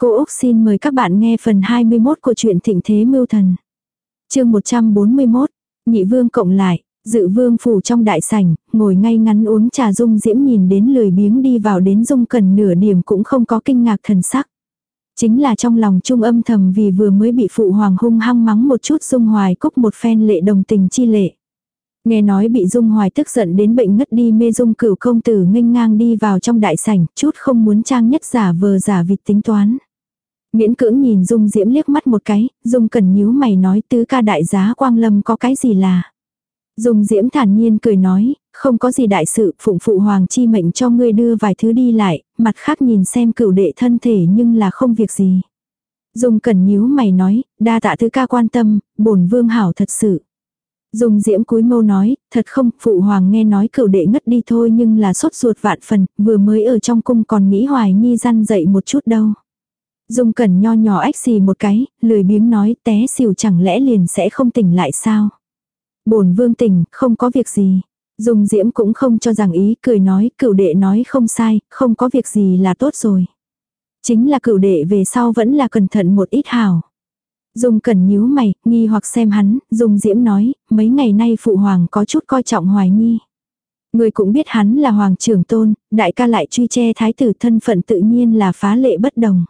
Cô Úc xin mời các bạn nghe phần 21 của truyện Thịnh Thế Mưu Thần. chương 141, Nhị Vương cộng lại, dự vương phủ trong đại sảnh, ngồi ngay ngắn uống trà dung diễm nhìn đến lười biếng đi vào đến dung cần nửa điểm cũng không có kinh ngạc thần sắc. Chính là trong lòng trung âm thầm vì vừa mới bị phụ hoàng hung hăng mắng một chút dung hoài cúc một phen lệ đồng tình chi lệ. Nghe nói bị Dung Hoài tức giận đến bệnh ngất đi mê Dung cửu công tử nghênh ngang đi vào trong đại sảnh, chút không muốn trang nhất giả vờ giả vịt tính toán. Miễn cưỡng nhìn Dung Diễm liếc mắt một cái, Dung cần nhíu mày nói tứ ca đại giá Quang Lâm có cái gì là. Dung Diễm thản nhiên cười nói, không có gì đại sự, phụng phụ hoàng chi mệnh cho ngươi đưa vài thứ đi lại, mặt khác nhìn xem cửu đệ thân thể nhưng là không việc gì. Dung cần nhíu mày nói, đa tạ tứ ca quan tâm, bổn vương hảo thật sự. Dung diễm cúi mâu nói, thật không, phụ hoàng nghe nói cửu đệ ngất đi thôi nhưng là sốt ruột vạn phần, vừa mới ở trong cung còn nghĩ hoài nhi răn dậy một chút đâu. Dung cẩn nho nhỏ ách xì một cái, lười biếng nói té xỉu chẳng lẽ liền sẽ không tỉnh lại sao. bổn vương tỉnh, không có việc gì. Dung diễm cũng không cho rằng ý, cười nói, cửu đệ nói không sai, không có việc gì là tốt rồi. Chính là cửu đệ về sau vẫn là cẩn thận một ít hảo. Dung cẩn nhíu mày, nghi hoặc xem hắn, Dung diễm nói, mấy ngày nay phụ hoàng có chút coi trọng hoài nhi. Người cũng biết hắn là hoàng trưởng tôn, đại ca lại truy che thái tử thân phận tự nhiên là phá lệ bất đồng.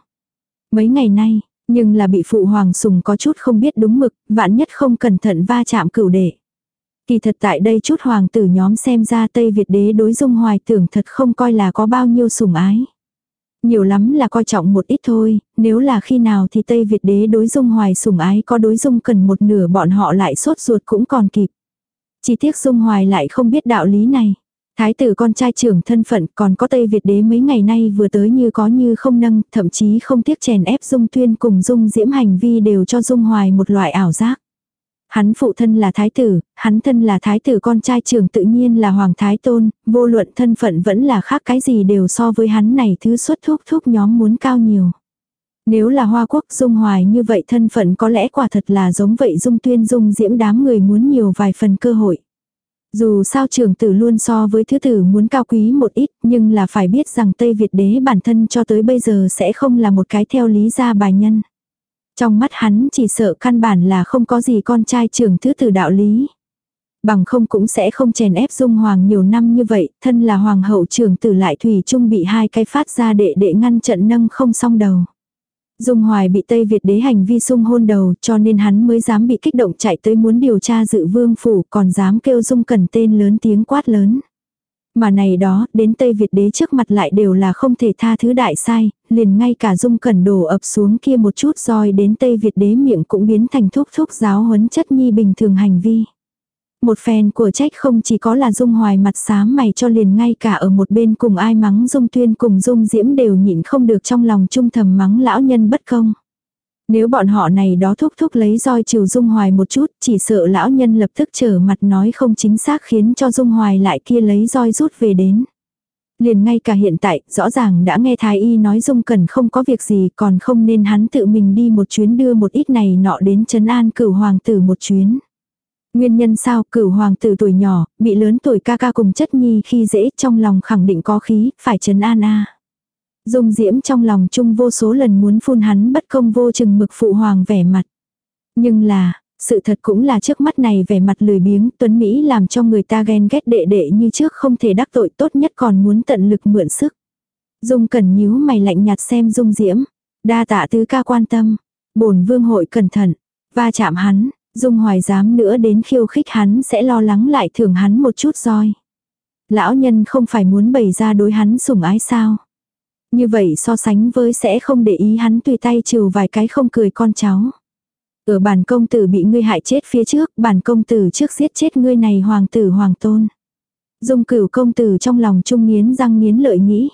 Mấy ngày nay, nhưng là bị phụ hoàng sùng có chút không biết đúng mực, vạn nhất không cẩn thận va chạm cửu đệ. Kỳ thật tại đây chút hoàng tử nhóm xem ra Tây Việt đế đối dung hoài tưởng thật không coi là có bao nhiêu sủng ái. Nhiều lắm là coi trọng một ít thôi, nếu là khi nào thì Tây Việt đế đối dung hoài sủng ái có đối dung cần một nửa bọn họ lại sốt ruột cũng còn kịp. Chỉ tiếc dung hoài lại không biết đạo lý này. Thái tử con trai trưởng thân phận còn có Tây Việt đế mấy ngày nay vừa tới như có như không nâng, thậm chí không tiếc chèn ép dung tuyên cùng dung diễm hành vi đều cho dung hoài một loại ảo giác. Hắn phụ thân là thái tử, hắn thân là thái tử con trai trưởng tự nhiên là hoàng thái tôn, vô luận thân phận vẫn là khác cái gì đều so với hắn này thứ xuất thúc thúc nhóm muốn cao nhiều. Nếu là hoa quốc dung hoài như vậy thân phận có lẽ quả thật là giống vậy dung tuyên dung diễm đám người muốn nhiều vài phần cơ hội. Dù sao trường tử luôn so với thứ tử muốn cao quý một ít, nhưng là phải biết rằng Tây Việt đế bản thân cho tới bây giờ sẽ không là một cái theo lý gia bài nhân. Trong mắt hắn chỉ sợ căn bản là không có gì con trai trường thứ tử đạo lý. Bằng không cũng sẽ không chèn ép dung hoàng nhiều năm như vậy, thân là hoàng hậu trường tử lại thủy chung bị hai cái phát ra đệ đệ ngăn trận nâng không xong đầu. Dung Hoài bị Tây Việt đế hành vi sung hôn đầu cho nên hắn mới dám bị kích động chạy tới muốn điều tra dự vương phủ còn dám kêu Dung Cẩn tên lớn tiếng quát lớn. Mà này đó, đến Tây Việt đế trước mặt lại đều là không thể tha thứ đại sai, liền ngay cả Dung Cẩn đổ ập xuống kia một chút roi đến Tây Việt đế miệng cũng biến thành thúc thúc giáo huấn chất nhi bình thường hành vi. Một phen của trách không chỉ có là Dung Hoài mặt xám mày cho liền ngay cả ở một bên cùng ai mắng Dung Tuyên cùng Dung Diễm đều nhịn không được trong lòng trung thầm mắng lão nhân bất công. Nếu bọn họ này đó thúc thúc lấy roi chiều Dung Hoài một chút, chỉ sợ lão nhân lập tức trở mặt nói không chính xác khiến cho Dung Hoài lại kia lấy roi rút về đến. Liền ngay cả hiện tại, rõ ràng đã nghe Thái Y nói Dung Cần không có việc gì còn không nên hắn tự mình đi một chuyến đưa một ít này nọ đến trấn an cửu hoàng tử một chuyến. Nguyên nhân sao cửu hoàng tử tuổi nhỏ, bị lớn tuổi ca ca cùng chất nhi khi dễ trong lòng khẳng định có khí, phải trấn an a. Dung diễm trong lòng chung vô số lần muốn phun hắn bất công vô chừng mực phụ hoàng vẻ mặt. Nhưng là, sự thật cũng là trước mắt này vẻ mặt lười biếng tuấn Mỹ làm cho người ta ghen ghét đệ đệ như trước không thể đắc tội tốt nhất còn muốn tận lực mượn sức. Dung cẩn nhíu mày lạnh nhạt xem dung diễm. Đa tạ tứ ca quan tâm. bổn vương hội cẩn thận. Va chạm hắn. Dung hoài dám nữa đến khiêu khích hắn sẽ lo lắng lại thưởng hắn một chút roi. Lão nhân không phải muốn bày ra đối hắn sủng ái sao. Như vậy so sánh với sẽ không để ý hắn tùy tay trừ vài cái không cười con cháu. Ở bản công tử bị ngươi hại chết phía trước, bản công tử trước giết chết ngươi này hoàng tử hoàng tôn. Dung cửu công tử trong lòng trung nghiến răng nghiến lợi nghĩ.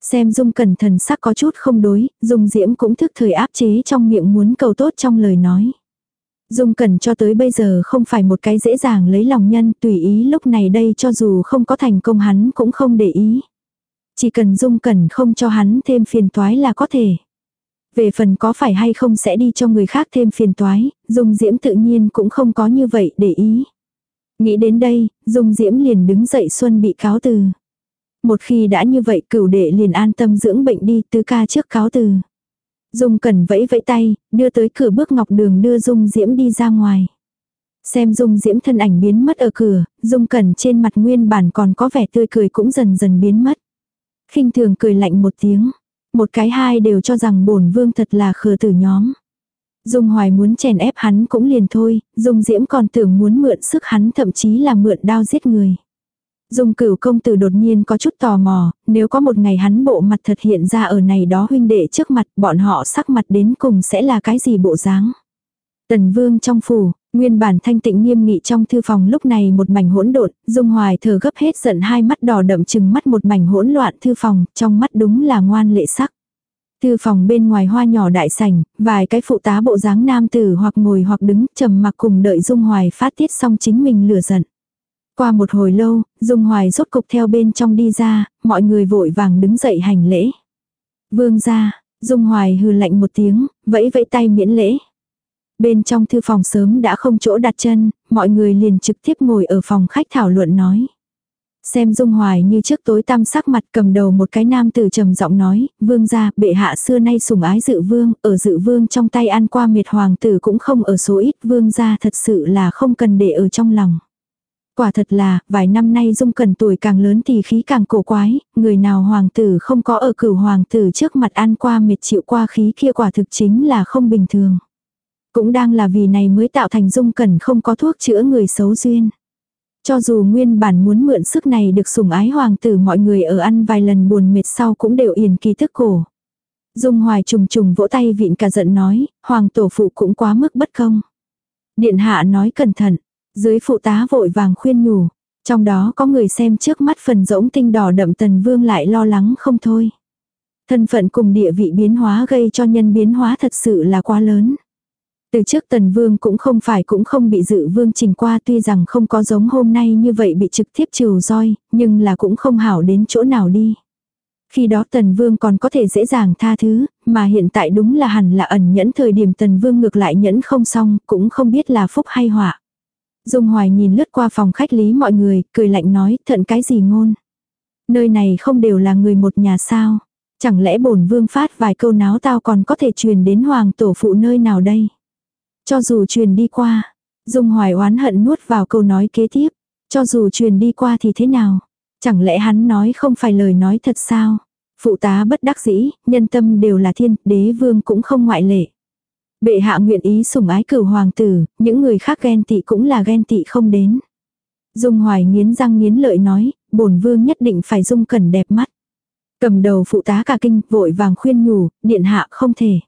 Xem dung cẩn thần sắc có chút không đối, dung diễm cũng thức thời áp chế trong miệng muốn cầu tốt trong lời nói. Dung Cẩn cho tới bây giờ không phải một cái dễ dàng lấy lòng nhân, tùy ý lúc này đây cho dù không có thành công hắn cũng không để ý. Chỉ cần Dung Cẩn không cho hắn thêm phiền toái là có thể. Về phần có phải hay không sẽ đi cho người khác thêm phiền toái, Dung Diễm tự nhiên cũng không có như vậy để ý. Nghĩ đến đây, Dung Diễm liền đứng dậy xuân bị cáo từ. Một khi đã như vậy cửu đệ liền an tâm dưỡng bệnh đi tứ ca trước cáo từ. Dung Cẩn vẫy vẫy tay, đưa tới cửa bước ngọc đường đưa Dung Diễm đi ra ngoài. Xem Dung Diễm thân ảnh biến mất ở cửa, Dung Cẩn trên mặt nguyên bản còn có vẻ tươi cười cũng dần dần biến mất. khinh thường cười lạnh một tiếng. Một cái hai đều cho rằng bổn vương thật là khờ tử nhóm. Dung Hoài muốn chèn ép hắn cũng liền thôi, Dung Diễm còn tưởng muốn mượn sức hắn thậm chí là mượn đao giết người. Dung cửu công tử đột nhiên có chút tò mò, nếu có một ngày hắn bộ mặt thật hiện ra ở này đó huynh đệ trước mặt, bọn họ sắc mặt đến cùng sẽ là cái gì bộ dáng. Tần vương trong phủ, nguyên bản thanh tịnh nghiêm nghị trong thư phòng lúc này một mảnh hỗn độn, Dung Hoài thở gấp hết giận hai mắt đỏ đậm chừng mắt một mảnh hỗn loạn thư phòng, trong mắt đúng là ngoan lệ sắc. Thư phòng bên ngoài hoa nhỏ đại sảnh, vài cái phụ tá bộ dáng nam tử hoặc ngồi hoặc đứng trầm mặc cùng đợi Dung Hoài phát tiết xong chính mình lửa giận. Qua một hồi lâu, Dung Hoài rốt cục theo bên trong đi ra, mọi người vội vàng đứng dậy hành lễ. Vương ra, Dung Hoài hừ lạnh một tiếng, vẫy vẫy tay miễn lễ. Bên trong thư phòng sớm đã không chỗ đặt chân, mọi người liền trực tiếp ngồi ở phòng khách thảo luận nói. Xem Dung Hoài như trước tối tăm sắc mặt cầm đầu một cái nam tử trầm giọng nói, vương gia, bệ hạ xưa nay sủng ái dự vương, ở dự vương trong tay ăn qua miệt hoàng tử cũng không ở số ít, vương gia thật sự là không cần để ở trong lòng. Quả thật là, vài năm nay Dung Cần tuổi càng lớn thì khí càng cổ quái, người nào hoàng tử không có ở cửu hoàng tử trước mặt ăn qua mệt chịu qua khí kia quả thực chính là không bình thường. Cũng đang là vì này mới tạo thành Dung Cần không có thuốc chữa người xấu duyên. Cho dù nguyên bản muốn mượn sức này được sủng ái hoàng tử mọi người ở ăn vài lần buồn mệt sau cũng đều yền kỳ thức cổ. Dung hoài trùng trùng vỗ tay vịn cả giận nói, hoàng tổ phụ cũng quá mức bất công. Điện hạ nói cẩn thận, dưới phụ tá vội vàng khuyên nhủ. Trong đó có người xem trước mắt phần rỗng tinh đỏ đậm tần vương lại lo lắng không thôi. Thân phận cùng địa vị biến hóa gây cho nhân biến hóa thật sự là quá lớn. Từ trước tần vương cũng không phải cũng không bị dự vương trình qua tuy rằng không có giống hôm nay như vậy bị trực tiếp trừ roi, nhưng là cũng không hảo đến chỗ nào đi. Khi đó tần vương còn có thể dễ dàng tha thứ, mà hiện tại đúng là hẳn là ẩn nhẫn thời điểm tần vương ngược lại nhẫn không xong, cũng không biết là phúc hay họa. Dung Hoài nhìn lướt qua phòng khách lý mọi người, cười lạnh nói, thận cái gì ngôn. Nơi này không đều là người một nhà sao. Chẳng lẽ bổn vương phát vài câu náo tao còn có thể truyền đến hoàng tổ phụ nơi nào đây. Cho dù truyền đi qua, Dung Hoài oán hận nuốt vào câu nói kế tiếp. Cho dù truyền đi qua thì thế nào? Chẳng lẽ hắn nói không phải lời nói thật sao? Phụ tá bất đắc dĩ, nhân tâm đều là thiên, đế vương cũng không ngoại lệ. Bệ hạ nguyện ý sủng ái cửu hoàng tử, những người khác ghen tị cũng là ghen tị không đến. Dung hoài nghiến răng nghiến lợi nói, bổn vương nhất định phải dung cẩn đẹp mắt. Cầm đầu phụ tá cả kinh vội vàng khuyên nhủ, điện hạ không thể.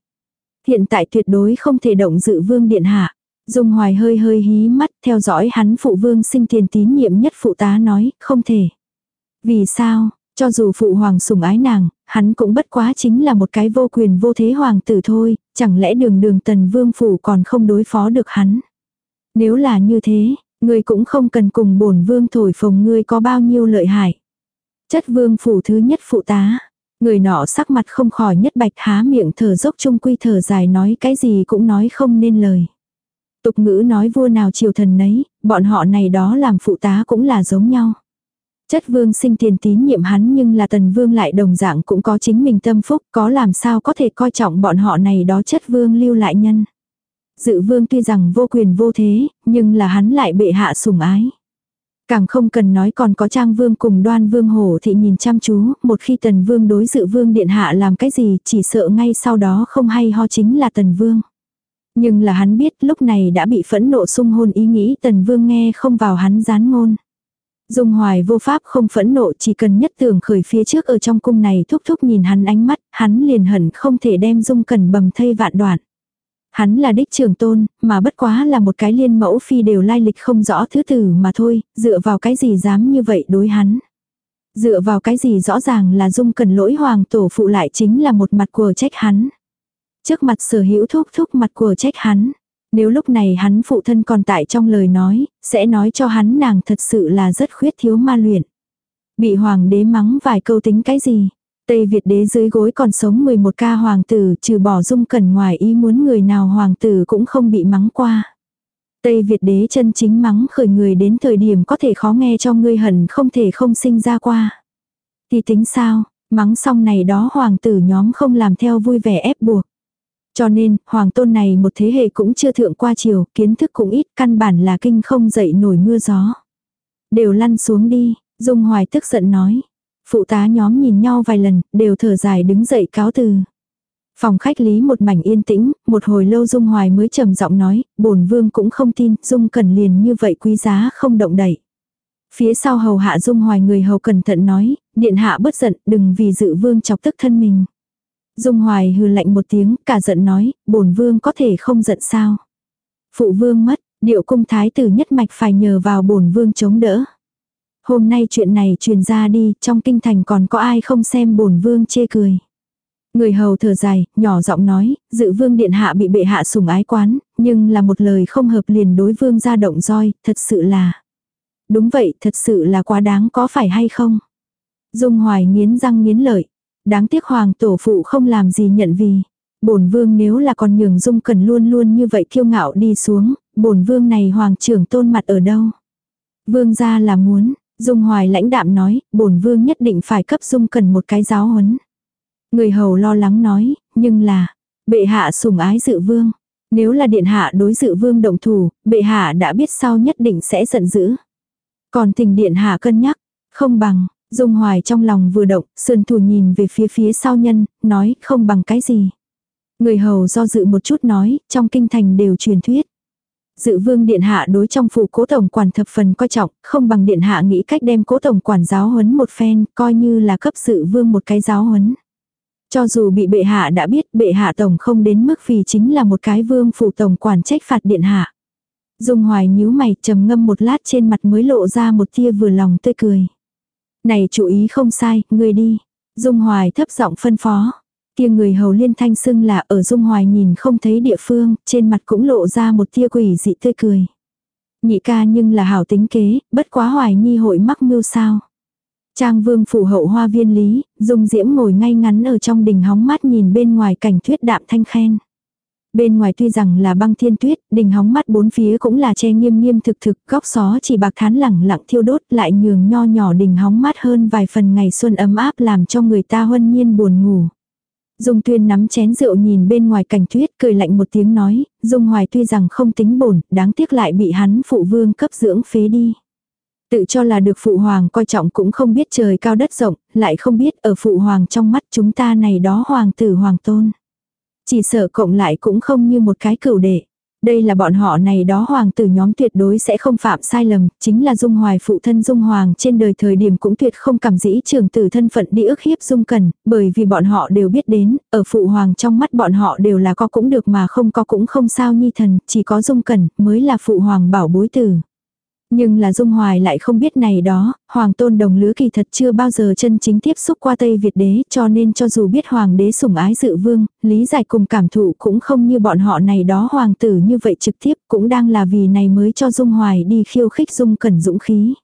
Hiện tại tuyệt đối không thể động dự vương điện hạ. Dung hoài hơi hơi hí mắt theo dõi hắn phụ vương sinh tiền tín nhiệm nhất phụ tá nói, không thể. Vì sao, cho dù phụ hoàng sủng ái nàng, hắn cũng bất quá chính là một cái vô quyền vô thế hoàng tử thôi, chẳng lẽ đường đường tần vương phủ còn không đối phó được hắn. Nếu là như thế, ngươi cũng không cần cùng bổn vương thổi phồng ngươi có bao nhiêu lợi hại. Chất vương phủ thứ nhất phụ tá. Người nọ sắc mặt không khỏi nhất bạch há miệng thở dốc trung quy thở dài nói cái gì cũng nói không nên lời. Tục ngữ nói vua nào triều thần nấy, bọn họ này đó làm phụ tá cũng là giống nhau. Chất vương sinh tiền tín nhiệm hắn nhưng là tần vương lại đồng dạng cũng có chính mình tâm phúc, có làm sao có thể coi trọng bọn họ này đó chất vương lưu lại nhân. Dự vương tuy rằng vô quyền vô thế, nhưng là hắn lại bệ hạ sủng ái. Càng không cần nói còn có trang vương cùng đoan vương hổ thị nhìn chăm chú, một khi tần vương đối dự vương điện hạ làm cái gì chỉ sợ ngay sau đó không hay ho chính là tần vương. Nhưng là hắn biết lúc này đã bị phẫn nộ sung hôn ý nghĩ tần vương nghe không vào hắn gián ngôn. Dung hoài vô pháp không phẫn nộ chỉ cần nhất tưởng khởi phía trước ở trong cung này thúc thúc nhìn hắn ánh mắt, hắn liền hận không thể đem dung cần bầm thây vạn đoạn. Hắn là đích trường tôn, mà bất quá là một cái liên mẫu phi đều lai lịch không rõ thứ tử mà thôi, dựa vào cái gì dám như vậy đối hắn. Dựa vào cái gì rõ ràng là dung cần lỗi hoàng tổ phụ lại chính là một mặt của trách hắn. Trước mặt sở hữu thúc thúc mặt của trách hắn. Nếu lúc này hắn phụ thân còn tại trong lời nói, sẽ nói cho hắn nàng thật sự là rất khuyết thiếu ma luyện. Bị hoàng đế mắng vài câu tính cái gì. Tây Việt đế dưới gối còn sống 11 ca hoàng tử trừ bỏ dung cẩn ngoài ý muốn người nào hoàng tử cũng không bị mắng qua. Tây Việt đế chân chính mắng khởi người đến thời điểm có thể khó nghe cho ngươi hận không thể không sinh ra qua. Thì tính sao, mắng xong này đó hoàng tử nhóm không làm theo vui vẻ ép buộc. Cho nên, hoàng tôn này một thế hệ cũng chưa thượng qua chiều, kiến thức cũng ít, căn bản là kinh không dậy nổi mưa gió. Đều lăn xuống đi, Dung Hoài tức giận nói. Phụ tá nhóm nhìn nhau vài lần, đều thở dài đứng dậy cáo từ. Phòng khách lý một mảnh yên tĩnh, một hồi lâu Dung Hoài mới trầm giọng nói, bổn vương cũng không tin, Dung Cẩn liền như vậy quý giá không động đậy. Phía sau hầu hạ Dung Hoài người hầu cẩn thận nói, điện hạ bất giận, đừng vì dự vương chọc tức thân mình. Dung Hoài hừ lạnh một tiếng, cả giận nói, bổn vương có thể không giận sao. Phụ vương mất, điệu cung thái tử nhất mạch phải nhờ vào bổn vương chống đỡ. Hôm nay chuyện này truyền ra đi, trong kinh thành còn có ai không xem bổn vương chê cười. Người hầu thở dài, nhỏ giọng nói, dự vương điện hạ bị bệ hạ sủng ái quán, nhưng là một lời không hợp liền đối vương ra động roi, thật sự là. Đúng vậy, thật sự là quá đáng có phải hay không? Dung hoài nghiến răng nghiến lợi. Đáng tiếc hoàng tổ phụ không làm gì nhận vì. Bổn vương nếu là còn nhường dung cần luôn luôn như vậy kiêu ngạo đi xuống, bổn vương này hoàng trưởng tôn mặt ở đâu? Vương gia là muốn, dung hoài lãnh đạm nói, bổn vương nhất định phải cấp dung cần một cái giáo huấn. Người hầu lo lắng nói, nhưng là, bệ hạ sủng ái dự vương. Nếu là điện hạ đối dự vương động thủ, bệ hạ đã biết sau nhất định sẽ giận dữ. Còn tình điện hạ cân nhắc, không bằng, Dung Hoài trong lòng vừa động, sườn thủ nhìn về phía phía sau nhân, nói không bằng cái gì. Người hầu do dự một chút nói, trong kinh thành đều truyền thuyết. Dự vương điện hạ đối trong phủ cố tổng quản thập phần coi trọng, không bằng điện hạ nghĩ cách đem cố tổng quản giáo huấn một phen, coi như là cấp dự vương một cái giáo huấn. Cho dù bị bệ hạ đã biết bệ hạ tổng không đến mức vì chính là một cái vương phủ tổng quản trách phạt điện hạ. Dung hoài nhíu mày trầm ngâm một lát trên mặt mới lộ ra một tia vừa lòng tươi cười. Này chú ý không sai, người đi. Dung hoài thấp giọng phân phó. Kia người hầu liên thanh xưng là ở Dung hoài nhìn không thấy địa phương, trên mặt cũng lộ ra một tia quỷ dị tươi cười. Nhị ca nhưng là hảo tính kế, bất quá hoài nhi hội mắc mưu sao. Trang vương phủ hậu hoa viên lý, dung diễm ngồi ngay ngắn ở trong đình hóng mát nhìn bên ngoài cảnh thuyết đạm thanh khen. Bên ngoài tuy rằng là băng thiên tuyết, đình hóng mắt bốn phía cũng là che nghiêm nghiêm thực thực, góc xó chỉ bạc thán lẳng lặng thiêu đốt lại nhường nho nhỏ đình hóng mắt hơn vài phần ngày xuân ấm áp làm cho người ta huân nhiên buồn ngủ. Dung tuyên nắm chén rượu nhìn bên ngoài cảnh tuyết cười lạnh một tiếng nói, Dung hoài tuy rằng không tính bổn, đáng tiếc lại bị hắn phụ vương cấp dưỡng phế đi. Tự cho là được phụ hoàng coi trọng cũng không biết trời cao đất rộng, lại không biết ở phụ hoàng trong mắt chúng ta này đó hoàng tử hoàng tôn. Chỉ sợ cộng lại cũng không như một cái cửu đệ. Đây là bọn họ này đó hoàng tử nhóm tuyệt đối sẽ không phạm sai lầm, chính là Dung Hoài phụ thân Dung Hoàng trên đời thời điểm cũng tuyệt không cảm dĩ trường tử thân phận đi ức hiếp Dung Cần, bởi vì bọn họ đều biết đến, ở phụ hoàng trong mắt bọn họ đều là có cũng được mà không có cũng không sao nhi thần, chỉ có Dung Cần mới là phụ hoàng bảo bối tử. Nhưng là Dung Hoài lại không biết này đó, Hoàng tôn đồng lứa kỳ thật chưa bao giờ chân chính tiếp xúc qua Tây Việt đế cho nên cho dù biết Hoàng đế sủng ái dự vương, lý giải cùng cảm thụ cũng không như bọn họ này đó Hoàng tử như vậy trực tiếp cũng đang là vì này mới cho Dung Hoài đi khiêu khích Dung cẩn dũng khí.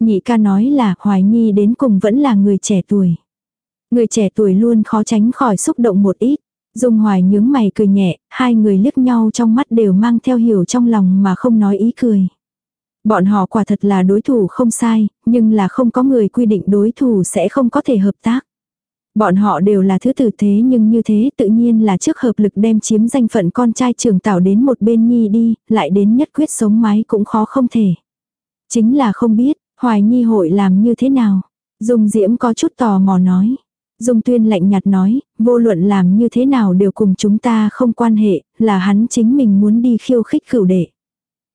Nhị ca nói là Hoài Nhi đến cùng vẫn là người trẻ tuổi. Người trẻ tuổi luôn khó tránh khỏi xúc động một ít. Dung Hoài nhướng mày cười nhẹ, hai người liếc nhau trong mắt đều mang theo hiểu trong lòng mà không nói ý cười. Bọn họ quả thật là đối thủ không sai, nhưng là không có người quy định đối thủ sẽ không có thể hợp tác. Bọn họ đều là thứ tử thế nhưng như thế tự nhiên là trước hợp lực đem chiếm danh phận con trai trường tảo đến một bên nhi đi, lại đến nhất quyết sống mái cũng khó không thể. Chính là không biết, Hoài Nhi hội làm như thế nào. Dung Diễm có chút tò mò nói. Dung Tuyên lạnh nhạt nói, vô luận làm như thế nào đều cùng chúng ta không quan hệ, là hắn chính mình muốn đi khiêu khích cửu đệ.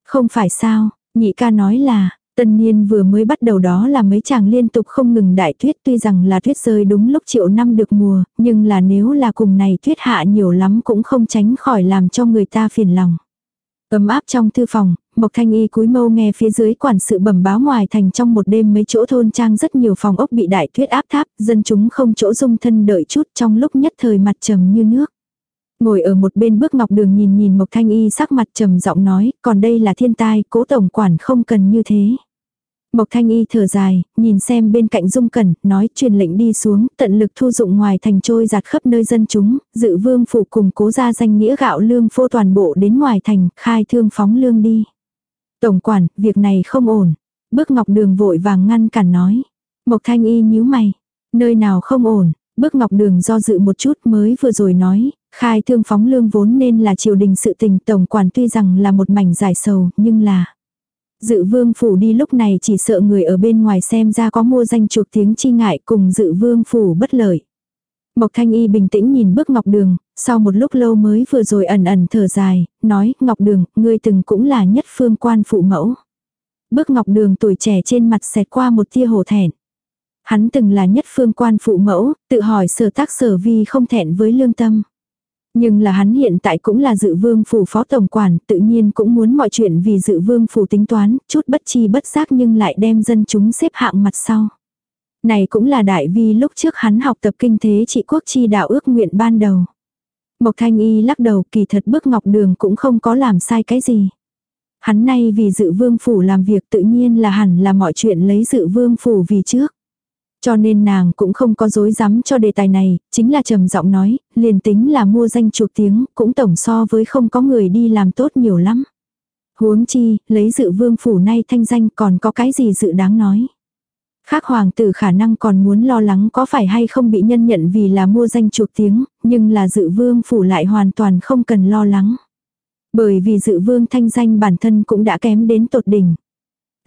Không phải sao, Nhị ca nói là, Tân niên vừa mới bắt đầu đó là mấy chàng liên tục không ngừng đại tuyết tuy rằng là tuyết rơi đúng lúc triệu năm được mùa, nhưng là nếu là cùng này tuyết hạ nhiều lắm cũng không tránh khỏi làm cho người ta phiền lòng. Ấm áp trong thư phòng, Mộc Thanh Y cúi mâu nghe phía dưới quản sự bẩm báo ngoài thành trong một đêm mấy chỗ thôn trang rất nhiều phòng ốc bị đại tuyết áp tháp, dân chúng không chỗ dung thân đợi chút trong lúc nhất thời mặt trầm như nước. Ngồi ở một bên bước ngọc đường nhìn nhìn Mộc Thanh Y sắc mặt trầm giọng nói, còn đây là thiên tai, cố tổng quản không cần như thế. Mộc Thanh Y thở dài, nhìn xem bên cạnh Dung Cẩn, nói truyền lệnh đi xuống, tận lực thu dụng ngoài thành trôi giạt khắp nơi dân chúng, dự vương phủ cùng cố ra danh nghĩa gạo lương phô toàn bộ đến ngoài thành, khai thương phóng lương đi. Tổng quản, việc này không ổn. Bước ngọc đường vội vàng ngăn cản nói. Mộc Thanh Y nhíu mày. Nơi nào không ổn, bước ngọc đường do dự một chút mới vừa rồi nói, Khai thương phóng lương vốn nên là triều đình sự tình tổng quản tuy rằng là một mảnh giải sầu, nhưng là Dự vương phủ đi lúc này chỉ sợ người ở bên ngoài xem ra có mua danh chuộc tiếng chi ngại cùng dự vương phủ bất lợi. Mộc Thanh Y bình tĩnh nhìn bước Ngọc Đường, sau một lúc lâu mới vừa rồi ẩn ẩn thở dài, nói, Ngọc Đường, ngươi từng cũng là nhất phương quan phụ mẫu. Bước Ngọc Đường tuổi trẻ trên mặt xẹt qua một tia hổ thẹn. Hắn từng là nhất phương quan phụ mẫu, tự hỏi sở tác sở vi không thẹn với lương tâm. Nhưng là hắn hiện tại cũng là dự vương phủ phó tổng quản, tự nhiên cũng muốn mọi chuyện vì dự vương phủ tính toán, chút bất chi bất giác nhưng lại đem dân chúng xếp hạng mặt sau. Này cũng là đại vi lúc trước hắn học tập kinh thế trị quốc chi đạo ước nguyện ban đầu. Mộc Thanh Y lắc đầu kỳ thật bước ngọc đường cũng không có làm sai cái gì. Hắn nay vì dự vương phủ làm việc tự nhiên là hẳn là mọi chuyện lấy dự vương phủ vì trước. Cho nên nàng cũng không có dối rắm cho đề tài này, chính là trầm giọng nói, liền tính là mua danh chuộc tiếng, cũng tổng so với không có người đi làm tốt nhiều lắm. Huống chi, lấy dự vương phủ nay thanh danh còn có cái gì dự đáng nói. Khác hoàng tử khả năng còn muốn lo lắng có phải hay không bị nhân nhận vì là mua danh chuộc tiếng, nhưng là dự vương phủ lại hoàn toàn không cần lo lắng. Bởi vì dự vương thanh danh bản thân cũng đã kém đến tột đỉnh.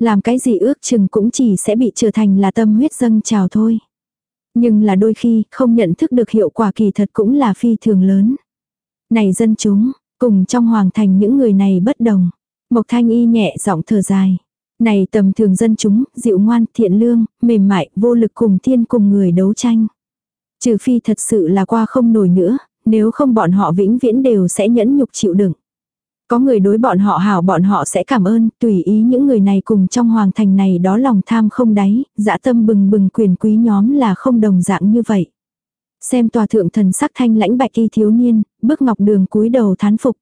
Làm cái gì ước chừng cũng chỉ sẽ bị trở thành là tâm huyết dâng trào thôi. Nhưng là đôi khi không nhận thức được hiệu quả kỳ thật cũng là phi thường lớn. Này dân chúng, cùng trong hoàng thành những người này bất đồng. Mộc thanh y nhẹ giọng thở dài. Này tầm thường dân chúng, dịu ngoan, thiện lương, mềm mại, vô lực cùng thiên cùng người đấu tranh. Trừ phi thật sự là qua không nổi nữa, nếu không bọn họ vĩnh viễn đều sẽ nhẫn nhục chịu đựng. Có người đối bọn họ hảo bọn họ sẽ cảm ơn, tùy ý những người này cùng trong hoàng thành này đó lòng tham không đáy, dã tâm bừng bừng quyền quý nhóm là không đồng dạng như vậy. Xem tòa thượng thần sắc thanh lãnh bạch y thiếu niên, bước ngọc đường cúi đầu thán phục.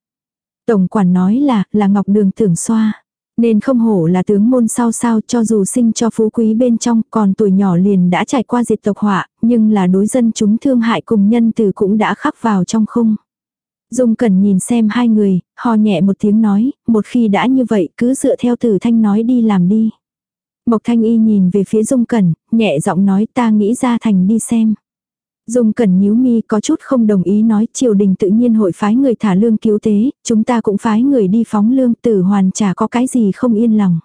Tổng quản nói là, là ngọc đường tưởng xoa. Nên không hổ là tướng môn sao sao cho dù sinh cho phú quý bên trong còn tuổi nhỏ liền đã trải qua diệt tộc họa, nhưng là đối dân chúng thương hại cùng nhân từ cũng đã khắc vào trong khung. Dung Cẩn nhìn xem hai người, ho nhẹ một tiếng nói, một khi đã như vậy cứ dựa theo tử thanh nói đi làm đi. Mộc Thanh Y nhìn về phía Dung Cẩn, nhẹ giọng nói ta nghĩ ra thành đi xem. Dung Cẩn nhíu mi có chút không đồng ý nói triều đình tự nhiên hội phái người thả lương cứu tế, chúng ta cũng phái người đi phóng lương tử hoàn chả có cái gì không yên lòng.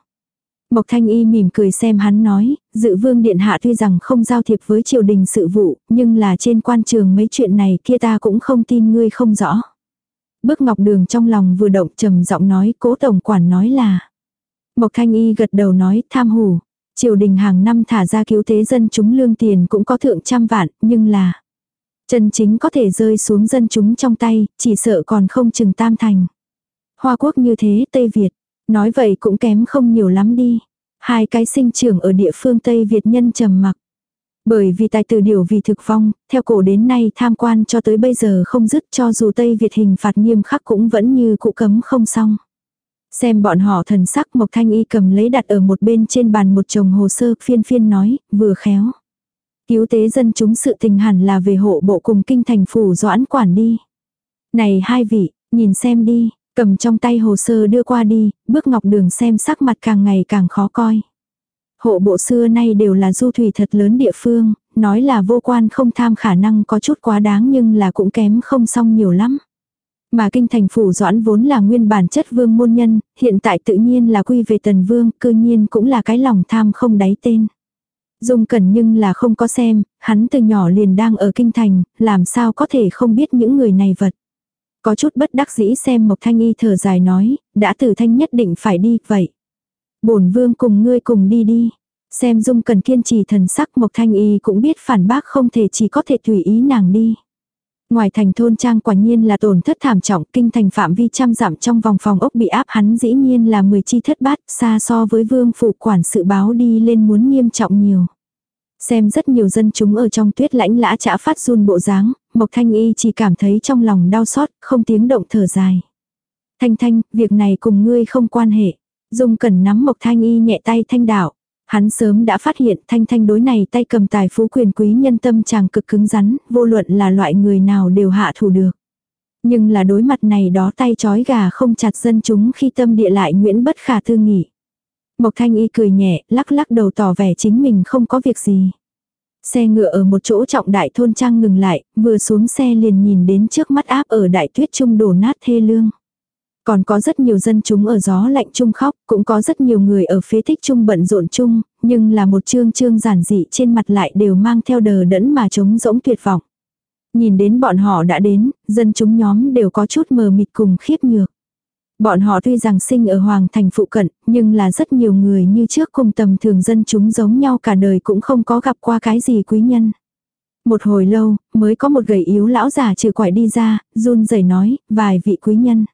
Mộc Thanh Y mỉm cười xem hắn nói, dự vương điện hạ tuy rằng không giao thiệp với triều đình sự vụ, nhưng là trên quan trường mấy chuyện này kia ta cũng không tin ngươi không rõ. Bước ngọc đường trong lòng vừa động trầm giọng nói cố tổng quản nói là. Mộc thanh y gật đầu nói tham hủ. Triều đình hàng năm thả ra cứu tế dân chúng lương tiền cũng có thượng trăm vạn, nhưng là chân chính có thể rơi xuống dân chúng trong tay, chỉ sợ còn không chừng tam thành. Hoa quốc như thế Tây Việt, nói vậy cũng kém không nhiều lắm đi. Hai cái sinh trưởng ở địa phương Tây Việt nhân trầm mặc. Bởi vì tài tử điều vì thực vong, theo cổ đến nay tham quan cho tới bây giờ không dứt cho dù Tây Việt hình phạt nghiêm khắc cũng vẫn như cụ cấm không xong. Xem bọn họ thần sắc Mộc Thanh Y cầm lấy đặt ở một bên trên bàn một chồng hồ sơ phiên phiên nói, vừa khéo. Cứu tế dân chúng sự tình hẳn là về hộ bộ cùng kinh thành phủ doãn quản đi. Này hai vị, nhìn xem đi, cầm trong tay hồ sơ đưa qua đi, bước ngọc đường xem sắc mặt càng ngày càng khó coi. Hộ bộ xưa nay đều là du thủy thật lớn địa phương, nói là vô quan không tham khả năng có chút quá đáng nhưng là cũng kém không xong nhiều lắm. Mà kinh thành phủ doãn vốn là nguyên bản chất vương môn nhân, hiện tại tự nhiên là quy về tần vương, cư nhiên cũng là cái lòng tham không đáy tên. Dung cẩn nhưng là không có xem, hắn từ nhỏ liền đang ở kinh thành, làm sao có thể không biết những người này vật. Có chút bất đắc dĩ xem Mộc Thanh Y thở dài nói, đã tử thanh nhất định phải đi, vậy bổn vương cùng ngươi cùng đi đi. Xem dung cần kiên trì thần sắc Mộc Thanh Y cũng biết phản bác không thể chỉ có thể tùy ý nàng đi. Ngoài thành thôn trang quả nhiên là tổn thất thảm trọng, kinh thành phạm vi trăm dặm trong vòng phòng ốc bị áp hắn dĩ nhiên là 10 chi thất bát, xa so với vương phủ quản sự báo đi lên muốn nghiêm trọng nhiều. Xem rất nhiều dân chúng ở trong tuyết lãnh lã chả phát run bộ dáng, Mộc Thanh Y chỉ cảm thấy trong lòng đau xót, không tiếng động thở dài. Thanh Thanh, việc này cùng ngươi không quan hệ. Dung Cẩn nắm Mộc Thanh Y nhẹ tay thanh đạo. Hắn sớm đã phát hiện thanh thanh đối này tay cầm tài phú quyền quý nhân tâm chàng cực cứng rắn, vô luận là loại người nào đều hạ thủ được. Nhưng là đối mặt này đó tay chói gà không chặt dân chúng khi tâm địa lại nguyễn bất khả tư nghị. Mộc thanh y cười nhẹ, lắc lắc đầu tỏ vẻ chính mình không có việc gì. Xe ngựa ở một chỗ trọng đại thôn trang ngừng lại, vừa xuống xe liền nhìn đến trước mắt áp ở đại tuyết trung đổ nát thê lương. Còn có rất nhiều dân chúng ở gió lạnh chung khóc, cũng có rất nhiều người ở phía thích chung bận rộn chung, nhưng là một chương chương giản dị trên mặt lại đều mang theo đờ đẫn mà trống rỗng tuyệt vọng. Nhìn đến bọn họ đã đến, dân chúng nhóm đều có chút mờ mịt cùng khiếp nhược. Bọn họ tuy rằng sinh ở Hoàng thành phụ cận, nhưng là rất nhiều người như trước cùng tầm thường dân chúng giống nhau cả đời cũng không có gặp qua cái gì quý nhân. Một hồi lâu, mới có một gầy yếu lão già trừ quải đi ra, run rẩy nói, vài vị quý nhân.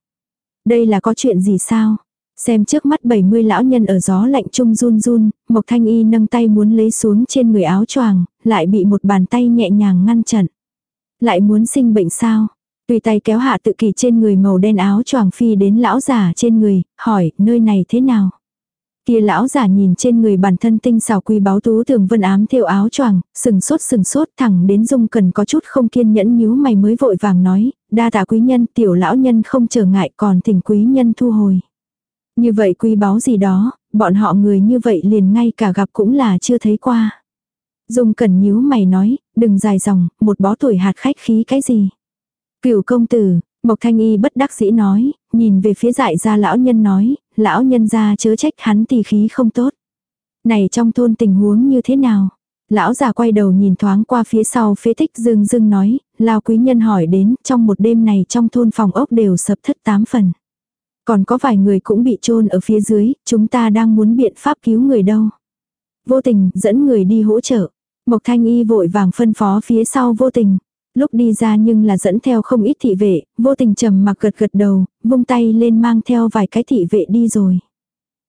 Đây là có chuyện gì sao? Xem trước mắt 70 lão nhân ở gió lạnh trung run run, Mộc Thanh Y nâng tay muốn lấy xuống trên người áo choàng, lại bị một bàn tay nhẹ nhàng ngăn chặn. Lại muốn sinh bệnh sao? Tùy tay kéo hạ tự kỳ trên người màu đen áo choàng phi đến lão già trên người, hỏi, nơi này thế nào? Kia lão già nhìn trên người bản thân tinh xảo quy báo tú tường vân ám theo áo choàng, sừng sốt sừng sốt thẳng đến dung cần có chút không kiên nhẫn nhíu mày mới vội vàng nói, đa tạ quý nhân tiểu lão nhân không trở ngại còn thỉnh quý nhân thu hồi. Như vậy quý báu gì đó, bọn họ người như vậy liền ngay cả gặp cũng là chưa thấy qua. Dung cần nhíu mày nói, đừng dài dòng, một bó tuổi hạt khách khí cái gì. Cửu công tử, Mộc Thanh Y bất đắc dĩ nói, nhìn về phía dại ra lão nhân nói, lão nhân ra chớ trách hắn tỳ khí không tốt. Này trong thôn tình huống như thế nào? Lão già quay đầu nhìn thoáng qua phía sau phế tích dương dương nói, lao quý nhân hỏi đến, trong một đêm này trong thôn phòng ốc đều sập thất tám phần. Còn có vài người cũng bị chôn ở phía dưới, chúng ta đang muốn biện pháp cứu người đâu. Vô tình, dẫn người đi hỗ trợ. Mộc thanh y vội vàng phân phó phía sau vô tình. Lúc đi ra nhưng là dẫn theo không ít thị vệ, vô tình trầm mặc gật gật đầu, vung tay lên mang theo vài cái thị vệ đi rồi.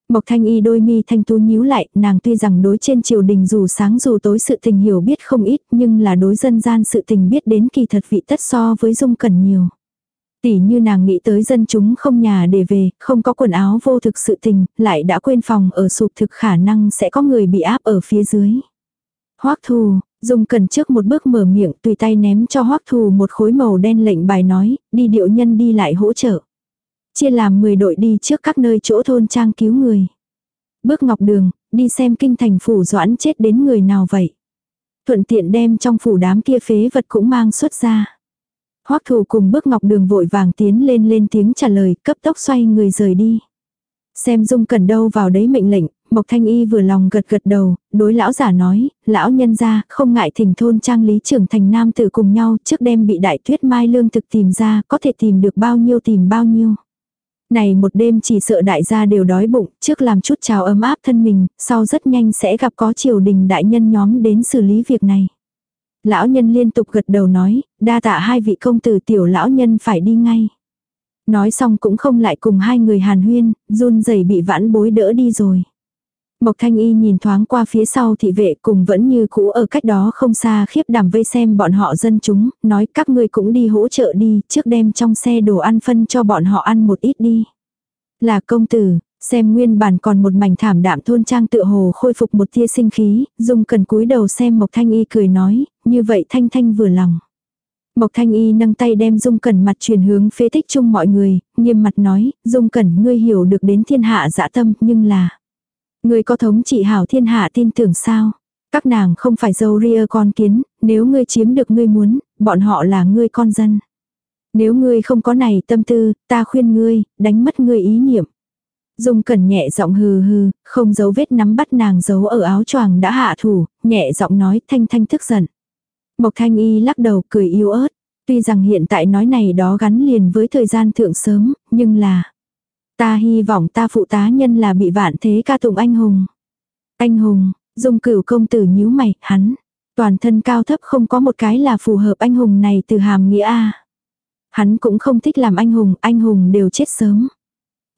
Mộc thanh y đôi mi thanh tú nhíu lại, nàng tuy rằng đối trên triều đình dù sáng dù tối sự tình hiểu biết không ít nhưng là đối dân gian sự tình biết đến kỳ thật vị tất so với dung cần nhiều. Tỷ như nàng nghĩ tới dân chúng không nhà để về, không có quần áo vô thực sự tình, lại đã quên phòng ở sụp thực khả năng sẽ có người bị áp ở phía dưới. Hoắc thù, Dung cần trước một bước mở miệng tùy tay ném cho hoắc thù một khối màu đen lệnh bài nói, đi điệu nhân đi lại hỗ trợ. Chia làm 10 đội đi trước các nơi chỗ thôn trang cứu người. Bước ngọc đường, đi xem kinh thành phủ doãn chết đến người nào vậy. Thuận tiện đem trong phủ đám kia phế vật cũng mang xuất ra. Hoắc thù cùng bước ngọc đường vội vàng tiến lên lên tiếng trả lời cấp tốc xoay người rời đi. Xem dung cần đâu vào đấy mệnh lệnh, Mộc Thanh Y vừa lòng gật gật đầu, đối lão giả nói, lão nhân ra, không ngại thỉnh thôn trang lý trưởng thành nam tử cùng nhau, trước đêm bị đại tuyết mai lương thực tìm ra, có thể tìm được bao nhiêu tìm bao nhiêu. Này một đêm chỉ sợ đại gia đều đói bụng, trước làm chút chào ấm áp thân mình, sau rất nhanh sẽ gặp có triều đình đại nhân nhóm đến xử lý việc này. Lão nhân liên tục gật đầu nói, đa tạ hai vị công tử tiểu lão nhân phải đi ngay. Nói xong cũng không lại cùng hai người hàn huyên, run rẩy bị vãn bối đỡ đi rồi. Mộc Thanh Y nhìn thoáng qua phía sau thị vệ cùng vẫn như cũ ở cách đó không xa khiếp đảm vây xem bọn họ dân chúng, nói các ngươi cũng đi hỗ trợ đi, trước đem trong xe đồ ăn phân cho bọn họ ăn một ít đi. Là công tử, xem nguyên bản còn một mảnh thảm đạm thôn trang tựa hồ khôi phục một tia sinh khí, dùng cần cúi đầu xem Mộc Thanh Y cười nói, như vậy Thanh Thanh vừa lòng. Mộc Thanh Y nâng tay đem Dung Cẩn mặt truyền hướng phế tích chung mọi người, nghiêm mặt nói, Dung Cẩn ngươi hiểu được đến thiên hạ dã tâm nhưng là Ngươi có thống trị hảo thiên hạ tin tưởng sao? Các nàng không phải dâu ria con kiến, nếu ngươi chiếm được ngươi muốn, bọn họ là ngươi con dân. Nếu ngươi không có này tâm tư, ta khuyên ngươi, đánh mất ngươi ý niệm. Dung cẩn nhẹ giọng hừ hừ, không giấu vết nắm bắt nàng giấu ở áo choàng đã hạ thủ, nhẹ giọng nói thanh thanh thức giận. Mộc thanh y lắc đầu cười yếu ớt. Tuy rằng hiện tại nói này đó gắn liền với thời gian thượng sớm, nhưng là Ta hy vọng ta phụ tá nhân là bị vạn thế ca tụng anh hùng. Anh hùng, dung cửu công tử nhíu mày, hắn. Toàn thân cao thấp không có một cái là phù hợp anh hùng này từ hàm nghĩa A. Hắn cũng không thích làm anh hùng, anh hùng đều chết sớm.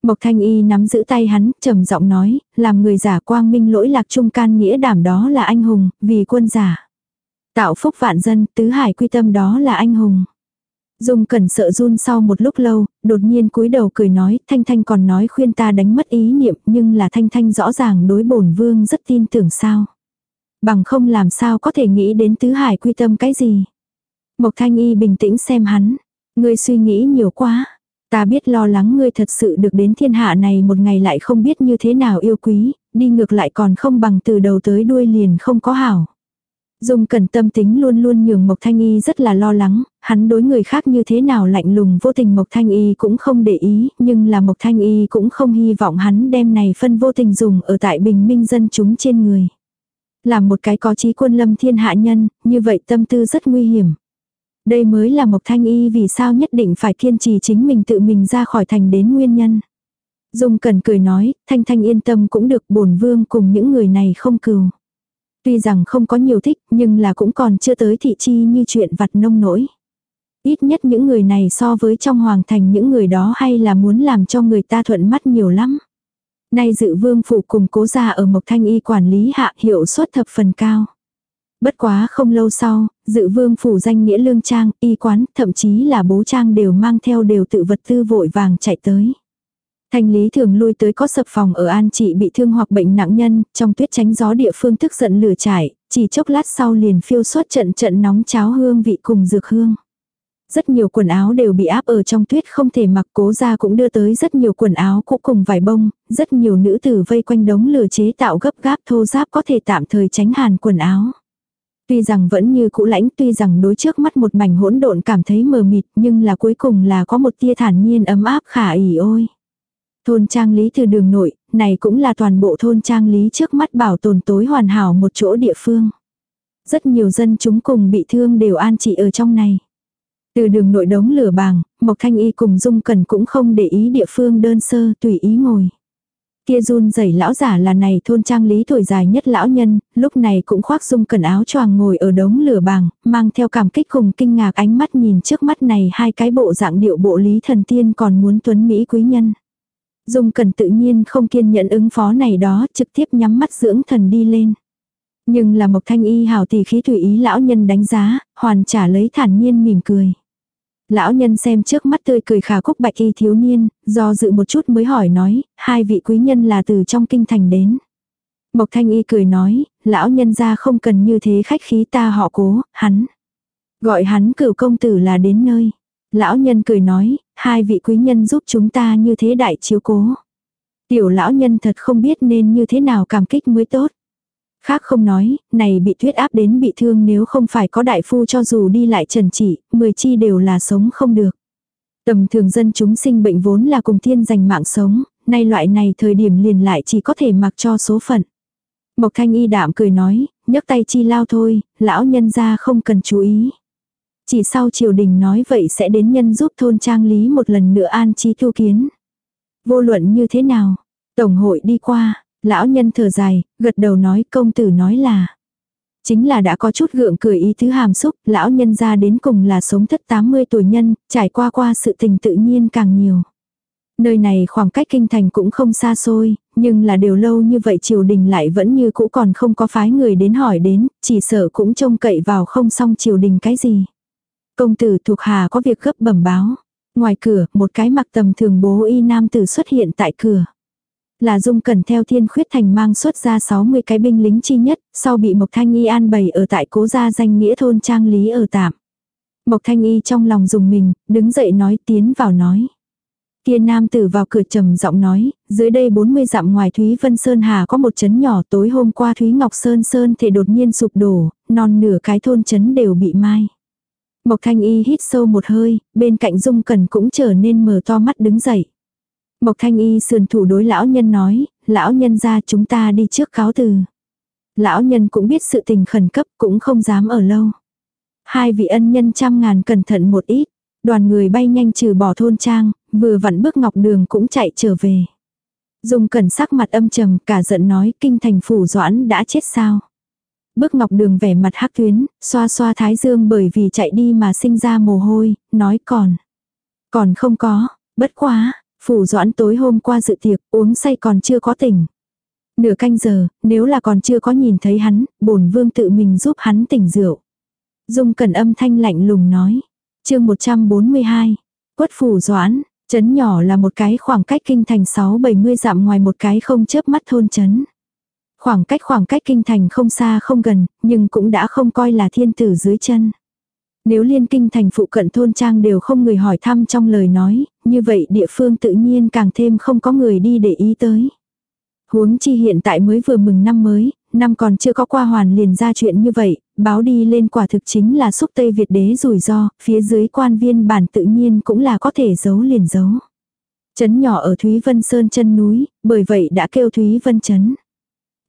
Mộc thanh y nắm giữ tay hắn, trầm giọng nói, làm người giả quang minh lỗi lạc trung can nghĩa đảm đó là anh hùng, vì quân giả. Tạo phúc vạn dân, tứ hải quy tâm đó là anh hùng. Dung cẩn sợ run sau một lúc lâu, đột nhiên cúi đầu cười nói, Thanh Thanh còn nói khuyên ta đánh mất ý niệm, nhưng là Thanh Thanh rõ ràng đối bổn vương rất tin tưởng sao. Bằng không làm sao có thể nghĩ đến tứ hải quy tâm cái gì. Mộc Thanh Y bình tĩnh xem hắn, ngươi suy nghĩ nhiều quá. Ta biết lo lắng ngươi thật sự được đến thiên hạ này một ngày lại không biết như thế nào yêu quý, đi ngược lại còn không bằng từ đầu tới đuôi liền không có hảo. Dung Cẩn tâm tính luôn luôn nhường Mộc Thanh Y rất là lo lắng, hắn đối người khác như thế nào lạnh lùng vô tình Mộc Thanh Y cũng không để ý, nhưng là Mộc Thanh Y cũng không hy vọng hắn đem này phân vô tình dùng ở tại bình minh dân chúng trên người. Làm một cái có trí quân lâm thiên hạ nhân, như vậy tâm tư rất nguy hiểm. Đây mới là Mộc Thanh Y vì sao nhất định phải kiên trì chính mình tự mình ra khỏi thành đến nguyên nhân. Dung Cẩn cười nói, Thanh Thanh yên tâm cũng được bổn vương cùng những người này không cừu. Tuy rằng không có nhiều thích nhưng là cũng còn chưa tới thị chi như chuyện vặt nông nỗi. Ít nhất những người này so với trong hoàng thành những người đó hay là muốn làm cho người ta thuận mắt nhiều lắm. Nay dự vương phủ cùng cố gia ở Mộc Thanh Y quản lý hạ hiệu suất thập phần cao. Bất quá không lâu sau, dự vương phủ danh nghĩa lương trang, y quán, thậm chí là bố trang đều mang theo đều tự vật tư vội vàng chạy tới. Thanh lý thường lui tới có sập phòng ở an trị bị thương hoặc bệnh nặng nhân, trong tuyết tránh gió địa phương tức giận lửa trải, chỉ chốc lát sau liền phiêu xuất trận trận nóng cháo hương vị cùng dược hương. Rất nhiều quần áo đều bị áp ở trong tuyết không thể mặc cố ra cũng đưa tới rất nhiều quần áo cũ cùng vải bông, rất nhiều nữ tử vây quanh đống lửa chế tạo gấp gáp thô giáp có thể tạm thời tránh hàn quần áo. Tuy rằng vẫn như cũ lãnh tuy rằng đối trước mắt một mảnh hỗn độn cảm thấy mờ mịt nhưng là cuối cùng là có một tia thản nhiên ấm áp khả ỉ ôi. Thôn trang lý từ đường nội, này cũng là toàn bộ thôn trang lý trước mắt bảo tồn tối hoàn hảo một chỗ địa phương. Rất nhiều dân chúng cùng bị thương đều an trị ở trong này. Từ đường nội đống lửa bàng, Mộc Thanh Y cùng Dung Cần cũng không để ý địa phương đơn sơ tùy ý ngồi. Kia run rẩy lão giả là này thôn trang lý tuổi dài nhất lão nhân, lúc này cũng khoác Dung Cần áo choàng ngồi ở đống lửa bàng, mang theo cảm kích cùng kinh ngạc ánh mắt nhìn trước mắt này hai cái bộ dạng điệu bộ lý thần tiên còn muốn tuấn Mỹ quý nhân. Dung Cần tự nhiên không kiên nhẫn ứng phó này đó, trực tiếp nhắm mắt dưỡng thần đi lên. Nhưng là Mộc Thanh Y hảo tỷ khí tùy ý lão nhân đánh giá, hoàn trả lấy thản nhiên mỉm cười. Lão nhân xem trước mắt tươi cười khả cúc bạch y thiếu niên, do dự một chút mới hỏi nói, hai vị quý nhân là từ trong kinh thành đến. Mộc Thanh Y cười nói, lão nhân ra không cần như thế khách khí ta họ cố, hắn. Gọi hắn cửu công tử là đến nơi. Lão nhân cười nói, hai vị quý nhân giúp chúng ta như thế đại chiếu cố. Tiểu lão nhân thật không biết nên như thế nào cảm kích mới tốt. Khác không nói, này bị tuyết áp đến bị thương nếu không phải có đại phu cho dù đi lại trần chỉ, mười chi đều là sống không được. Tầm thường dân chúng sinh bệnh vốn là cùng thiên giành mạng sống, nay loại này thời điểm liền lại chỉ có thể mặc cho số phận. Mộc thanh y đạm cười nói, nhấc tay chi lao thôi, lão nhân ra không cần chú ý. Chỉ sau triều đình nói vậy sẽ đến nhân giúp thôn trang lý một lần nữa an trí thu kiến. Vô luận như thế nào? Tổng hội đi qua, lão nhân thở dài, gật đầu nói công tử nói là. Chính là đã có chút gượng cười ý thứ hàm xúc, lão nhân ra đến cùng là sống thất 80 tuổi nhân, trải qua qua sự tình tự nhiên càng nhiều. Nơi này khoảng cách kinh thành cũng không xa xôi, nhưng là đều lâu như vậy triều đình lại vẫn như cũ còn không có phái người đến hỏi đến, chỉ sợ cũng trông cậy vào không xong triều đình cái gì. Công tử thuộc hà có việc gấp bẩm báo. Ngoài cửa, một cái mặc tầm thường bố y nam tử xuất hiện tại cửa. Là dung cẩn theo thiên khuyết thành mang xuất ra 60 cái binh lính chi nhất, sau bị Mộc Thanh Y an bày ở tại cố gia danh nghĩa thôn trang lý ở tạm. Mộc Thanh Y trong lòng dùng mình, đứng dậy nói tiến vào nói. Kia nam tử vào cửa trầm giọng nói, dưới đây 40 dặm ngoài Thúy Vân Sơn Hà có một chấn nhỏ tối hôm qua Thúy Ngọc Sơn Sơn thể đột nhiên sụp đổ, non nửa cái thôn chấn đều bị mai. Mộc Thanh Y hít sâu một hơi, bên cạnh Dung Cẩn cũng trở nên mở to mắt đứng dậy. Mộc Thanh Y sườn thủ đối lão nhân nói, lão nhân ra chúng ta đi trước cáo từ. Lão nhân cũng biết sự tình khẩn cấp cũng không dám ở lâu. Hai vị ân nhân trăm ngàn cẩn thận một ít, đoàn người bay nhanh trừ bỏ thôn trang, vừa vặn bước ngọc đường cũng chạy trở về. Dung cẩn sắc mặt âm trầm cả giận nói kinh thành phủ doãn đã chết sao. Bước ngọc đường vẻ mặt hắc tuyến, xoa xoa thái dương bởi vì chạy đi mà sinh ra mồ hôi, nói còn. Còn không có, bất quá, phủ doãn tối hôm qua dự tiệc uống say còn chưa có tỉnh. Nửa canh giờ, nếu là còn chưa có nhìn thấy hắn, bổn vương tự mình giúp hắn tỉnh rượu. Dung cẩn âm thanh lạnh lùng nói. chương 142, quất phủ doãn, chấn nhỏ là một cái khoảng cách kinh thành 6-70 dặm ngoài một cái không chớp mắt thôn chấn. Khoảng cách khoảng cách kinh thành không xa không gần, nhưng cũng đã không coi là thiên tử dưới chân. Nếu liên kinh thành phụ cận thôn trang đều không người hỏi thăm trong lời nói, như vậy địa phương tự nhiên càng thêm không có người đi để ý tới. Huống chi hiện tại mới vừa mừng năm mới, năm còn chưa có qua hoàn liền ra chuyện như vậy, báo đi lên quả thực chính là xúc Tây Việt đế rủi ro, phía dưới quan viên bản tự nhiên cũng là có thể giấu liền giấu. Trấn nhỏ ở Thúy Vân Sơn chân núi, bởi vậy đã kêu Thúy Vân Trấn.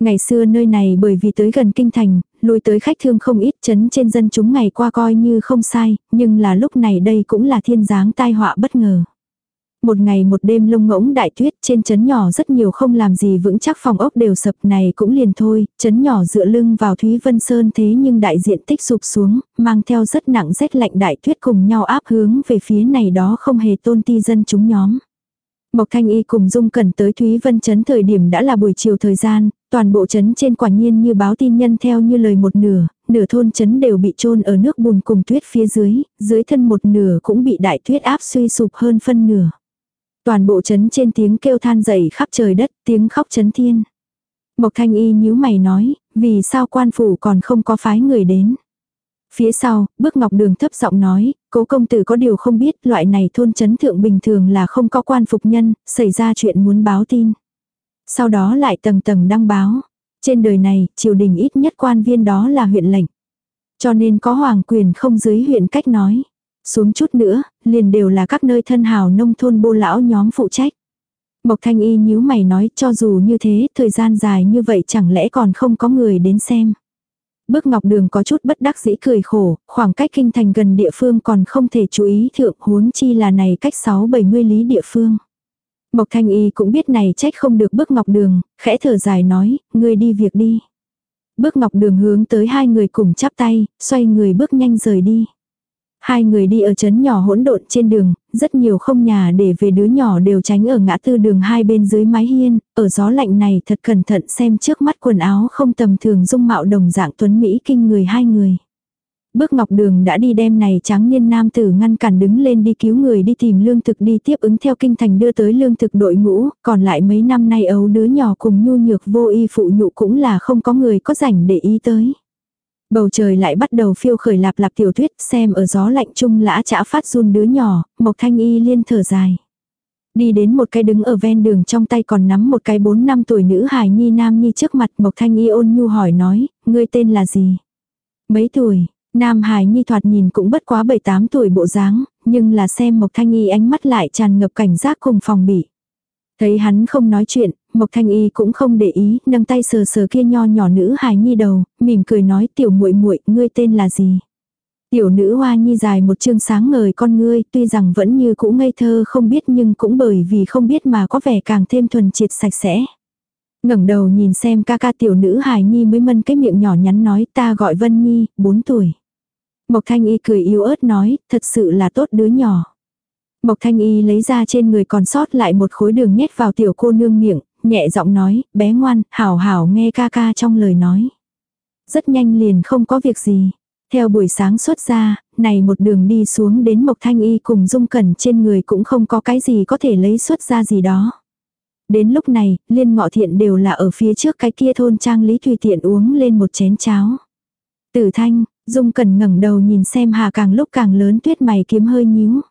Ngày xưa nơi này bởi vì tới gần kinh thành, lui tới khách thương không ít chấn trên dân chúng ngày qua coi như không sai, nhưng là lúc này đây cũng là thiên giáng tai họa bất ngờ. Một ngày một đêm lông ngỗng đại tuyết trên chấn nhỏ rất nhiều không làm gì vững chắc phòng ốc đều sập này cũng liền thôi, chấn nhỏ dựa lưng vào Thúy Vân Sơn thế nhưng đại diện tích sụp xuống, mang theo rất nặng rét lạnh đại tuyết cùng nhau áp hướng về phía này đó không hề tôn ti dân chúng nhóm. Mộc Thanh Y cùng Dung Cẩn tới Thúy Vân Trấn thời điểm đã là buổi chiều thời gian, toàn bộ trấn trên quả nhiên như báo tin nhân theo như lời một nửa, nửa thôn trấn đều bị chôn ở nước bùn cùng tuyết phía dưới, dưới thân một nửa cũng bị đại tuyết áp suy sụp hơn phân nửa. Toàn bộ trấn trên tiếng kêu than dậy khắp trời đất, tiếng khóc chấn thiên. Mộc Thanh Y nhíu mày nói, vì sao quan phủ còn không có phái người đến. Phía sau, bước ngọc đường thấp giọng nói, cố công tử có điều không biết loại này thôn chấn thượng bình thường là không có quan phục nhân, xảy ra chuyện muốn báo tin. Sau đó lại tầng tầng đăng báo. Trên đời này, triều đình ít nhất quan viên đó là huyện lệnh. Cho nên có hoàng quyền không dưới huyện cách nói. Xuống chút nữa, liền đều là các nơi thân hào nông thôn bô lão nhóm phụ trách. Mộc thanh y nhíu mày nói cho dù như thế, thời gian dài như vậy chẳng lẽ còn không có người đến xem. Bước ngọc đường có chút bất đắc dĩ cười khổ, khoảng cách kinh thành gần địa phương còn không thể chú ý thượng huống chi là này cách 6-70 lý địa phương. Mộc thanh y cũng biết này trách không được bước ngọc đường, khẽ thở dài nói, ngươi đi việc đi. Bước ngọc đường hướng tới hai người cùng chắp tay, xoay người bước nhanh rời đi. Hai người đi ở chấn nhỏ hỗn độn trên đường, rất nhiều không nhà để về đứa nhỏ đều tránh ở ngã tư đường hai bên dưới mái hiên, ở gió lạnh này thật cẩn thận xem trước mắt quần áo không tầm thường dung mạo đồng dạng tuấn Mỹ kinh người hai người. Bước ngọc đường đã đi đem này trắng niên nam tử ngăn cản đứng lên đi cứu người đi tìm lương thực đi tiếp ứng theo kinh thành đưa tới lương thực đội ngũ, còn lại mấy năm nay ấu đứa nhỏ cùng nhu nhược vô y phụ nhụ cũng là không có người có rảnh để ý tới. Bầu trời lại bắt đầu phiêu khởi lạp lạp tiểu tuyết xem ở gió lạnh chung lã chả phát run đứa nhỏ, Mộc Thanh Y liên thở dài. Đi đến một cái đứng ở ven đường trong tay còn nắm một cái 4 năm tuổi nữ hài nhi nam nhi trước mặt Mộc Thanh Y ôn nhu hỏi nói, ngươi tên là gì? Mấy tuổi? Nam hài nhi thoạt nhìn cũng bất quá 7-8 tuổi bộ dáng, nhưng là xem Mộc Thanh Y ánh mắt lại tràn ngập cảnh giác cùng phòng bị. Thấy hắn không nói chuyện, Mộc Thanh Y cũng không để ý, nâng tay sờ sờ kia nho nhỏ nữ hài nhi đầu, mỉm cười nói tiểu muội muội, ngươi tên là gì? Tiểu nữ hoa nhi dài một chương sáng ngời con ngươi, tuy rằng vẫn như cũ ngây thơ không biết nhưng cũng bởi vì không biết mà có vẻ càng thêm thuần triệt sạch sẽ. ngẩng đầu nhìn xem ca ca tiểu nữ hài nhi mới mân cái miệng nhỏ nhắn nói ta gọi Vân Nhi, 4 tuổi. Mộc Thanh Y cười yếu ớt nói, thật sự là tốt đứa nhỏ. Mộc Thanh Y lấy ra trên người còn sót lại một khối đường nhét vào tiểu cô nương miệng, nhẹ giọng nói, bé ngoan, hảo hảo nghe ca ca trong lời nói. Rất nhanh liền không có việc gì. Theo buổi sáng xuất ra, này một đường đi xuống đến Mộc Thanh Y cùng Dung Cẩn trên người cũng không có cái gì có thể lấy xuất ra gì đó. Đến lúc này, liên ngọ thiện đều là ở phía trước cái kia thôn trang lý tùy tiện uống lên một chén cháo. Tử thanh, Dung Cẩn ngẩng đầu nhìn xem hà càng lúc càng lớn tuyết mày kiếm hơi nhíu.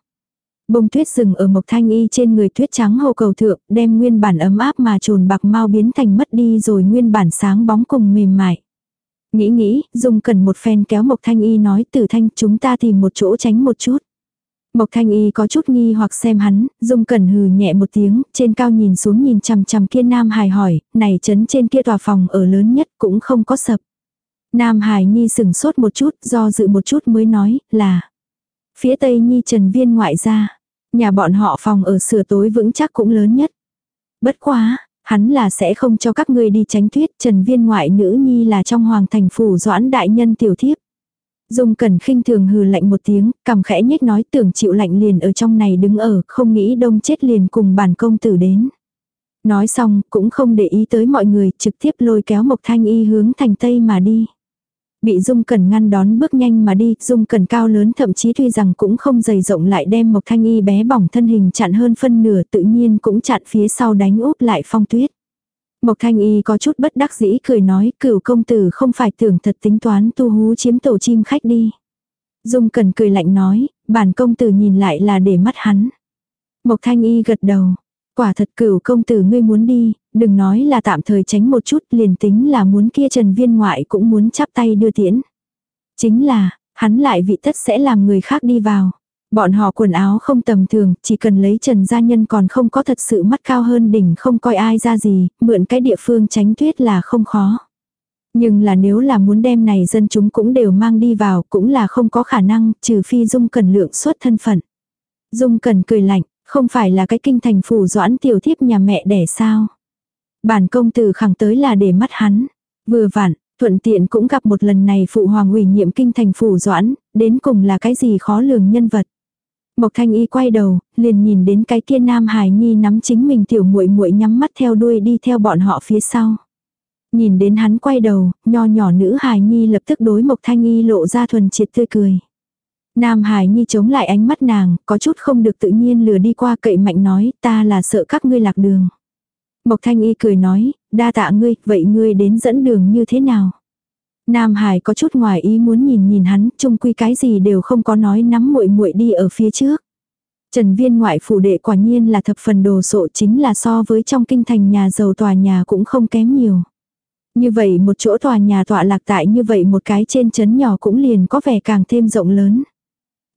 Bông tuyết rừng ở mộc thanh y trên người tuyết trắng hồ cầu thượng, đem nguyên bản ấm áp mà trồn bạc mau biến thành mất đi rồi nguyên bản sáng bóng cùng mềm mại. Nghĩ nghĩ, dùng cần một phen kéo mộc thanh y nói tử thanh chúng ta tìm một chỗ tránh một chút. Mộc thanh y có chút nghi hoặc xem hắn, dung cẩn hừ nhẹ một tiếng, trên cao nhìn xuống nhìn chằm chằm kia nam hài hỏi, này chấn trên kia tòa phòng ở lớn nhất cũng không có sập. Nam hài nhi sừng sốt một chút, do dự một chút mới nói, là. Phía tây nhi trần viên ngoại gia. Nhà bọn họ phòng ở sửa tối vững chắc cũng lớn nhất. Bất quá, hắn là sẽ không cho các ngươi đi tránh tuyết trần viên ngoại nữ nhi là trong hoàng thành phủ doãn đại nhân tiểu thiếp. Dung cẩn khinh thường hừ lạnh một tiếng, cằm khẽ nhếch nói tưởng chịu lạnh liền ở trong này đứng ở, không nghĩ đông chết liền cùng bản công tử đến. Nói xong, cũng không để ý tới mọi người, trực tiếp lôi kéo Mộc Thanh Y hướng thành Tây mà đi. Bị Dung Cẩn ngăn đón bước nhanh mà đi, Dung Cẩn cao lớn thậm chí tuy rằng cũng không dày rộng lại đem Mộc Thanh Y bé bỏng thân hình chặn hơn phân nửa tự nhiên cũng chặn phía sau đánh úp lại phong tuyết. Mộc Thanh Y có chút bất đắc dĩ cười nói cửu công tử không phải tưởng thật tính toán tu hú chiếm tổ chim khách đi. Dung Cẩn cười lạnh nói, bản công tử nhìn lại là để mắt hắn. Mộc Thanh Y gật đầu. Quả thật cửu công tử ngươi muốn đi, đừng nói là tạm thời tránh một chút liền tính là muốn kia trần viên ngoại cũng muốn chắp tay đưa tiễn. Chính là, hắn lại vị tất sẽ làm người khác đi vào. Bọn họ quần áo không tầm thường, chỉ cần lấy trần gia nhân còn không có thật sự mắt cao hơn đỉnh không coi ai ra gì, mượn cái địa phương tránh tuyết là không khó. Nhưng là nếu là muốn đem này dân chúng cũng đều mang đi vào cũng là không có khả năng, trừ phi Dung Cần lượng suốt thân phận. Dung Cần cười lạnh, không phải là cái kinh thành phủ doãn tiểu thiếp nhà mẹ đẻ sao. Bản công tử khẳng tới là để mắt hắn. Vừa vặn, thuận tiện cũng gặp một lần này phụ hoàng ủy nhiệm kinh thành phủ doãn, đến cùng là cái gì khó lường nhân vật. Mộc Thanh Y quay đầu, liền nhìn đến cái kia Nam Hải Nhi nắm chính mình tiểu muội muội nhắm mắt theo đuôi đi theo bọn họ phía sau. Nhìn đến hắn quay đầu, nho nhỏ nữ Hải Nhi lập tức đối Mộc Thanh Y lộ ra thuần triệt tươi cười. Nam Hải Nhi chống lại ánh mắt nàng, có chút không được tự nhiên lừa đi qua cậy mạnh nói, ta là sợ các ngươi lạc đường. Mộc Thanh Y cười nói, đa tạ ngươi, vậy ngươi đến dẫn đường như thế nào? Nam Hải có chút ngoài ý muốn nhìn nhìn hắn, chung quy cái gì đều không có nói nắm muội muội đi ở phía trước. Trần viên ngoại phủ đệ quả nhiên là thập phần đồ sộ chính là so với trong kinh thành nhà giàu tòa nhà cũng không kém nhiều. Như vậy một chỗ tòa nhà tọa lạc tại như vậy một cái trên chấn nhỏ cũng liền có vẻ càng thêm rộng lớn.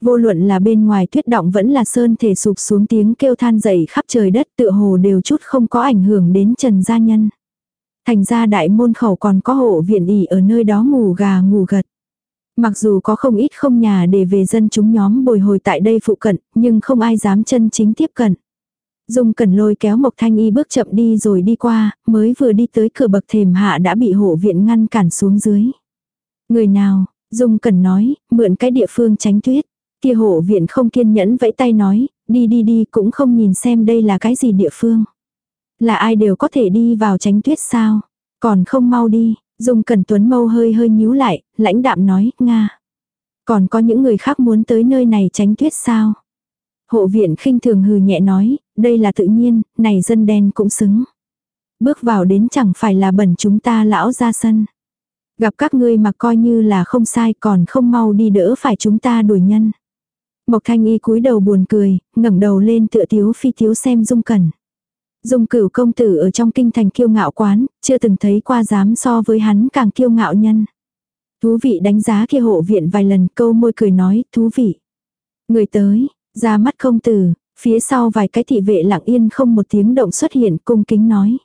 Vô luận là bên ngoài tuyết động vẫn là sơn thể sụp xuống tiếng kêu than dậy khắp trời đất tựa hồ đều chút không có ảnh hưởng đến Trần Gia Nhân. Thành ra đại môn khẩu còn có hộ viện ỉ ở nơi đó ngủ gà ngủ gật. Mặc dù có không ít không nhà để về dân chúng nhóm bồi hồi tại đây phụ cận, nhưng không ai dám chân chính tiếp cận. Dung cần lôi kéo Mộc Thanh Y bước chậm đi rồi đi qua, mới vừa đi tới cửa bậc thềm hạ đã bị hộ viện ngăn cản xuống dưới. Người nào, Dung cần nói, mượn cái địa phương tránh tuyết. Kia hộ viện không kiên nhẫn vẫy tay nói, đi đi đi cũng không nhìn xem đây là cái gì địa phương. Là ai đều có thể đi vào tránh tuyết sao? Còn không mau đi, Dung Cẩn Tuấn mâu hơi hơi nhíu lại, lãnh đạm nói, Nga. Còn có những người khác muốn tới nơi này tránh tuyết sao? Hộ viện khinh thường hừ nhẹ nói, đây là tự nhiên, này dân đen cũng xứng. Bước vào đến chẳng phải là bẩn chúng ta lão ra sân. Gặp các ngươi mà coi như là không sai còn không mau đi đỡ phải chúng ta đuổi nhân. Mộc thanh y cúi đầu buồn cười, ngẩng đầu lên tựa tiếu phi tiếu xem dung cẩn. Dung cửu công tử ở trong kinh thành kiêu ngạo quán, chưa từng thấy qua dám so với hắn càng kiêu ngạo nhân. Thú vị đánh giá kia hộ viện vài lần câu môi cười nói, thú vị. Người tới, ra mắt công tử, phía sau vài cái thị vệ lặng yên không một tiếng động xuất hiện cung kính nói.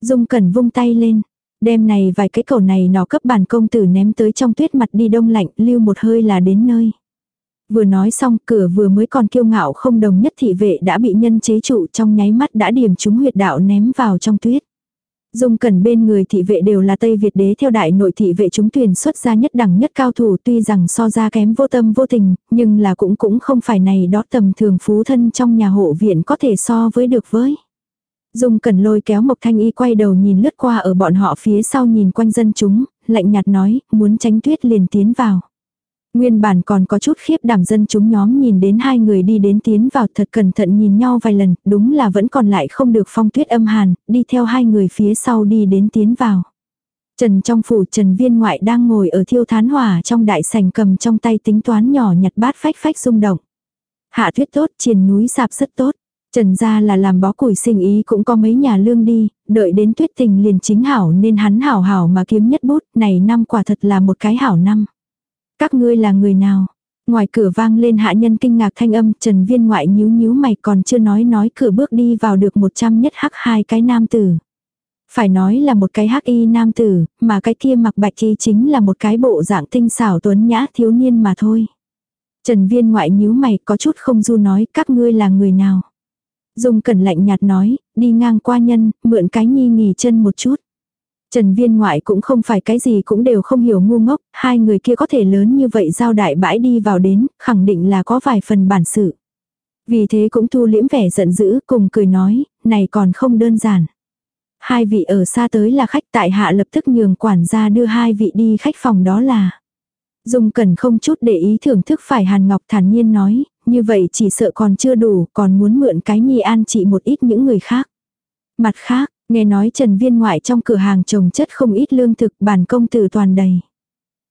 Dung cẩn vung tay lên, đêm này vài cái cầu này nó cấp bản công tử ném tới trong tuyết mặt đi đông lạnh lưu một hơi là đến nơi. Vừa nói xong cửa vừa mới còn kiêu ngạo không đồng nhất thị vệ đã bị nhân chế trụ trong nháy mắt đã điểm chúng huyệt đạo ném vào trong tuyết. Dung cẩn bên người thị vệ đều là Tây Việt đế theo đại nội thị vệ chúng tuyển xuất ra nhất đẳng nhất cao thủ tuy rằng so ra kém vô tâm vô tình, nhưng là cũng cũng không phải này đó tầm thường phú thân trong nhà hộ viện có thể so với được với. Dung cẩn lôi kéo Mộc Thanh Y quay đầu nhìn lướt qua ở bọn họ phía sau nhìn quanh dân chúng, lạnh nhạt nói, muốn tránh tuyết liền tiến vào. Nguyên bản còn có chút khiếp đảm dân chúng nhóm nhìn đến hai người đi đến tiến vào thật cẩn thận nhìn nhau vài lần, đúng là vẫn còn lại không được phong tuyết âm hàn, đi theo hai người phía sau đi đến tiến vào. Trần trong phủ Trần Viên ngoại đang ngồi ở thiêu thán hỏa trong đại sành cầm trong tay tính toán nhỏ nhặt bát phách phách rung động. Hạ tuyết tốt, triền núi sạp rất tốt. Trần ra là làm bó củi sinh ý cũng có mấy nhà lương đi, đợi đến tuyết tình liền chính hảo nên hắn hảo hảo mà kiếm nhất bút, này năm quả thật là một cái hảo năm. Các ngươi là người nào? Ngoài cửa vang lên hạ nhân kinh ngạc thanh âm, Trần Viên ngoại nhíu nhíu mày còn chưa nói nói cửa bước đi vào được một trăm nhất hắc hai cái nam tử. Phải nói là một cái hắc y nam tử, mà cái kia mặc bạch y chính là một cái bộ dạng tinh xảo tuấn nhã thiếu niên mà thôi. Trần Viên ngoại nhíu mày có chút không du nói các ngươi là người nào. Dung cẩn lạnh nhạt nói, đi ngang qua nhân, mượn cái nhi nghỉ chân một chút. Trần viên ngoại cũng không phải cái gì cũng đều không hiểu ngu ngốc, hai người kia có thể lớn như vậy giao đại bãi đi vào đến, khẳng định là có vài phần bản sự. Vì thế cũng thu liễm vẻ giận dữ cùng cười nói, này còn không đơn giản. Hai vị ở xa tới là khách tại hạ lập tức nhường quản gia đưa hai vị đi khách phòng đó là. Dung cần không chút để ý thưởng thức phải Hàn Ngọc thản nhiên nói, như vậy chỉ sợ còn chưa đủ, còn muốn mượn cái nhi an trị một ít những người khác. Mặt khác, Nghe nói Trần Viên Ngoại trong cửa hàng trồng chất không ít lương thực bản công tử toàn đầy.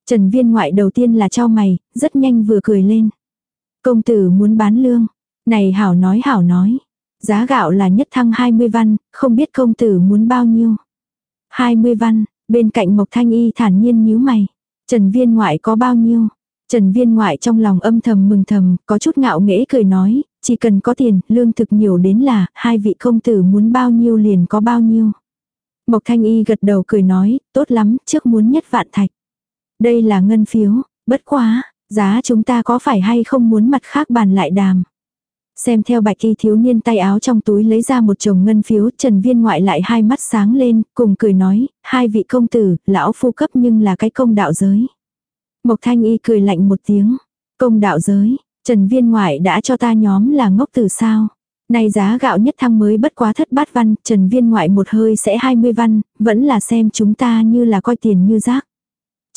Trần Viên Ngoại đầu tiên là cho mày, rất nhanh vừa cười lên. Công tử muốn bán lương. Này hảo nói hảo nói. Giá gạo là nhất thăng 20 văn, không biết công tử muốn bao nhiêu. 20 văn, bên cạnh Mộc Thanh Y thản nhiên nhíu mày. Trần viên ngoại có bao nhiêu? Trần viên ngoại trong lòng âm thầm mừng thầm, có chút ngạo nghễ cười nói, chỉ cần có tiền, lương thực nhiều đến là, hai vị công tử muốn bao nhiêu liền có bao nhiêu. Mộc Thanh Y gật đầu cười nói, tốt lắm, trước muốn nhất vạn thạch. Đây là ngân phiếu, bất quá, giá chúng ta có phải hay không muốn mặt khác bàn lại đàm. Xem theo bạch y thiếu niên tay áo trong túi lấy ra một chồng ngân phiếu, trần viên ngoại lại hai mắt sáng lên, cùng cười nói, hai vị công tử, lão phu cấp nhưng là cái công đạo giới. Mộc thanh y cười lạnh một tiếng, công đạo giới, trần viên ngoại đã cho ta nhóm là ngốc tử sao. Nay giá gạo nhất thăng mới bất quá thất bát văn, trần viên ngoại một hơi sẽ 20 văn, vẫn là xem chúng ta như là coi tiền như rác.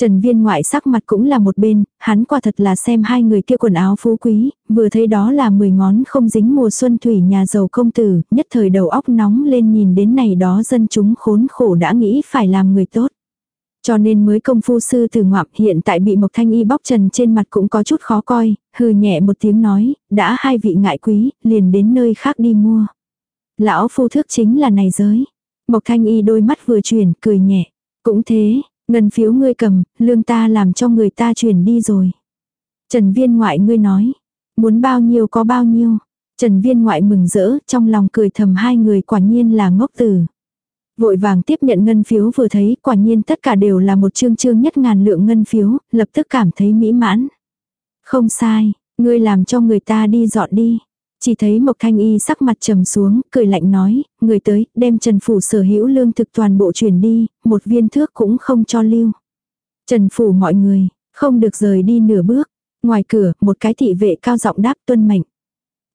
Trần viên ngoại sắc mặt cũng là một bên, hắn quả thật là xem hai người kia quần áo phú quý, vừa thấy đó là mười ngón không dính mùa xuân thủy nhà giàu công tử, nhất thời đầu óc nóng lên nhìn đến này đó dân chúng khốn khổ đã nghĩ phải làm người tốt. Cho nên mới công phu sư từ ngoạm hiện tại bị Mộc Thanh Y bóc trần trên mặt cũng có chút khó coi, hừ nhẹ một tiếng nói, đã hai vị ngại quý, liền đến nơi khác đi mua. Lão phu thước chính là này giới. Mộc Thanh Y đôi mắt vừa chuyển, cười nhẹ. Cũng thế, ngân phiếu ngươi cầm, lương ta làm cho người ta chuyển đi rồi. Trần viên ngoại ngươi nói, muốn bao nhiêu có bao nhiêu. Trần viên ngoại mừng rỡ, trong lòng cười thầm hai người quả nhiên là ngốc tử. Vội vàng tiếp nhận ngân phiếu vừa thấy quả nhiên tất cả đều là một chương chương nhất ngàn lượng ngân phiếu, lập tức cảm thấy mỹ mãn. Không sai, ngươi làm cho người ta đi dọn đi. Chỉ thấy Mộc Thanh Y sắc mặt trầm xuống, cười lạnh nói, người tới, đem Trần Phủ sở hữu lương thực toàn bộ chuyển đi, một viên thước cũng không cho lưu. Trần Phủ mọi người, không được rời đi nửa bước. Ngoài cửa, một cái thị vệ cao giọng đáp tuân mệnh.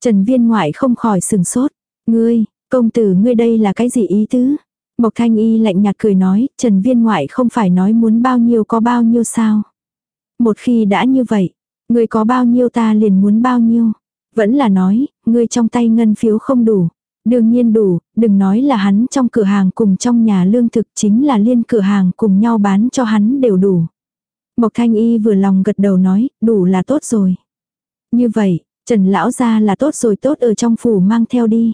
Trần Viên ngoại không khỏi sừng sốt. Ngươi, công tử ngươi đây là cái gì ý tứ? Mộc Thanh Y lạnh nhạt cười nói, Trần Viên ngoại không phải nói muốn bao nhiêu có bao nhiêu sao. Một khi đã như vậy, người có bao nhiêu ta liền muốn bao nhiêu. Vẫn là nói, người trong tay ngân phiếu không đủ. Đương nhiên đủ, đừng nói là hắn trong cửa hàng cùng trong nhà lương thực chính là liên cửa hàng cùng nhau bán cho hắn đều đủ. Mộc Thanh Y vừa lòng gật đầu nói, đủ là tốt rồi. Như vậy, Trần Lão ra là tốt rồi tốt ở trong phủ mang theo đi.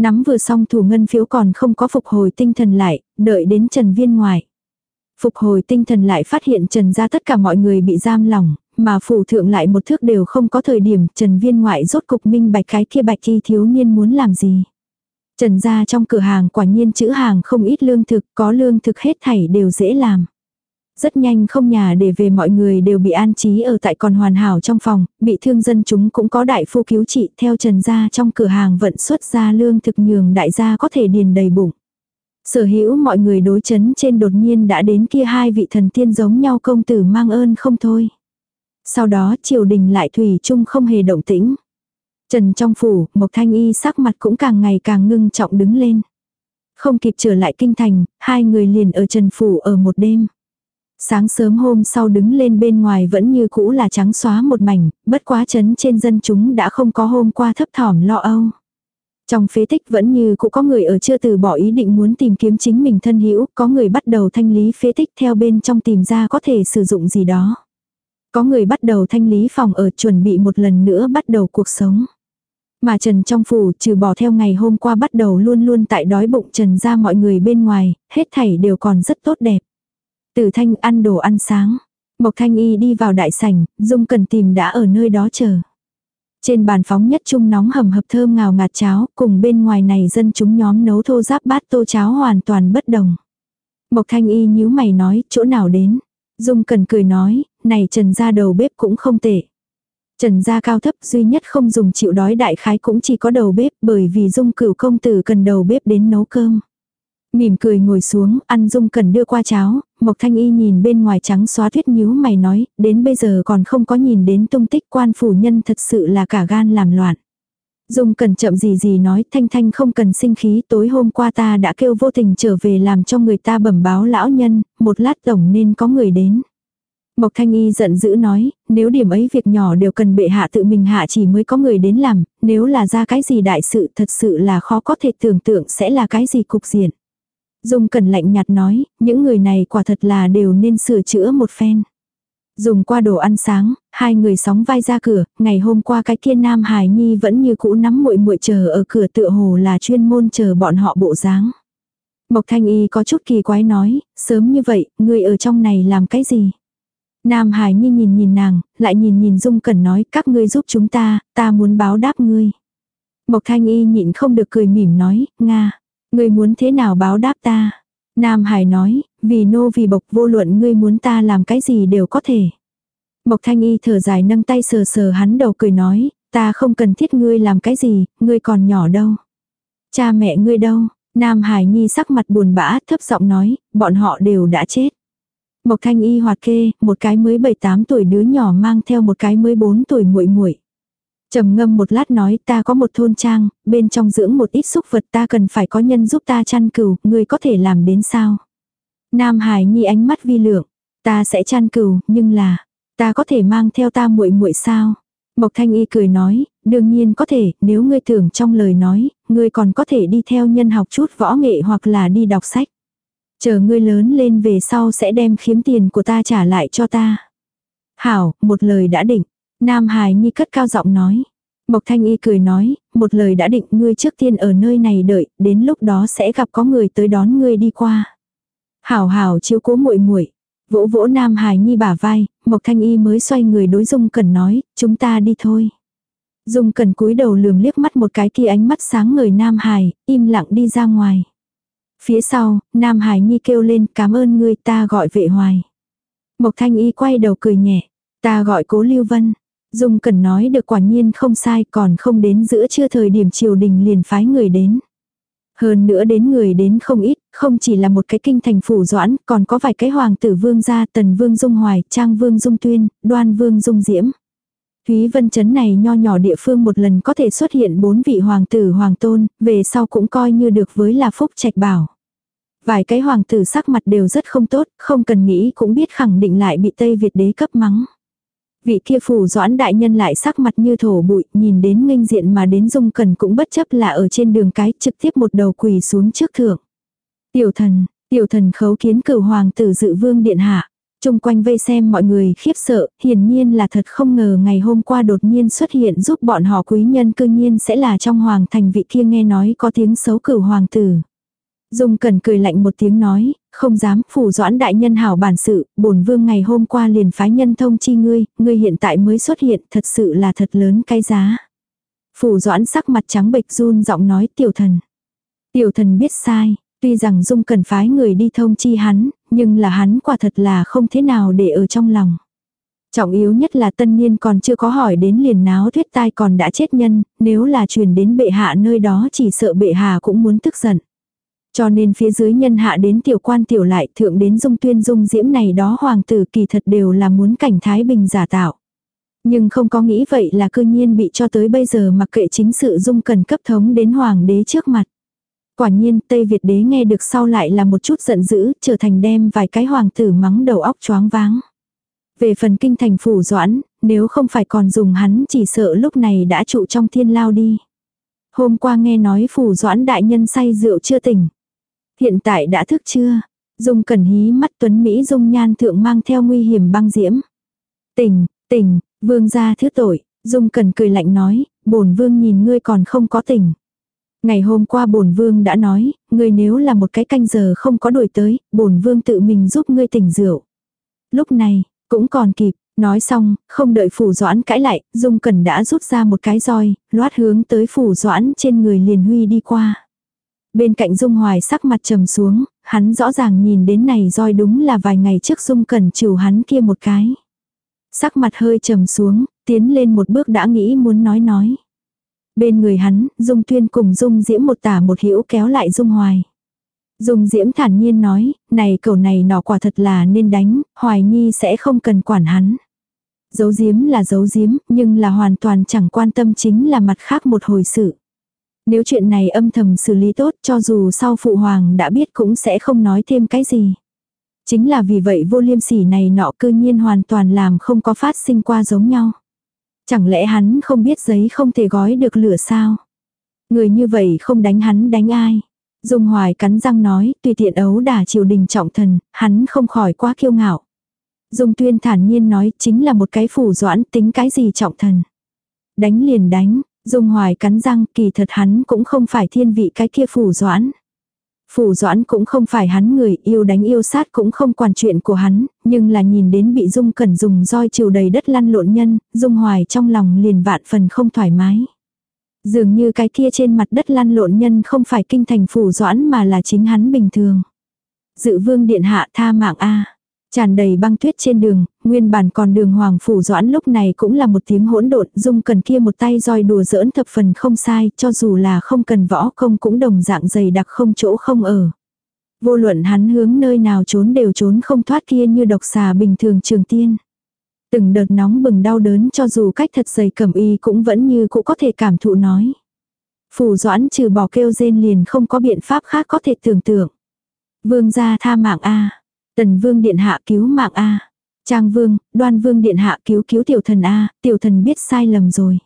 Nắm vừa xong thủ ngân phiếu còn không có phục hồi tinh thần lại, đợi đến Trần Viên ngoài. Phục hồi tinh thần lại phát hiện Trần ra tất cả mọi người bị giam lòng mà phủ thượng lại một thước đều không có thời điểm Trần Viên ngoại rốt cục minh bạch cái kia bạch thi thiếu niên muốn làm gì. Trần ra trong cửa hàng quả nhiên chữ hàng không ít lương thực, có lương thực hết thảy đều dễ làm. Rất nhanh không nhà để về mọi người đều bị an trí ở tại còn hoàn hảo trong phòng, bị thương dân chúng cũng có đại phu cứu trị theo trần gia trong cửa hàng vận xuất ra lương thực nhường đại gia có thể điền đầy bụng. Sở hữu mọi người đối chấn trên đột nhiên đã đến kia hai vị thần tiên giống nhau công tử mang ơn không thôi. Sau đó triều đình lại thủy chung không hề động tĩnh. Trần trong phủ, Mộc Thanh Y sắc mặt cũng càng ngày càng ngưng trọng đứng lên. Không kịp trở lại kinh thành, hai người liền ở Trần phủ ở một đêm. Sáng sớm hôm sau đứng lên bên ngoài vẫn như cũ là trắng xóa một mảnh, bất quá chấn trên dân chúng đã không có hôm qua thấp thỏm lo âu. Trong phế tích vẫn như cũ có người ở chưa từ bỏ ý định muốn tìm kiếm chính mình thân hữu, có người bắt đầu thanh lý phế tích theo bên trong tìm ra có thể sử dụng gì đó. Có người bắt đầu thanh lý phòng ở chuẩn bị một lần nữa bắt đầu cuộc sống. Mà Trần trong phủ trừ bỏ theo ngày hôm qua bắt đầu luôn luôn tại đói bụng Trần ra mọi người bên ngoài, hết thảy đều còn rất tốt đẹp. Tử Thanh ăn đồ ăn sáng. Mộc Thanh Y đi vào đại sảnh, Dung Cần tìm đã ở nơi đó chờ. Trên bàn phóng nhất trung nóng hầm hập thơm ngào ngạt cháo, cùng bên ngoài này dân chúng nhóm nấu thô giáp bát tô cháo hoàn toàn bất đồng. Mộc Thanh Y nhíu mày nói, chỗ nào đến? Dung Cần cười nói, này Trần gia đầu bếp cũng không tệ. Trần gia cao thấp duy nhất không dùng chịu đói đại khái cũng chỉ có đầu bếp bởi vì Dung cửu công tử cần đầu bếp đến nấu cơm. Mỉm cười ngồi xuống, ăn dung cần đưa qua cháo, Mộc Thanh Y nhìn bên ngoài trắng xóa tuyết nhíu mày nói, đến bây giờ còn không có nhìn đến tung tích quan phủ nhân thật sự là cả gan làm loạn. Dung cần chậm gì gì nói, Thanh Thanh không cần sinh khí, tối hôm qua ta đã kêu vô tình trở về làm cho người ta bẩm báo lão nhân, một lát tổng nên có người đến. Mộc Thanh Y giận dữ nói, nếu điểm ấy việc nhỏ đều cần bệ hạ tự mình hạ chỉ mới có người đến làm, nếu là ra cái gì đại sự thật sự là khó có thể tưởng tượng sẽ là cái gì cục diện. Dung Cẩn lạnh nhạt nói, những người này quả thật là đều nên sửa chữa một phen. Dùng qua đồ ăn sáng, hai người sóng vai ra cửa, ngày hôm qua cái kia Nam Hải Nhi vẫn như cũ nắm muội muội chờ ở cửa tựa hồ là chuyên môn chờ bọn họ bộ dáng. Mộc Thanh Y có chút kỳ quái nói, sớm như vậy, ngươi ở trong này làm cái gì? Nam Hải Nhi nhìn nhìn nàng, lại nhìn nhìn Dung Cẩn nói, các ngươi giúp chúng ta, ta muốn báo đáp ngươi. Mộc Thanh Y nhịn không được cười mỉm nói, Nga, ngươi muốn thế nào báo đáp ta? Nam Hải nói, vì nô vì bộc vô luận ngươi muốn ta làm cái gì đều có thể. Mộc Thanh Y thở dài nâng tay sờ sờ hắn đầu cười nói, ta không cần thiết ngươi làm cái gì, ngươi còn nhỏ đâu. Cha mẹ ngươi đâu, Nam Hải Nhi sắc mặt buồn bã thấp giọng nói, bọn họ đều đã chết. Mộc Thanh Y hoạt kê, một cái mới 7-8 tuổi đứa nhỏ mang theo một cái mới 4 tuổi muội muội. Trầm ngâm một lát nói ta có một thôn trang, bên trong dưỡng một ít xúc vật ta cần phải có nhân giúp ta chăn cừu, ngươi có thể làm đến sao? Nam Hải Nhi ánh mắt vi lượng, ta sẽ chăn cừu, nhưng là, ta có thể mang theo ta muội muội sao? Mộc Thanh Y cười nói, đương nhiên có thể, nếu ngươi tưởng trong lời nói, ngươi còn có thể đi theo nhân học chút võ nghệ hoặc là đi đọc sách. Chờ ngươi lớn lên về sau sẽ đem khiếm tiền của ta trả lại cho ta. Hảo, một lời đã định. Nam Hải Nhi cất cao giọng nói. Mộc Thanh Y cười nói, một lời đã định ngươi trước tiên ở nơi này đợi, đến lúc đó sẽ gặp có người tới đón ngươi đi qua. Hảo hảo chiếu cố muội muội Vỗ vỗ Nam Hải Nhi bả vai, Mộc Thanh Y mới xoay người đối Dung Cẩn nói, chúng ta đi thôi. Dung Cẩn cúi đầu lườm liếc mắt một cái kia ánh mắt sáng người Nam Hải, im lặng đi ra ngoài. Phía sau, Nam Hải Nhi kêu lên cảm ơn ngươi ta gọi vệ hoài. Mộc Thanh Y quay đầu cười nhẹ, ta gọi cố Lưu Vân. Dung Cẩn nói được quả nhiên không sai còn không đến giữa trưa thời điểm triều đình liền phái người đến. Hơn nữa đến người đến không ít, không chỉ là một cái kinh thành phủ doãn, còn có vài cái hoàng tử vương gia, tần vương dung hoài, trang vương dung tuyên, đoan vương dung diễm. Thúy Vân Chấn này nho nhỏ địa phương một lần có thể xuất hiện bốn vị hoàng tử hoàng tôn, về sau cũng coi như được với là phúc trạch bảo. Vài cái hoàng tử sắc mặt đều rất không tốt, không cần nghĩ cũng biết khẳng định lại bị Tây Việt đế cấp mắng. Vị kia phủ doãn đại nhân lại sắc mặt như thổ bụi, nhìn đến nghênh diện mà đến dung cần cũng bất chấp là ở trên đường cái trực tiếp một đầu quỳ xuống trước thượng. Tiểu thần, tiểu thần khấu kiến cửu hoàng tử dự vương điện hạ. Trung quanh vây xem mọi người khiếp sợ, hiển nhiên là thật không ngờ ngày hôm qua đột nhiên xuất hiện giúp bọn họ quý nhân cư nhiên sẽ là trong hoàng thành vị kia nghe nói có tiếng xấu cửu hoàng tử. Dung Cẩn cười lạnh một tiếng nói, không dám, phủ doãn đại nhân hảo bản sự, bổn vương ngày hôm qua liền phái nhân thông chi ngươi, ngươi hiện tại mới xuất hiện, thật sự là thật lớn cái giá. Phủ doãn sắc mặt trắng bệch run giọng nói tiểu thần. Tiểu thần biết sai, tuy rằng Dung Cẩn phái người đi thông chi hắn, nhưng là hắn quả thật là không thế nào để ở trong lòng. Trọng yếu nhất là tân niên còn chưa có hỏi đến liền náo thuyết tai còn đã chết nhân, nếu là truyền đến bệ hạ nơi đó chỉ sợ bệ hạ cũng muốn tức giận. Cho nên phía dưới nhân hạ đến tiểu quan tiểu lại thượng đến dung tuyên dung diễm này đó hoàng tử kỳ thật đều là muốn cảnh Thái Bình giả tạo. Nhưng không có nghĩ vậy là cư nhiên bị cho tới bây giờ mặc kệ chính sự dung cần cấp thống đến hoàng đế trước mặt. Quả nhiên Tây Việt đế nghe được sau lại là một chút giận dữ, trở thành đem vài cái hoàng tử mắng đầu óc choáng váng. Về phần kinh thành phủ doãn, nếu không phải còn dùng hắn chỉ sợ lúc này đã trụ trong thiên lao đi. Hôm qua nghe nói phủ doãn đại nhân say rượu chưa tỉnh. Hiện tại đã thức chưa? Dung cẩn hí mắt tuấn Mỹ dung nhan thượng mang theo nguy hiểm băng diễm. Tỉnh, tỉnh, vương gia thứ tội. Dung cẩn cười lạnh nói, bổn vương nhìn ngươi còn không có tỉnh. Ngày hôm qua bổn vương đã nói, ngươi nếu là một cái canh giờ không có đuổi tới, bổn vương tự mình giúp ngươi tỉnh rượu. Lúc này, cũng còn kịp, nói xong, không đợi phủ doãn cãi lại, Dung Cẩn đã rút ra một cái roi, loát hướng tới phủ doãn trên người liền huy đi qua. Bên cạnh Dung Hoài sắc mặt trầm xuống, hắn rõ ràng nhìn đến này roi đúng là vài ngày trước Dung Cẩn chiều hắn kia một cái. Sắc mặt hơi trầm xuống, tiến lên một bước đã nghĩ muốn nói nói. Bên người hắn, Dung Tuyên cùng Dung Diễm một tả một hữu kéo lại Dung Hoài. Dung Diễm thản nhiên nói, này cầu này nọ quả thật là nên đánh, Hoài Nhi sẽ không cần quản hắn. Giấu diếm là giấu diếm, nhưng là hoàn toàn chẳng quan tâm chính là mặt khác một hồi sự. Nếu chuyện này âm thầm xử lý tốt cho dù sau phụ hoàng đã biết cũng sẽ không nói thêm cái gì. Chính là vì vậy vô liêm sỉ này nọ cư nhiên hoàn toàn làm không có phát sinh qua giống nhau. Chẳng lẽ hắn không biết giấy không thể gói được lửa sao? Người như vậy không đánh hắn đánh ai? Dung Hoài cắn răng nói, tùy tiện ấu đả triều đình trọng thần, hắn không khỏi quá kiêu ngạo. Dung tuyên thản nhiên nói chính là một cái phủ doãn tính cái gì trọng thần. Đánh liền đánh, Dung hoài cắn răng kỳ thật hắn cũng không phải thiên vị cái kia phủ doãn. Phủ doãn cũng không phải hắn người yêu đánh yêu sát cũng không quản chuyện của hắn, nhưng là nhìn đến bị Dung Cẩn dùng roi chiều đầy đất lăn lộn nhân, Dung hoài trong lòng liền vạn phần không thoải mái. Dường như cái kia trên mặt đất lăn lộn nhân không phải kinh thành phủ doãn mà là chính hắn bình thường. Dự vương điện hạ tha mạng A. Tràn đầy băng tuyết trên đường, nguyên bản còn đường hoàng phủ doãn lúc này cũng là một tiếng hỗn độn, dung cần kia một tay roi đùa giỡn thập phần không sai, cho dù là không cần võ công cũng đồng dạng dày đặc không chỗ không ở. Vô luận hắn hướng nơi nào trốn đều trốn không thoát kia như độc xà bình thường trường tiên. Từng đợt nóng bừng đau đớn cho dù cách thật dày cầm y cũng vẫn như cũng có thể cảm thụ nói. Phủ doãn trừ bỏ kêu rên liền không có biện pháp khác có thể tưởng tượng. Vương gia tha mạng A. Tần vương điện hạ cứu mạng A. Trang vương, đoan vương điện hạ cứu cứu tiểu thần A, tiểu thần biết sai lầm rồi.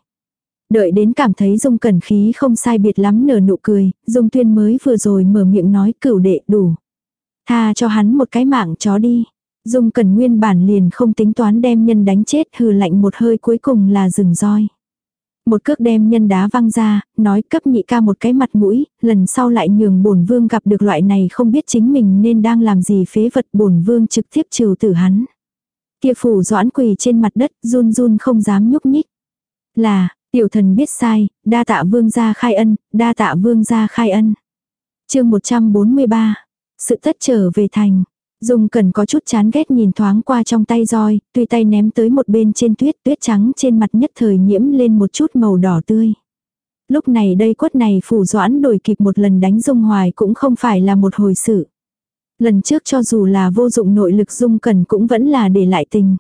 Đợi đến cảm thấy dung cẩn khí không sai biệt lắm nở nụ cười, dung tuyên mới vừa rồi mở miệng nói cửu đệ đủ. Tha cho hắn một cái mạng chó đi. Dung cẩn nguyên bản liền không tính toán đem nhân đánh chết hừ lạnh một hơi cuối cùng là rừng roi. Một cước đem nhân đá văng ra, nói cấp nhị ca một cái mặt mũi, lần sau lại nhường bổn vương gặp được loại này không biết chính mình nên đang làm gì phế vật bổn vương trực tiếp trừ tử hắn. Kia phủ doãn quỳ trên mặt đất run run không dám nhúc nhích. Là, tiểu thần biết sai, đa tạ vương gia khai ân, đa tạ vương gia khai ân. chương 143, sự tất trở về thành. Dung cần có chút chán ghét nhìn thoáng qua trong tay roi, tùy tay ném tới một bên trên tuyết, tuyết trắng trên mặt nhất thời nhiễm lên một chút màu đỏ tươi. Lúc này đây quất này phủ doãn đổi kịp một lần đánh Dung hoài cũng không phải là một hồi sự. Lần trước cho dù là vô dụng nội lực Dung cần cũng vẫn là để lại tình.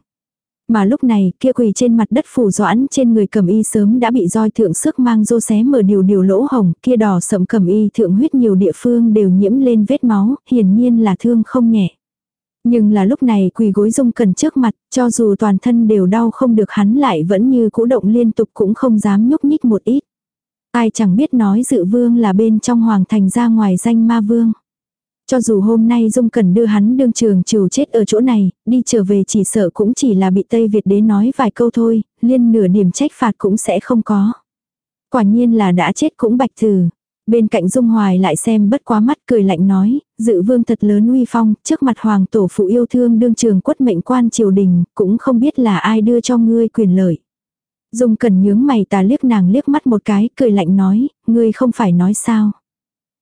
Mà lúc này kia quỳ trên mặt đất phủ doãn trên người cầm y sớm đã bị roi thượng sức mang rô xé mở điều điều lỗ hồng, kia đỏ sậm cầm y thượng huyết nhiều địa phương đều nhiễm lên vết máu, hiển nhiên là thương không nhẹ. Nhưng là lúc này quỳ gối dung cần trước mặt, cho dù toàn thân đều đau không được hắn lại vẫn như cũ động liên tục cũng không dám nhúc nhích một ít. Ai chẳng biết nói dự vương là bên trong hoàng thành ra ngoài danh ma vương. Cho dù hôm nay Dung Cẩn đưa hắn đương trường trừ chết ở chỗ này, đi trở về chỉ sợ cũng chỉ là bị Tây Việt đế nói vài câu thôi, liên nửa điểm trách phạt cũng sẽ không có. Quả nhiên là đã chết cũng bạch thử. Bên cạnh Dung Hoài lại xem bất quá mắt cười lạnh nói, dự vương thật lớn uy phong, trước mặt hoàng tổ phụ yêu thương đương trường quất mệnh quan triều đình, cũng không biết là ai đưa cho ngươi quyền lợi. Dung cần nhướng mày tà liếc nàng liếc mắt một cái, cười lạnh nói, ngươi không phải nói sao.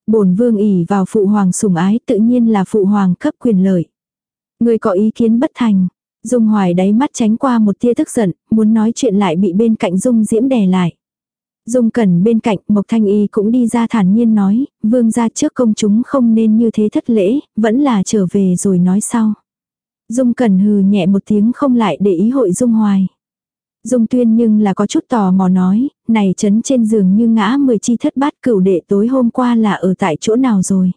bổn vương ỉ vào phụ hoàng sủng ái tự nhiên là phụ hoàng cấp quyền lợi. Ngươi có ý kiến bất thành. Dung hoài đáy mắt tránh qua một tia tức giận, muốn nói chuyện lại bị bên cạnh Dung diễm đè lại. Dung Cẩn bên cạnh Mộc Thanh Y cũng đi ra thản nhiên nói, vương gia trước công chúng không nên như thế thất lễ, vẫn là trở về rồi nói sau. Dung Cẩn hừ nhẹ một tiếng không lại để ý hội Dung Hoài. Dung Tuyên nhưng là có chút tò mò nói, này chấn trên giường như ngã mười chi thất bát cửu đệ tối hôm qua là ở tại chỗ nào rồi.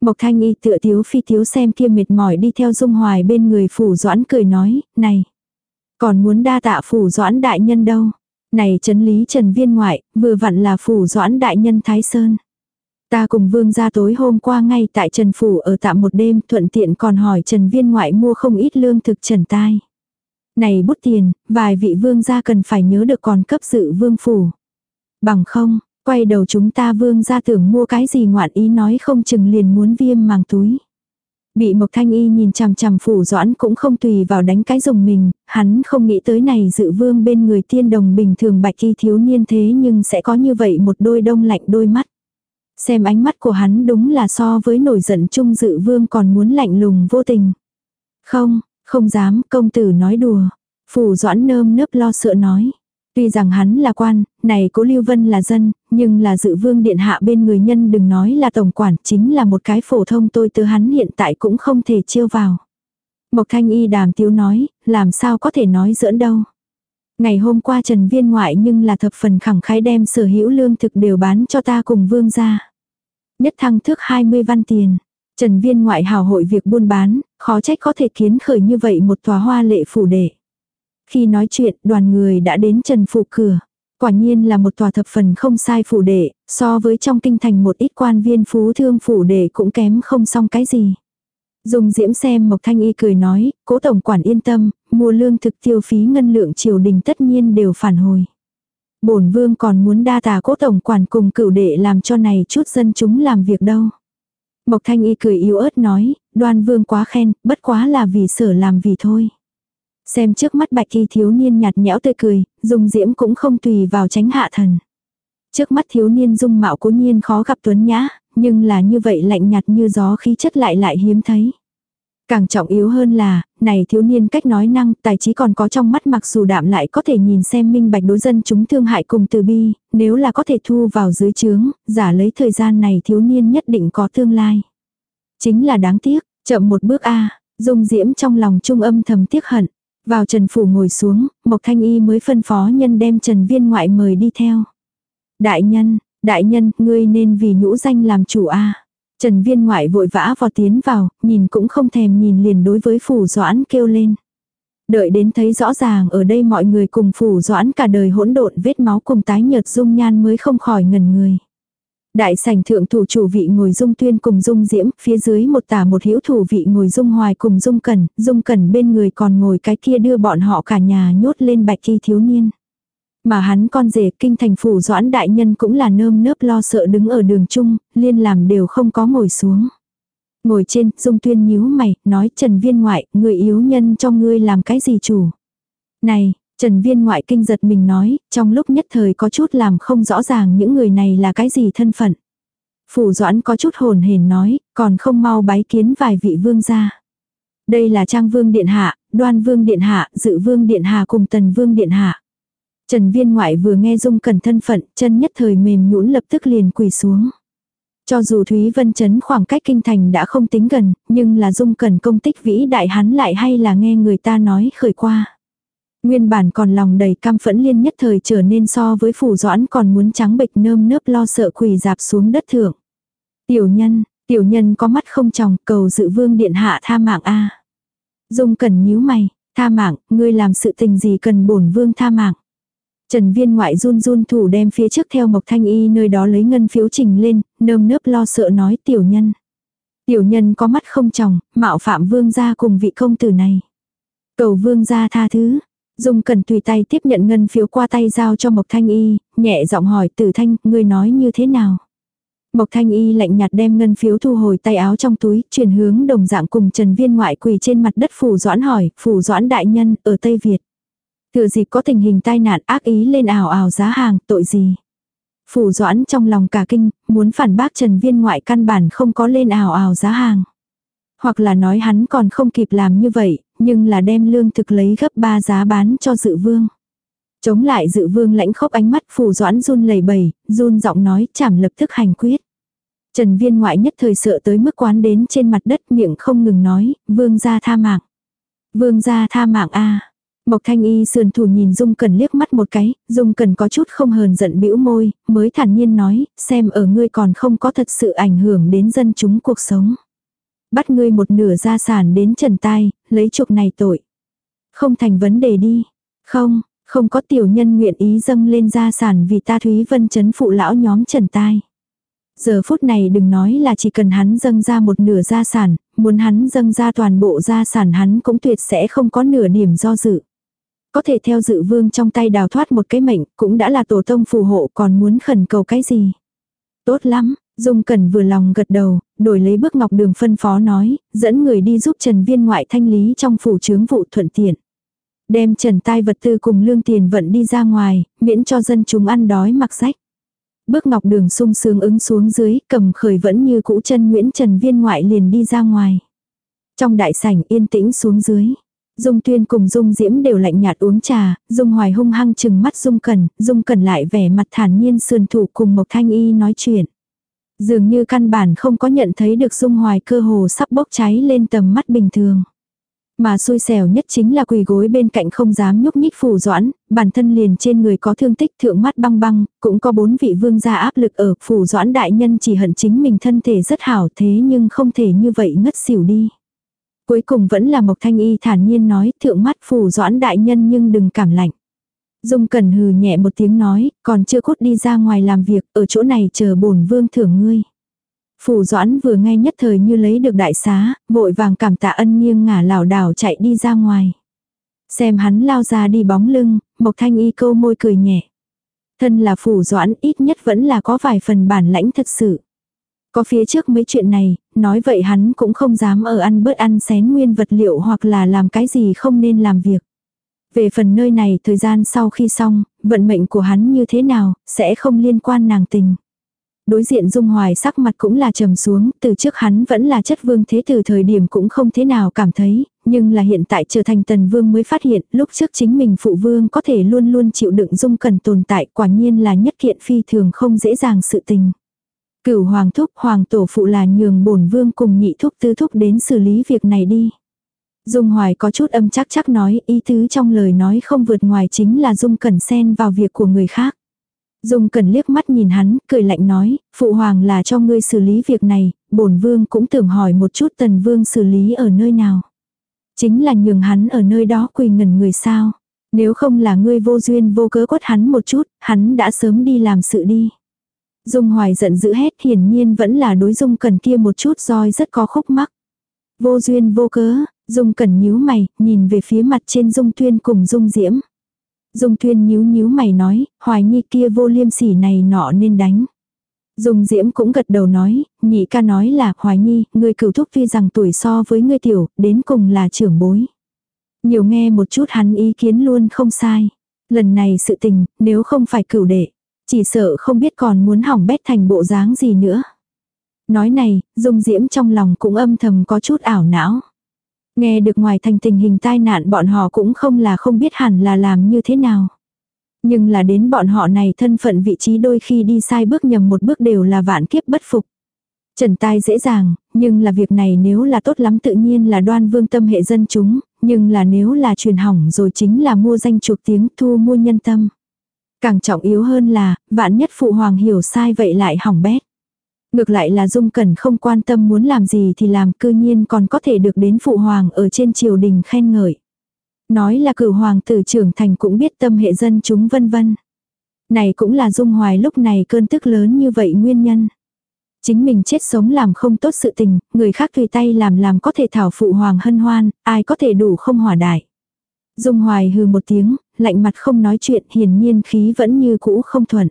Mộc Thanh Y tựa thiếu phi thiếu xem kia mệt mỏi đi theo Dung Hoài bên người phủ doãn cười nói, này, còn muốn đa tạ phủ doãn đại nhân đâu. Này chấn lý trần viên ngoại, vừa vặn là phủ doãn đại nhân Thái Sơn. Ta cùng vương gia tối hôm qua ngay tại Trần Phủ ở tạm một đêm thuận tiện còn hỏi Trần Viên ngoại mua không ít lương thực trần tai. Này bút tiền, vài vị vương gia cần phải nhớ được còn cấp sự vương phủ. Bằng không, quay đầu chúng ta vương gia tưởng mua cái gì ngoạn ý nói không chừng liền muốn viêm màng túi. Bị Mộc Thanh Y nhìn chằm chằm phủ doãn cũng không tùy vào đánh cái rồng mình, hắn không nghĩ tới này dự vương bên người tiên đồng bình thường bạch y thiếu niên thế nhưng sẽ có như vậy một đôi đông lạnh đôi mắt. Xem ánh mắt của hắn đúng là so với nổi giận trung dự vương còn muốn lạnh lùng vô tình. Không, không dám, công tử nói đùa. Phủ doãn nơm nớp lo sợ nói. Tuy rằng hắn là quan, này cố Lưu Vân là dân, nhưng là dự vương điện hạ bên người nhân đừng nói là tổng quản, chính là một cái phổ thông tôi từ hắn hiện tại cũng không thể chiêu vào. Mộc Thanh Y đàm tiếu nói, làm sao có thể nói giỡn đâu. Ngày hôm qua Trần Viên ngoại nhưng là thập phần khẳng khái đem sở hữu lương thực đều bán cho ta cùng vương ra. Nhất thăng thước 20 văn tiền. Trần Viên ngoại hào hội việc buôn bán, khó trách có thể kiến khởi như vậy một tòa hoa lệ phủ đệ. Khi nói chuyện, đoàn người đã đến Trần Phủ cửa. Quả nhiên là một tòa thập phần không sai phủ đệ, so với trong kinh thành một ít quan viên phú thương phủ đệ cũng kém không xong cái gì. dùng Diễm xem Mộc Thanh Y cười nói, cố tổng quản yên tâm, mua lương thực tiêu phí ngân lượng triều đình tất nhiên đều phản hồi. bổn vương còn muốn đa tà cố tổng quản cùng cửu đệ làm cho này chút dân chúng làm việc đâu. Mộc Thanh Y cười yếu ớt nói, đoan vương quá khen, bất quá là vì sở làm vì thôi. Xem trước mắt bạch y thiếu niên nhạt nhẽo tươi cười, Dung Diễm cũng không tùy vào tránh hạ thần. Trước mắt thiếu niên dung mạo cố nhiên khó gặp tuấn nhã, nhưng là như vậy lạnh nhạt như gió khí chất lại lại hiếm thấy. Càng trọng yếu hơn là, này thiếu niên cách nói năng, tài trí còn có trong mắt mặc dù đạm lại có thể nhìn xem minh bạch đối dân chúng thương hại cùng từ bi, nếu là có thể thu vào dưới chướng, giả lấy thời gian này thiếu niên nhất định có tương lai. Chính là đáng tiếc, chậm một bước a dung diễm trong lòng trung âm thầm tiếc hận. Vào Trần Phủ ngồi xuống, Mộc Thanh Y mới phân phó nhân đem Trần Viên ngoại mời đi theo. Đại nhân, đại nhân, ngươi nên vì nhũ danh làm chủ a Trần Viên ngoại vội vã vò tiến vào, nhìn cũng không thèm nhìn liền đối với Phủ Doãn kêu lên. Đợi đến thấy rõ ràng ở đây mọi người cùng Phủ Doãn cả đời hỗn độn vết máu cùng tái nhợt dung nhan mới không khỏi ngần người. Đại sảnh thượng thủ chủ vị ngồi dung tuyên cùng dung diễm, phía dưới một tả một hữu thủ vị ngồi dung hoài cùng dung cẩn, dung cẩn bên người còn ngồi cái kia đưa bọn họ cả nhà nhốt lên bạch kỳ thiếu niên. Mà hắn con rể kinh thành phủ doãn đại nhân cũng là nơm nớp lo sợ đứng ở đường chung, liên làm đều không có ngồi xuống. Ngồi trên, dung tuyên nhíu mày, nói trần viên ngoại, người yếu nhân cho ngươi làm cái gì chủ. Này, Trần viên ngoại kinh giật mình nói, trong lúc nhất thời có chút làm không rõ ràng những người này là cái gì thân phận. Phủ doãn có chút hồn hển nói, còn không mau bái kiến vài vị vương gia. Đây là trang vương điện hạ, đoan vương điện hạ, dự vương điện hạ cùng tần vương điện hạ. Trần viên ngoại vừa nghe dung cần thân phận, chân nhất thời mềm nhũn lập tức liền quỳ xuống. Cho dù Thúy Vân Trấn khoảng cách kinh thành đã không tính gần, nhưng là dung cần công tích vĩ đại hắn lại hay là nghe người ta nói khởi qua. Nguyên bản còn lòng đầy cam phẫn liên nhất thời trở nên so với phủ doãn còn muốn trắng bệch nơm nớp lo sợ quỳ dạp xuống đất thượng. Tiểu nhân, tiểu nhân có mắt không tròng cầu dự vương điện hạ tha mạng a Dung cần nhíu mày, tha mạng, ngươi làm sự tình gì cần bổn vương tha mạng. Trần viên ngoại run run thủ đem phía trước theo Mộc Thanh Y nơi đó lấy ngân phiếu trình lên, nơm nớp lo sợ nói tiểu nhân. Tiểu nhân có mắt không tròng, mạo phạm vương gia cùng vị công tử này. Cầu vương gia tha thứ, Dung cần tùy tay tiếp nhận ngân phiếu qua tay giao cho Mộc Thanh Y, nhẹ giọng hỏi tử thanh, ngươi nói như thế nào? Mộc Thanh Y lạnh nhạt đem ngân phiếu thu hồi tay áo trong túi, chuyển hướng đồng dạng cùng Trần Viên ngoại quỳ trên mặt đất phủ doãn hỏi, phủ doãn đại nhân, ở Tây Việt. Thừa dịp có tình hình tai nạn ác ý lên ảo ảo giá hàng, tội gì? Phủ doãn trong lòng cả kinh, muốn phản bác Trần Viên ngoại căn bản không có lên ảo ảo giá hàng. Hoặc là nói hắn còn không kịp làm như vậy, nhưng là đem lương thực lấy gấp ba giá bán cho dự vương. Chống lại dự vương lãnh khốc ánh mắt phủ doãn run lẩy bẩy, run giọng nói chảm lập tức hành quyết. Trần viên ngoại nhất thời sợ tới mức quán đến trên mặt đất miệng không ngừng nói, vương gia tha mạng. Vương gia tha mạng a Mộc thanh y sườn thủ nhìn Dung Cần liếc mắt một cái, Dung Cần có chút không hờn giận bĩu môi, mới thản nhiên nói, xem ở ngươi còn không có thật sự ảnh hưởng đến dân chúng cuộc sống bắt ngươi một nửa gia sản đến trần tai, lấy chuộc này tội. Không thành vấn đề đi. Không, không có tiểu nhân nguyện ý dâng lên gia sản vì ta Thúy Vân chấn phụ lão nhóm trần tai. Giờ phút này đừng nói là chỉ cần hắn dâng ra một nửa gia sản, muốn hắn dâng ra toàn bộ gia sản hắn cũng tuyệt sẽ không có nửa điểm do dự. Có thể theo dự vương trong tay đào thoát một cái mệnh, cũng đã là tổ tông phù hộ còn muốn khẩn cầu cái gì. Tốt lắm, Dung Cẩn vừa lòng gật đầu, đổi lấy bước ngọc đường phân phó nói, dẫn người đi giúp Trần Viên ngoại thanh lý trong phủ chướng vụ thuận tiện. Đem trần tai vật tư cùng lương tiền vận đi ra ngoài, miễn cho dân chúng ăn đói mặc rách. Bước ngọc đường sung sướng ứng xuống dưới, cầm khởi vẫn như cũ chân Nguyễn Trần Viên ngoại liền đi ra ngoài. Trong đại sảnh yên tĩnh xuống dưới. Dung Tuyên cùng Dung Diễm đều lạnh nhạt uống trà, Dung Hoài hung hăng chừng mắt Dung Cẩn, Dung Cẩn lại vẻ mặt thản nhiên sườn thủ cùng Mộc Thanh Y nói chuyện. Dường như căn bản không có nhận thấy được dung hoài cơ hồ sắp bốc cháy lên tầm mắt bình thường. Mà xui xẻo nhất chính là quỳ gối bên cạnh không dám nhúc nhích phủ doãn, bản thân liền trên người có thương tích thượng mắt băng băng, cũng có bốn vị vương gia áp lực ở phủ doãn đại nhân chỉ hận chính mình thân thể rất hảo thế nhưng không thể như vậy ngất xỉu đi. Cuối cùng vẫn là Mộc Thanh Y thản nhiên nói thượng mắt phủ doãn đại nhân nhưng đừng cảm lạnh. Dung Cẩn hừ nhẹ một tiếng nói, còn chưa cút đi ra ngoài làm việc, ở chỗ này chờ bổn vương thưởng ngươi. Phủ Doãn vừa nghe nhất thời như lấy được đại xá, vội vàng cảm tạ ân nghiêng ngả lảo đảo chạy đi ra ngoài. Xem hắn lao ra đi bóng lưng, Mộc Thanh Y câu môi cười nhẹ. Thân là Phủ Doãn ít nhất vẫn là có vài phần bản lãnh thật sự. Có phía trước mấy chuyện này, nói vậy hắn cũng không dám ở ăn bớt ăn xén nguyên vật liệu hoặc là làm cái gì không nên làm việc. Về phần nơi này thời gian sau khi xong, vận mệnh của hắn như thế nào, sẽ không liên quan nàng tình. Đối diện Dung Hoài sắc mặt cũng là trầm xuống, từ trước hắn vẫn là chất vương thế từ thời điểm cũng không thế nào cảm thấy, nhưng là hiện tại trở thành tần vương mới phát hiện, lúc trước chính mình phụ vương có thể luôn luôn chịu đựng Dung cần tồn tại quả nhiên là nhất kiện phi thường không dễ dàng sự tình. Cửu hoàng thúc hoàng tổ phụ là nhường bổn vương cùng nhị thúc tư thúc đến xử lý việc này đi. Dung Hoài có chút âm chắc chắc nói ý tứ trong lời nói không vượt ngoài chính là Dung Cẩn xen vào việc của người khác. Dung Cẩn liếc mắt nhìn hắn, cười lạnh nói, phụ hoàng là cho ngươi xử lý việc này, bổn vương cũng tưởng hỏi một chút tần vương xử lý ở nơi nào. Chính là nhường hắn ở nơi đó quỳ ngẩn người sao. Nếu không là ngươi vô duyên vô cớ quất hắn một chút, hắn đã sớm đi làm sự đi. Dung Hoài giận dữ hét hiển nhiên vẫn là đối Dung Cẩn kia một chút roi rất có khúc mắc. Vô duyên vô cớ, Dung Cẩn nhíu mày, nhìn về phía mặt trên Dung Tuyên cùng Dung Diễm. Dung Tuyên nhíu nhíu mày nói, hoài nhi kia vô liêm sỉ này nọ nên đánh. Dung Diễm cũng gật đầu nói, nhị ca nói là, hoài nhi, người cửu thúc tuy rằng tuổi so với ngươi tiểu, đến cùng là trưởng bối. Nhiều nghe một chút hắn ý kiến luôn không sai. Lần này sự tình, nếu không phải cửu đệ, chỉ sợ không biết còn muốn hỏng bét thành bộ dáng gì nữa. Nói này, Dung Diễm trong lòng cũng âm thầm có chút ảo não. Nghe được ngoài thành tình hình tai nạn bọn họ cũng không là không biết hẳn là làm như thế nào. Nhưng là đến bọn họ này thân phận vị trí đôi khi đi sai bước nhầm một bước đều là vạn kiếp bất phục. Trần tai dễ dàng, nhưng là việc này nếu là tốt lắm tự nhiên là đoan vương tâm hệ dân chúng, nhưng là nếu là truyền hỏng rồi chính là mua danh chuộc tiếng thu mua nhân tâm. Càng trọng yếu hơn là, vạn nhất phụ hoàng hiểu sai vậy lại hỏng bét. Ngược lại là Dung Cẩn không quan tâm muốn làm gì thì làm cư nhiên còn có thể được đến phụ hoàng ở trên triều đình khen ngợi. Nói là cử hoàng tử trưởng thành cũng biết tâm hệ dân chúng vân vân. Này cũng là Dung Hoài lúc này cơn tức lớn như vậy nguyên nhân. Chính mình chết sống làm không tốt sự tình, người khác tùy tay làm làm có thể thảo phụ hoàng hân hoan, ai có thể đủ không hỏa đại. Dung Hoài hừ một tiếng, lạnh mặt không nói chuyện hiển nhiên khí vẫn như cũ không thuận.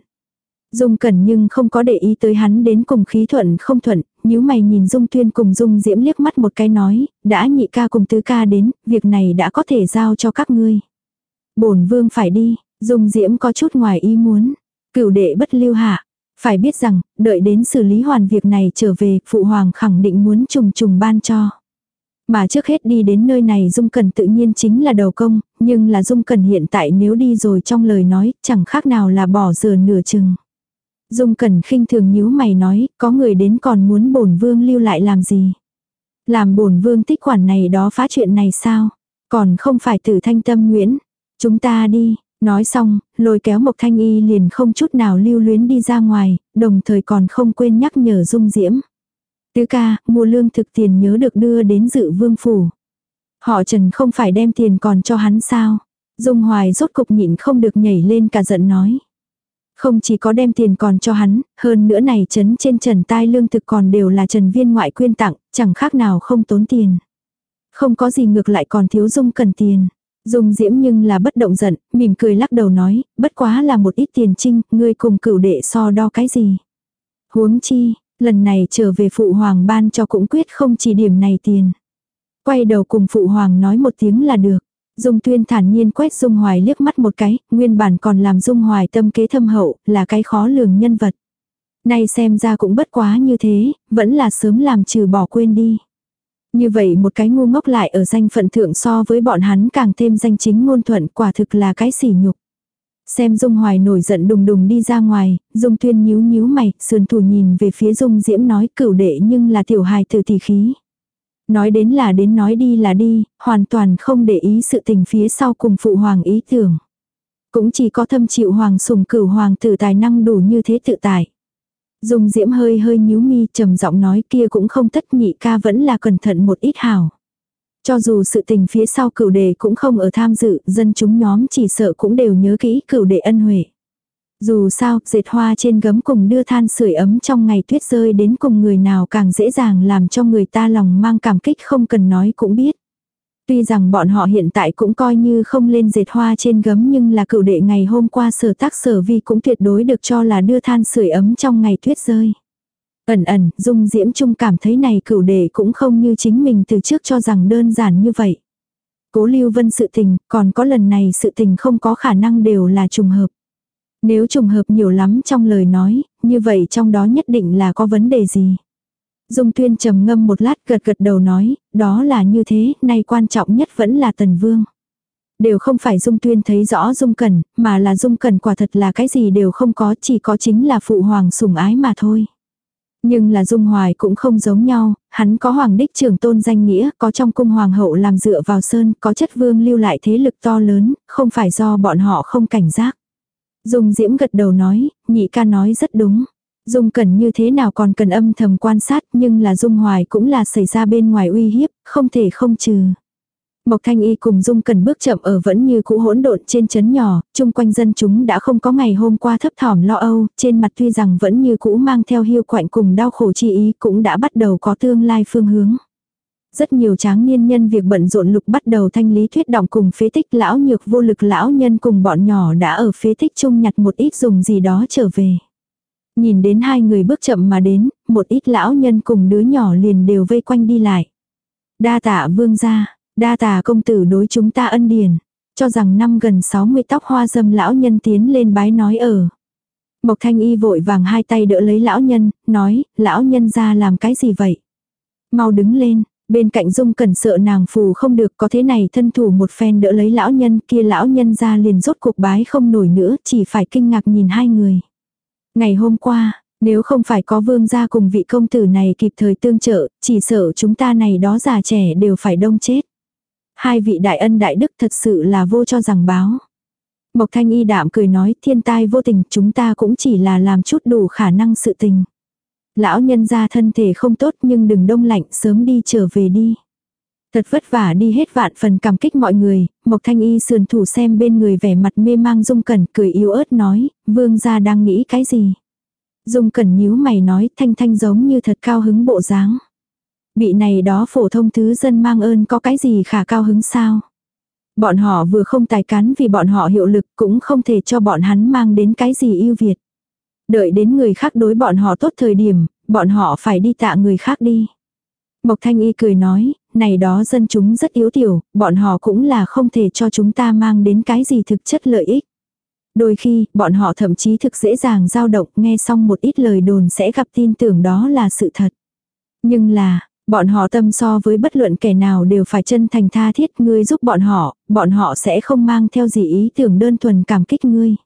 Dung Cẩn nhưng không có để ý tới hắn đến cùng khí thuận không thuận, nhíu mày nhìn Dung Tuyên cùng Dung Diễm liếc mắt một cái nói, đã nhị ca cùng tứ ca đến, việc này đã có thể giao cho các ngươi. Bổn vương phải đi, Dung Diễm có chút ngoài ý muốn, cửu đệ bất lưu hạ. Phải biết rằng, đợi đến xử lý hoàn việc này trở về, phụ hoàng khẳng định muốn trùng trùng ban cho. Mà trước hết đi đến nơi này Dung Cần tự nhiên chính là đầu công, nhưng là Dung Cần hiện tại nếu đi rồi trong lời nói, chẳng khác nào là bỏ dừa nửa chừng. Dung Cần khinh thường nhíu mày nói, có người đến còn muốn bổn vương lưu lại làm gì? Làm bổn vương tích khoản này đó phá chuyện này sao? Còn không phải tử thanh tâm nguyễn. Chúng ta đi, nói xong, lôi kéo Mộc Thanh Y liền không chút nào lưu luyến đi ra ngoài, đồng thời còn không quên nhắc nhở Dung Diễm. Tứ ca, mua lương thực tiền nhớ được đưa đến dự vương phủ. Họ Trần không phải đem tiền còn cho hắn sao? Dung Hoài rốt cục nhịn không được nhảy lên cả giận nói. Không chỉ có đem tiền còn cho hắn, hơn nữa này chấn trên trần tai lương thực còn đều là trần viên ngoại quyên tặng, chẳng khác nào không tốn tiền. Không có gì ngược lại còn thiếu dung cần tiền. Dung diễm nhưng là bất động giận, mỉm cười lắc đầu nói, bất quá là một ít tiền trinh, ngươi cùng cửu đệ so đo cái gì. Huống chi, lần này trở về phụ hoàng ban cho cũng quyết không chỉ điểm này tiền. Quay đầu cùng phụ hoàng nói một tiếng là được. Dung Tuyên thản nhiên quét Dung Hoài liếc mắt một cái, nguyên bản còn làm Dung Hoài tâm kế thâm hậu, là cái khó lường nhân vật. Nay xem ra cũng bất quá như thế, vẫn là sớm làm trừ bỏ quên đi. Như vậy một cái ngu ngốc lại ở danh phận thượng so với bọn hắn càng thêm danh chính ngôn thuận quả thực là cái sỉ nhục. Xem Dung Hoài nổi giận đùng đùng đi ra ngoài, Dung Tuyên nhíu nhíu mày, sườn thủ nhìn về phía Dung Diễm nói cửu đệ nhưng là tiểu hài từ tỷ khí. Nói đến là đến nói đi là đi, hoàn toàn không để ý sự tình phía sau cùng phụ hoàng ý tưởng. Cũng chỉ có thâm chịu hoàng sùng cửu hoàng tử tài năng đủ như thế tự tại. Dung diễm hơi hơi nhíu mi trầm giọng nói kia cũng không tất nhị ca vẫn là cẩn thận một ít hảo. Cho dù sự tình phía sau cửu đề cũng không ở tham dự, dân chúng nhóm chỉ sợ cũng đều nhớ kỹ cửu đề ân huệ. Dù sao, dệt hoa trên gấm cùng đưa than sưởi ấm trong ngày tuyết rơi đến cùng người nào càng dễ dàng làm cho người ta lòng mang cảm kích không cần nói cũng biết. Tuy rằng bọn họ hiện tại cũng coi như không lên dệt hoa trên gấm nhưng là cựu đệ ngày hôm qua sở tác sở vi cũng tuyệt đối được cho là đưa than sưởi ấm trong ngày tuyết rơi. Ẩn ẩn, dung diễm trung cảm thấy này cựu đệ cũng không như chính mình từ trước cho rằng đơn giản như vậy. Cố lưu vân sự tình, còn có lần này sự tình không có khả năng đều là trùng hợp. Nếu trùng hợp nhiều lắm trong lời nói, như vậy trong đó nhất định là có vấn đề gì. Dung tuyên trầm ngâm một lát gật gật đầu nói, đó là như thế, nay quan trọng nhất vẫn là tần vương. Đều không phải Dung Tuyên thấy rõ Dung Cẩn, mà là Dung Cẩn quả thật là cái gì đều không có, chỉ có chính là phụ hoàng sủng ái mà thôi. Nhưng là Dung Hoài cũng không giống nhau, hắn có hoàng đích trưởng tôn danh nghĩa, có trong cung hoàng hậu làm dựa vào sơn, có chất vương lưu lại thế lực to lớn, không phải do bọn họ không cảnh giác. Dung Diễm gật đầu nói, nhị ca nói rất đúng. Dung Cẩn như thế nào còn cần âm thầm quan sát nhưng là Dung Hoài cũng là xảy ra bên ngoài uy hiếp, không thể không trừ. Mộc Thanh Y cùng Dung Cẩn bước chậm ở vẫn như cũ hỗn độn trên chấn nhỏ, chung quanh dân chúng đã không có ngày hôm qua thấp thỏm lo âu, trên mặt tuy rằng vẫn như cũ mang theo hiu quạnh cùng đau khổ chi ý cũng đã bắt đầu có tương lai phương hướng. Rất nhiều tráng niên nhân việc bận rộn lục bắt đầu thanh lý thuyết động cùng phế tích lão nhược vô lực lão nhân cùng bọn nhỏ đã ở phế tích chung nhặt một ít dùng gì đó trở về. Nhìn đến hai người bước chậm mà đến, một ít lão nhân cùng đứa nhỏ liền đều vây quanh đi lại. Đa tạ vương gia, đa tạ công tử đối chúng ta ân điển. Cho rằng năm gần 60 tóc hoa dâm lão nhân tiến lên bái nói ở. Mộc thanh y vội vàng hai tay đỡ lấy lão nhân, nói, lão nhân ra làm cái gì vậy? Mau đứng lên, bên cạnh dung cần sợ nàng phù không được có thế này thân thủ một phen đỡ lấy lão nhân kia lão nhân ra liền rốt cuộc bái không nổi nữa chỉ phải kinh ngạc nhìn hai người. Ngày hôm qua, nếu không phải có vương gia cùng vị công tử này kịp thời tương trợ, chỉ sợ chúng ta này đó già trẻ đều phải đông chết. Hai vị đại ân đại đức thật sự là vô cho rằng báo. Mộc thanh y đạm cười nói thiên tai vô tình chúng ta cũng chỉ là làm chút đủ khả năng sự tình. Lão nhân gia thân thể không tốt nhưng đừng đông lạnh sớm đi trở về đi. Thật vất vả đi hết vạn phần cảm kích mọi người, Mộc Thanh Y sườn thủ xem bên người vẻ mặt mê mang Dung Cẩn cười yếu ớt nói, vương gia đang nghĩ cái gì. Dung Cẩn nhíu mày nói thanh thanh giống như thật cao hứng bộ dáng. Bị này đó phổ thông thứ dân mang ơn có cái gì khả cao hứng sao. Bọn họ vừa không tài cán vì bọn họ hiệu lực cũng không thể cho bọn hắn mang đến cái gì ưu việt. Đợi đến người khác đối bọn họ tốt thời điểm, bọn họ phải đi tạ người khác đi. Mộc Thanh Y cười nói, này đó dân chúng rất yếu tiểu, bọn họ cũng là không thể cho chúng ta mang đến cái gì thực chất lợi ích. Đôi khi, bọn họ thậm chí thực dễ dàng dao động nghe xong một ít lời đồn sẽ gặp tin tưởng đó là sự thật. Nhưng là, bọn họ tâm so với bất luận kẻ nào đều phải chân thành tha thiết ngươi giúp bọn họ, bọn họ sẽ không mang theo gì ý tưởng đơn thuần cảm kích ngươi.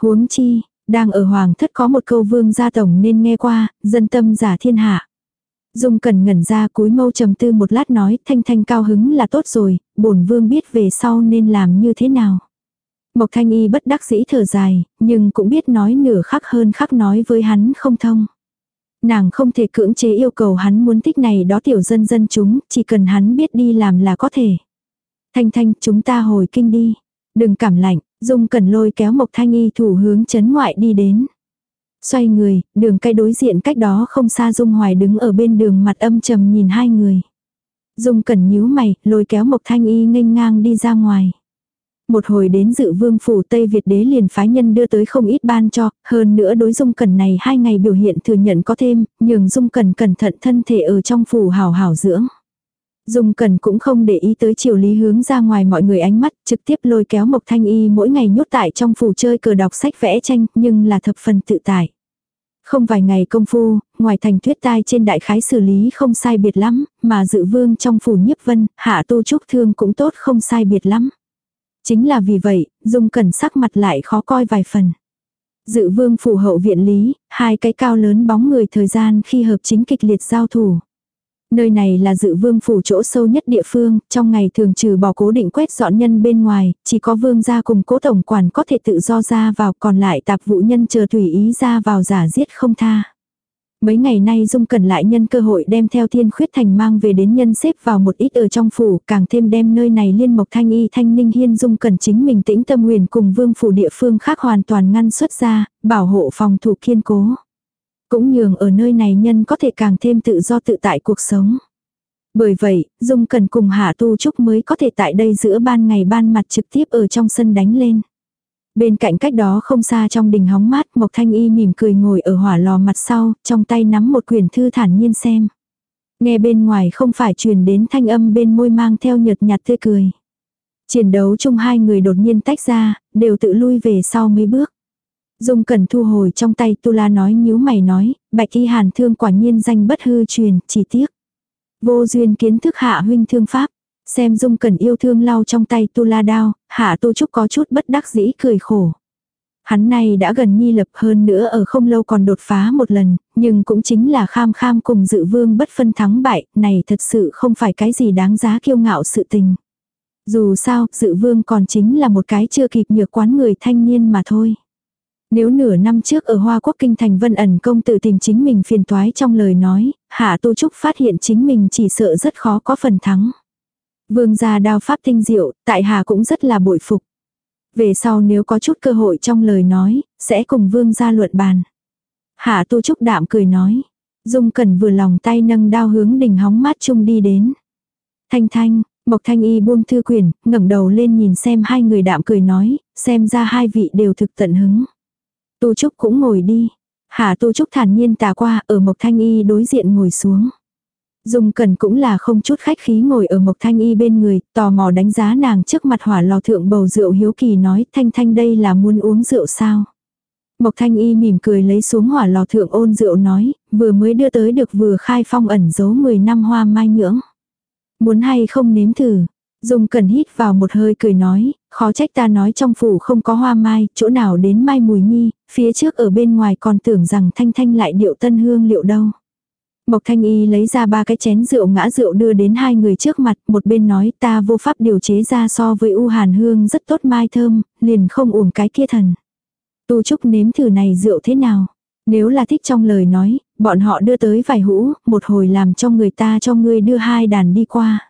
Huống chi, đang ở hoàng thất có một câu vương gia tổng nên nghe qua, dân tâm giả thiên hạ. Dung cần ngẩn ra cúi mâu trầm tư một lát nói thanh thanh cao hứng là tốt rồi, bổn vương biết về sau nên làm như thế nào. Mộc thanh y bất đắc dĩ thở dài, nhưng cũng biết nói nửa khắc hơn khắc nói với hắn không thông. Nàng không thể cưỡng chế yêu cầu hắn muốn thích này đó tiểu dân dân chúng, chỉ cần hắn biết đi làm là có thể. Thanh thanh chúng ta hồi kinh đi. Đừng cảm lạnh, Dung cẩn lôi kéo Mộc thanh y thủ hướng chấn ngoại đi đến. Xoay người, đường cây đối diện cách đó không xa Dung Hoài đứng ở bên đường mặt âm trầm nhìn hai người. Dung cẩn nhíu mày, lôi kéo Mộc Thanh Y nghênh ngang đi ra ngoài. Một hồi đến dự vương phủ Tây Việt đế liền phái nhân đưa tới không ít ban cho, hơn nữa đối Dung Cẩn này hai ngày biểu hiện thừa nhận có thêm, nhường Dung Cẩn cẩn thận thân thể ở trong phủ hào hảo dưỡng. Dung Cần cũng không để ý tới chiều lý hướng ra ngoài mọi người ánh mắt, trực tiếp lôi kéo Mộc Thanh Y mỗi ngày nhốt tại trong phủ chơi cờ đọc sách vẽ tranh, nhưng là thập phần tự tại. Không vài ngày công phu, ngoài thành tuyết tai trên đại khái xử lý không sai biệt lắm, mà dự vương trong phủ nhiếp vân, hạ tu trúc thương cũng tốt không sai biệt lắm. Chính là vì vậy, Dung Cẩn sắc mặt lại khó coi vài phần. Dự vương phủ hậu viện lý, hai cái cao lớn bóng người thời gian khi hợp chính kịch liệt giao thủ. Nơi này là dự vương phủ chỗ sâu nhất địa phương, trong ngày thường trừ bỏ cố định quét dọn nhân bên ngoài, chỉ có vương gia cùng cố tổng quản có thể tự do ra vào còn lại tạp vụ nhân chờ tùy ý ra vào giả giết không tha. Mấy ngày nay Dung cần lại nhân cơ hội đem theo thiên khuyết thành mang về đến nhân xếp vào một ít ở trong phủ, càng thêm đem nơi này liên mộc thanh y thanh ninh hiên Dung cần chính mình tĩnh tâm huyền cùng vương phủ địa phương khác hoàn toàn ngăn xuất ra, bảo hộ phòng thủ kiên cố. Cũng nhường ở nơi này nhân có thể càng thêm tự do tự tại cuộc sống. Bởi vậy, Dung cần cùng Hạ Tu Trúc mới có thể tại đây giữa ban ngày ban mặt trực tiếp ở trong sân đánh lên. Bên cạnh cách đó không xa trong đình hóng mát Mộc Thanh Y mỉm cười ngồi ở hỏa lò mặt sau, trong tay nắm một quyển thư thản nhiên xem. Nghe bên ngoài không phải truyền đến thanh âm bên môi mang theo nhợt nhạt tươi cười. Chiến đấu chung hai người đột nhiên tách ra, đều tự lui về sau mấy bước. Dung Cẩn thu hồi trong tay Tu La nói nhíu mày nói, Bạch Y Hàn thương quả nhiên danh bất hư truyền, chỉ tiếc. Vô duyên kiến thức hạ huynh thương pháp. Xem Dung Cẩn yêu thương lau trong tay tu la đao, hạ tu trúc có chút bất đắc dĩ cười khổ. Hắn này đã gần nhi lập hơn nữa ở không lâu còn đột phá một lần, nhưng cũng chính là kham kham cùng dự vương bất phân thắng bại, này thật sự không phải cái gì đáng giá kiêu ngạo sự tình. Dù sao, dự vương còn chính là một cái chưa kịp nhược quán người thanh niên mà thôi. Nếu nửa năm trước ở Hoa Quốc Kinh Thành Vân ẩn công tự tìm chính mình phiền toái trong lời nói, Hạ Tu Trúc phát hiện chính mình chỉ sợ rất khó có phần thắng. Vương gia đao pháp tinh diệu, tại Hà cũng rất là bội phục. Về sau nếu có chút cơ hội trong lời nói, sẽ cùng vương gia luận bàn. Hạ tu trúc đạm cười nói. Dung cẩn vừa lòng tay nâng đao hướng đỉnh hóng mát chung đi đến. Thanh thanh, Mộc Thanh Y buông thư quyển ngẩng đầu lên nhìn xem hai người đạm cười nói, xem ra hai vị đều thực tận hứng. Tu Trúc cũng ngồi đi. Hạ Tu Trúc thản nhiên tà qua, ở Mộc Thanh Y đối diện ngồi xuống. Dung cần cũng là không chút khách khí ngồi ở Mộc Thanh Y bên người, tò mò đánh giá nàng trước mặt hỏa lò thượng bầu rượu hiếu kỳ nói Thanh Thanh đây là muốn uống rượu sao. Mộc Thanh Y mỉm cười lấy xuống hỏa lò thượng ôn rượu nói, vừa mới đưa tới được vừa khai phong ẩn giấu 10 năm hoa mai nhưỡng. Muốn hay không nếm thử. Dung Cần hít vào một hơi cười nói, khó trách ta nói trong phủ không có hoa mai, chỗ nào đến mai mùi nhi, phía trước ở bên ngoài còn tưởng rằng Thanh Thanh lại điệu tân hương liệu đâu. Mộc Thanh Y lấy ra ba cái chén rượu ngã rượu đưa đến hai người trước mặt, một bên nói ta vô pháp điều chế ra so với u hàn hương rất tốt mai thơm, liền không uổng cái kia thần. Tu Trúc nếm thử này rượu thế nào? Nếu là thích trong lời nói, bọn họ đưa tới vài hũ, một hồi làm cho người ta cho ngươi đưa hai đàn đi qua.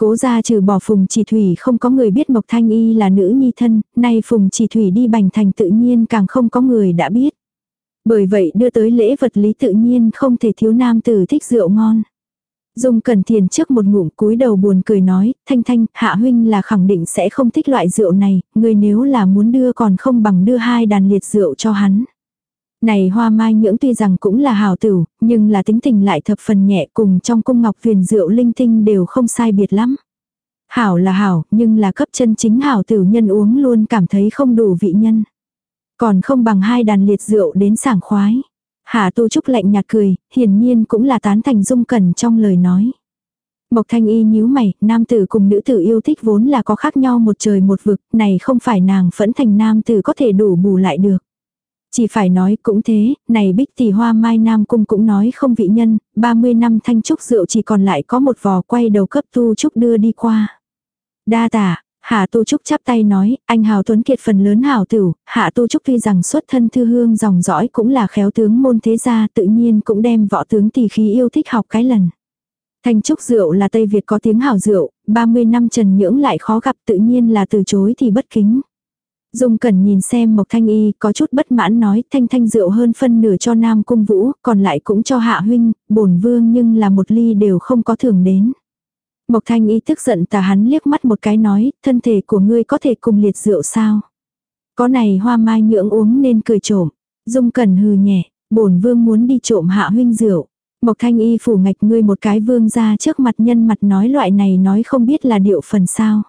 Cố ra trừ bỏ Phùng Chỉ Thủy không có người biết Mộc Thanh Y là nữ nhi thân, nay Phùng Chỉ Thủy đi bành thành tự nhiên càng không có người đã biết. Bởi vậy đưa tới lễ vật lý tự nhiên không thể thiếu nam tử thích rượu ngon. Dung Cần Thiền trước một ngụm cúi đầu buồn cười nói, Thanh Thanh, Hạ Huynh là khẳng định sẽ không thích loại rượu này, người nếu là muốn đưa còn không bằng đưa hai đàn liệt rượu cho hắn. Này hoa mai nhưỡng tuy rằng cũng là hảo tử, nhưng là tính tình lại thập phần nhẹ cùng trong cung ngọc viền rượu linh tinh đều không sai biệt lắm. Hảo là hảo, nhưng là cấp chân chính hảo tử nhân uống luôn cảm thấy không đủ vị nhân. Còn không bằng hai đàn liệt rượu đến sảng khoái. Hạ Tu Trúc lạnh nhạt cười, hiển nhiên cũng là tán thành dung cẩn trong lời nói. Mộc Thanh Y nhíu mày, nam tử cùng nữ tử yêu thích vốn là có khác nhau một trời một vực, này không phải nàng phẫn thành nam tử có thể đủ bù lại được. Chỉ phải nói cũng thế, này bích tỷ hoa mai nam cung cũng nói không vị nhân, 30 năm thanh trúc rượu chỉ còn lại có một vò quay đầu cấp tu trúc đưa đi qua. Đa tả, Hạ Tu Trúc chắp tay nói, anh Hào Tuấn Kiệt phần lớn hảo tử, Hạ Tu Trúc tuy rằng xuất thân thư hương dòng dõi cũng là khéo tướng môn thế gia tự nhiên cũng đem võ tướng tỷ khí yêu thích học cái lần. Thanh Trúc rượu là Tây Việt có tiếng hảo rượu, 30 năm trần nhưỡng lại khó gặp tự nhiên là từ chối thì bất kính. Dung Cẩn nhìn xem Mộc Thanh Y có chút bất mãn nói thanh thanh rượu hơn phân nửa cho Nam Cung Vũ, còn lại cũng cho Hạ Huynh, bổn vương nhưng là một ly đều không có thưởng đến. Mộc thanh y tức giận tà hắn liếc mắt một cái nói, thân thể của ngươi có thể cùng liệt rượu sao? Có này hoa mai nhưỡng uống nên cười trộm. Dung cần hừ nhẹ, bổn vương muốn đi trộm hạ huynh rượu. Mộc thanh y phủ ngạch ngươi một cái vương ra trước mặt nhân mặt nói loại này nói không biết là điệu phần sao.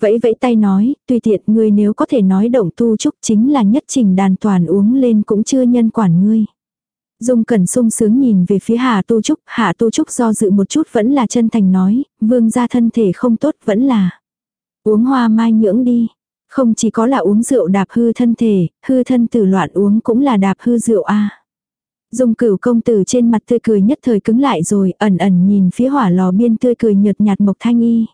Vẫy vẫy tay nói, tùy tiện ngươi nếu có thể nói động tu trúc chính là nhất trình đàn toàn uống lên cũng chưa nhân quản ngươi. Dung Cẩn sung sướng nhìn về phía Hà Tu Trúc, Hà Tu Trúc do dự một chút vẫn là chân thành nói, vương gia thân thể không tốt vẫn là uống hoa mai nhưỡng đi. Không chỉ có là uống rượu đạp hư thân thể, hư thân tử loạn uống cũng là đạp hư rượu a. Dung cửu công tử trên mặt tươi cười nhất thời cứng lại rồi, ẩn ẩn nhìn phía hỏa lò biên tươi cười nhợt nhạt Mộc Thanh Y.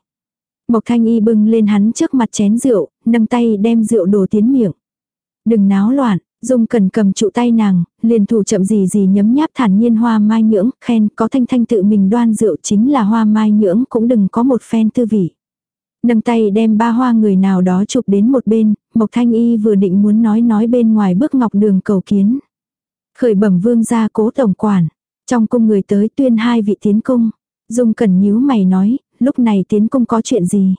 Mộc Thanh Y bưng lên hắn trước mặt chén rượu, nâng tay đem rượu đổ tiến miệng. Đừng náo loạn, Dung cần cầm trụ tay nàng, liền thủ chậm gì gì nhấm nháp thản nhiên hoa mai nhưỡng, khen có thanh thanh tự mình đoan rượu chính là hoa mai nhưỡng cũng đừng có một phen tư vị. Nâng tay đem ba hoa người nào đó chụp đến một bên, Mộc Thanh Y vừa định muốn nói nói bên ngoài bước ngọc đường cầu kiến. Khởi bẩm vương gia cố tổng quản. Trong cung người tới tuyên hai vị tiến cung. Dung cẩn nhíu mày nói, lúc này tiến cung có chuyện gì?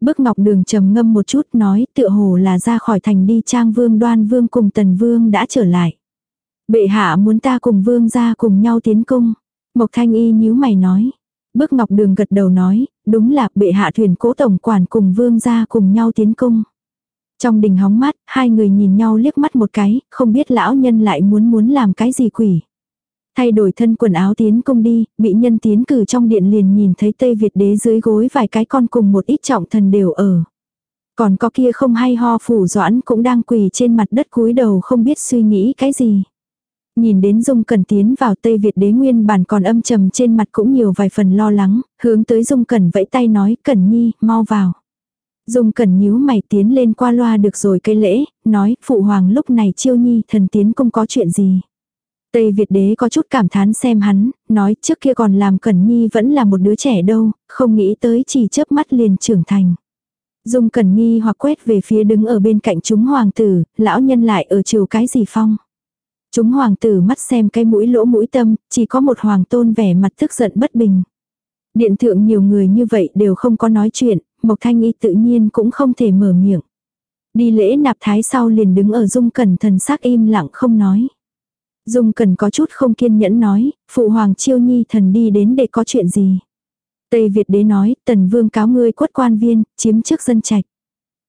Bước ngọc đường trầm ngâm một chút nói tựa hồ là ra khỏi thành đi trang vương đoan vương cùng tần vương đã trở lại. Bệ hạ muốn ta cùng vương ra cùng nhau tiến cung. Mộc thanh y nhíu mày nói. Bước ngọc đường gật đầu nói, đúng là bệ hạ thuyền cố tổng quản cùng vương ra cùng nhau tiến cung. Trong đình hóng mắt, hai người nhìn nhau liếc mắt một cái, không biết lão nhân lại muốn muốn làm cái gì quỷ. Thay đổi thân quần áo tiến công đi, bị nhân tiến cử trong điện liền nhìn thấy Tây Việt đế dưới gối vài cái con cùng một ít trọng thần đều ở. Còn có kia không hay ho phủ doãn cũng đang quỳ trên mặt đất cúi đầu không biết suy nghĩ cái gì. Nhìn đến Dung Cẩn tiến vào Tây Việt đế nguyên bản còn âm trầm trên mặt cũng nhiều vài phần lo lắng, hướng tới Dung Cẩn vẫy tay nói Cẩn Nhi, mau vào. Dung Cẩn nhíu mày tiến lên qua loa được rồi cây lễ, nói Phụ Hoàng lúc này chiêu nhi thần tiến công có chuyện gì. Tây Việt đế có chút cảm thán xem hắn, nói trước kia còn làm Cẩn Nhi vẫn là một đứa trẻ đâu, không nghĩ tới chỉ chớp mắt liền trưởng thành. Dung Cẩn Nhi hoặc quét về phía đứng ở bên cạnh chúng hoàng tử, lão nhân lại ở chiều cái gì phong. Chúng hoàng tử mắt xem cái mũi lỗ mũi tâm, chỉ có một hoàng tôn vẻ mặt tức giận bất bình. Điện thượng nhiều người như vậy đều không có nói chuyện, Mộc Thanh Y tự nhiên cũng không thể mở miệng. Đi lễ nạp thái sau liền đứng ở dung cẩn thần sắc im lặng không nói. Dung cần có chút không kiên nhẫn nói, phụ hoàng chiêu nhi thần đi đến để có chuyện gì. Tây Việt đế nói, tần vương cáo ngươi quất quan viên, chiếm trước dân trạch.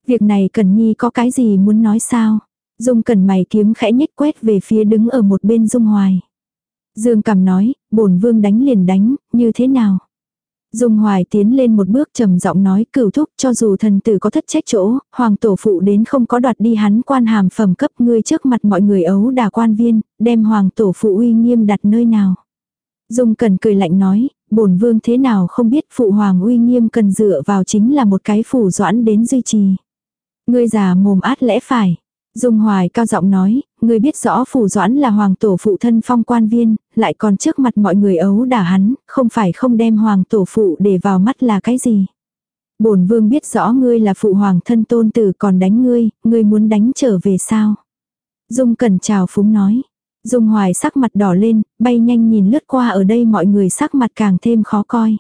Việc này cần nhi có cái gì muốn nói sao? Dung cần mày kiếm khẽ nhếch quét về phía đứng ở một bên dung hoài. Dương cầm nói, bổn vương đánh liền đánh, như thế nào? Dung Hoài tiến lên một bước trầm giọng nói cửu thúc cho dù thần tử có thất trách chỗ, hoàng tổ phụ đến không có đoạt đi hắn quan hàm phẩm cấp ngươi trước mặt mọi người ấu đà quan viên, đem hoàng tổ phụ uy nghiêm đặt nơi nào. Dung cần cười lạnh nói, bổn vương thế nào không biết phụ hoàng uy nghiêm cần dựa vào chính là một cái phủ doãn đến duy trì. Ngươi già mồm át lẽ phải. Dung Hoài cao giọng nói, người biết rõ phủ doãn là hoàng tổ phụ thân phong quan viên, lại còn trước mặt mọi người ấu đả hắn, không phải không đem hoàng tổ phụ để vào mắt là cái gì. bổn vương biết rõ ngươi là phụ hoàng thân tôn tử còn đánh ngươi, ngươi muốn đánh trở về sao. Dung cẩn chào phúng nói. Dung Hoài sắc mặt đỏ lên, bay nhanh nhìn lướt qua ở đây mọi người sắc mặt càng thêm khó coi.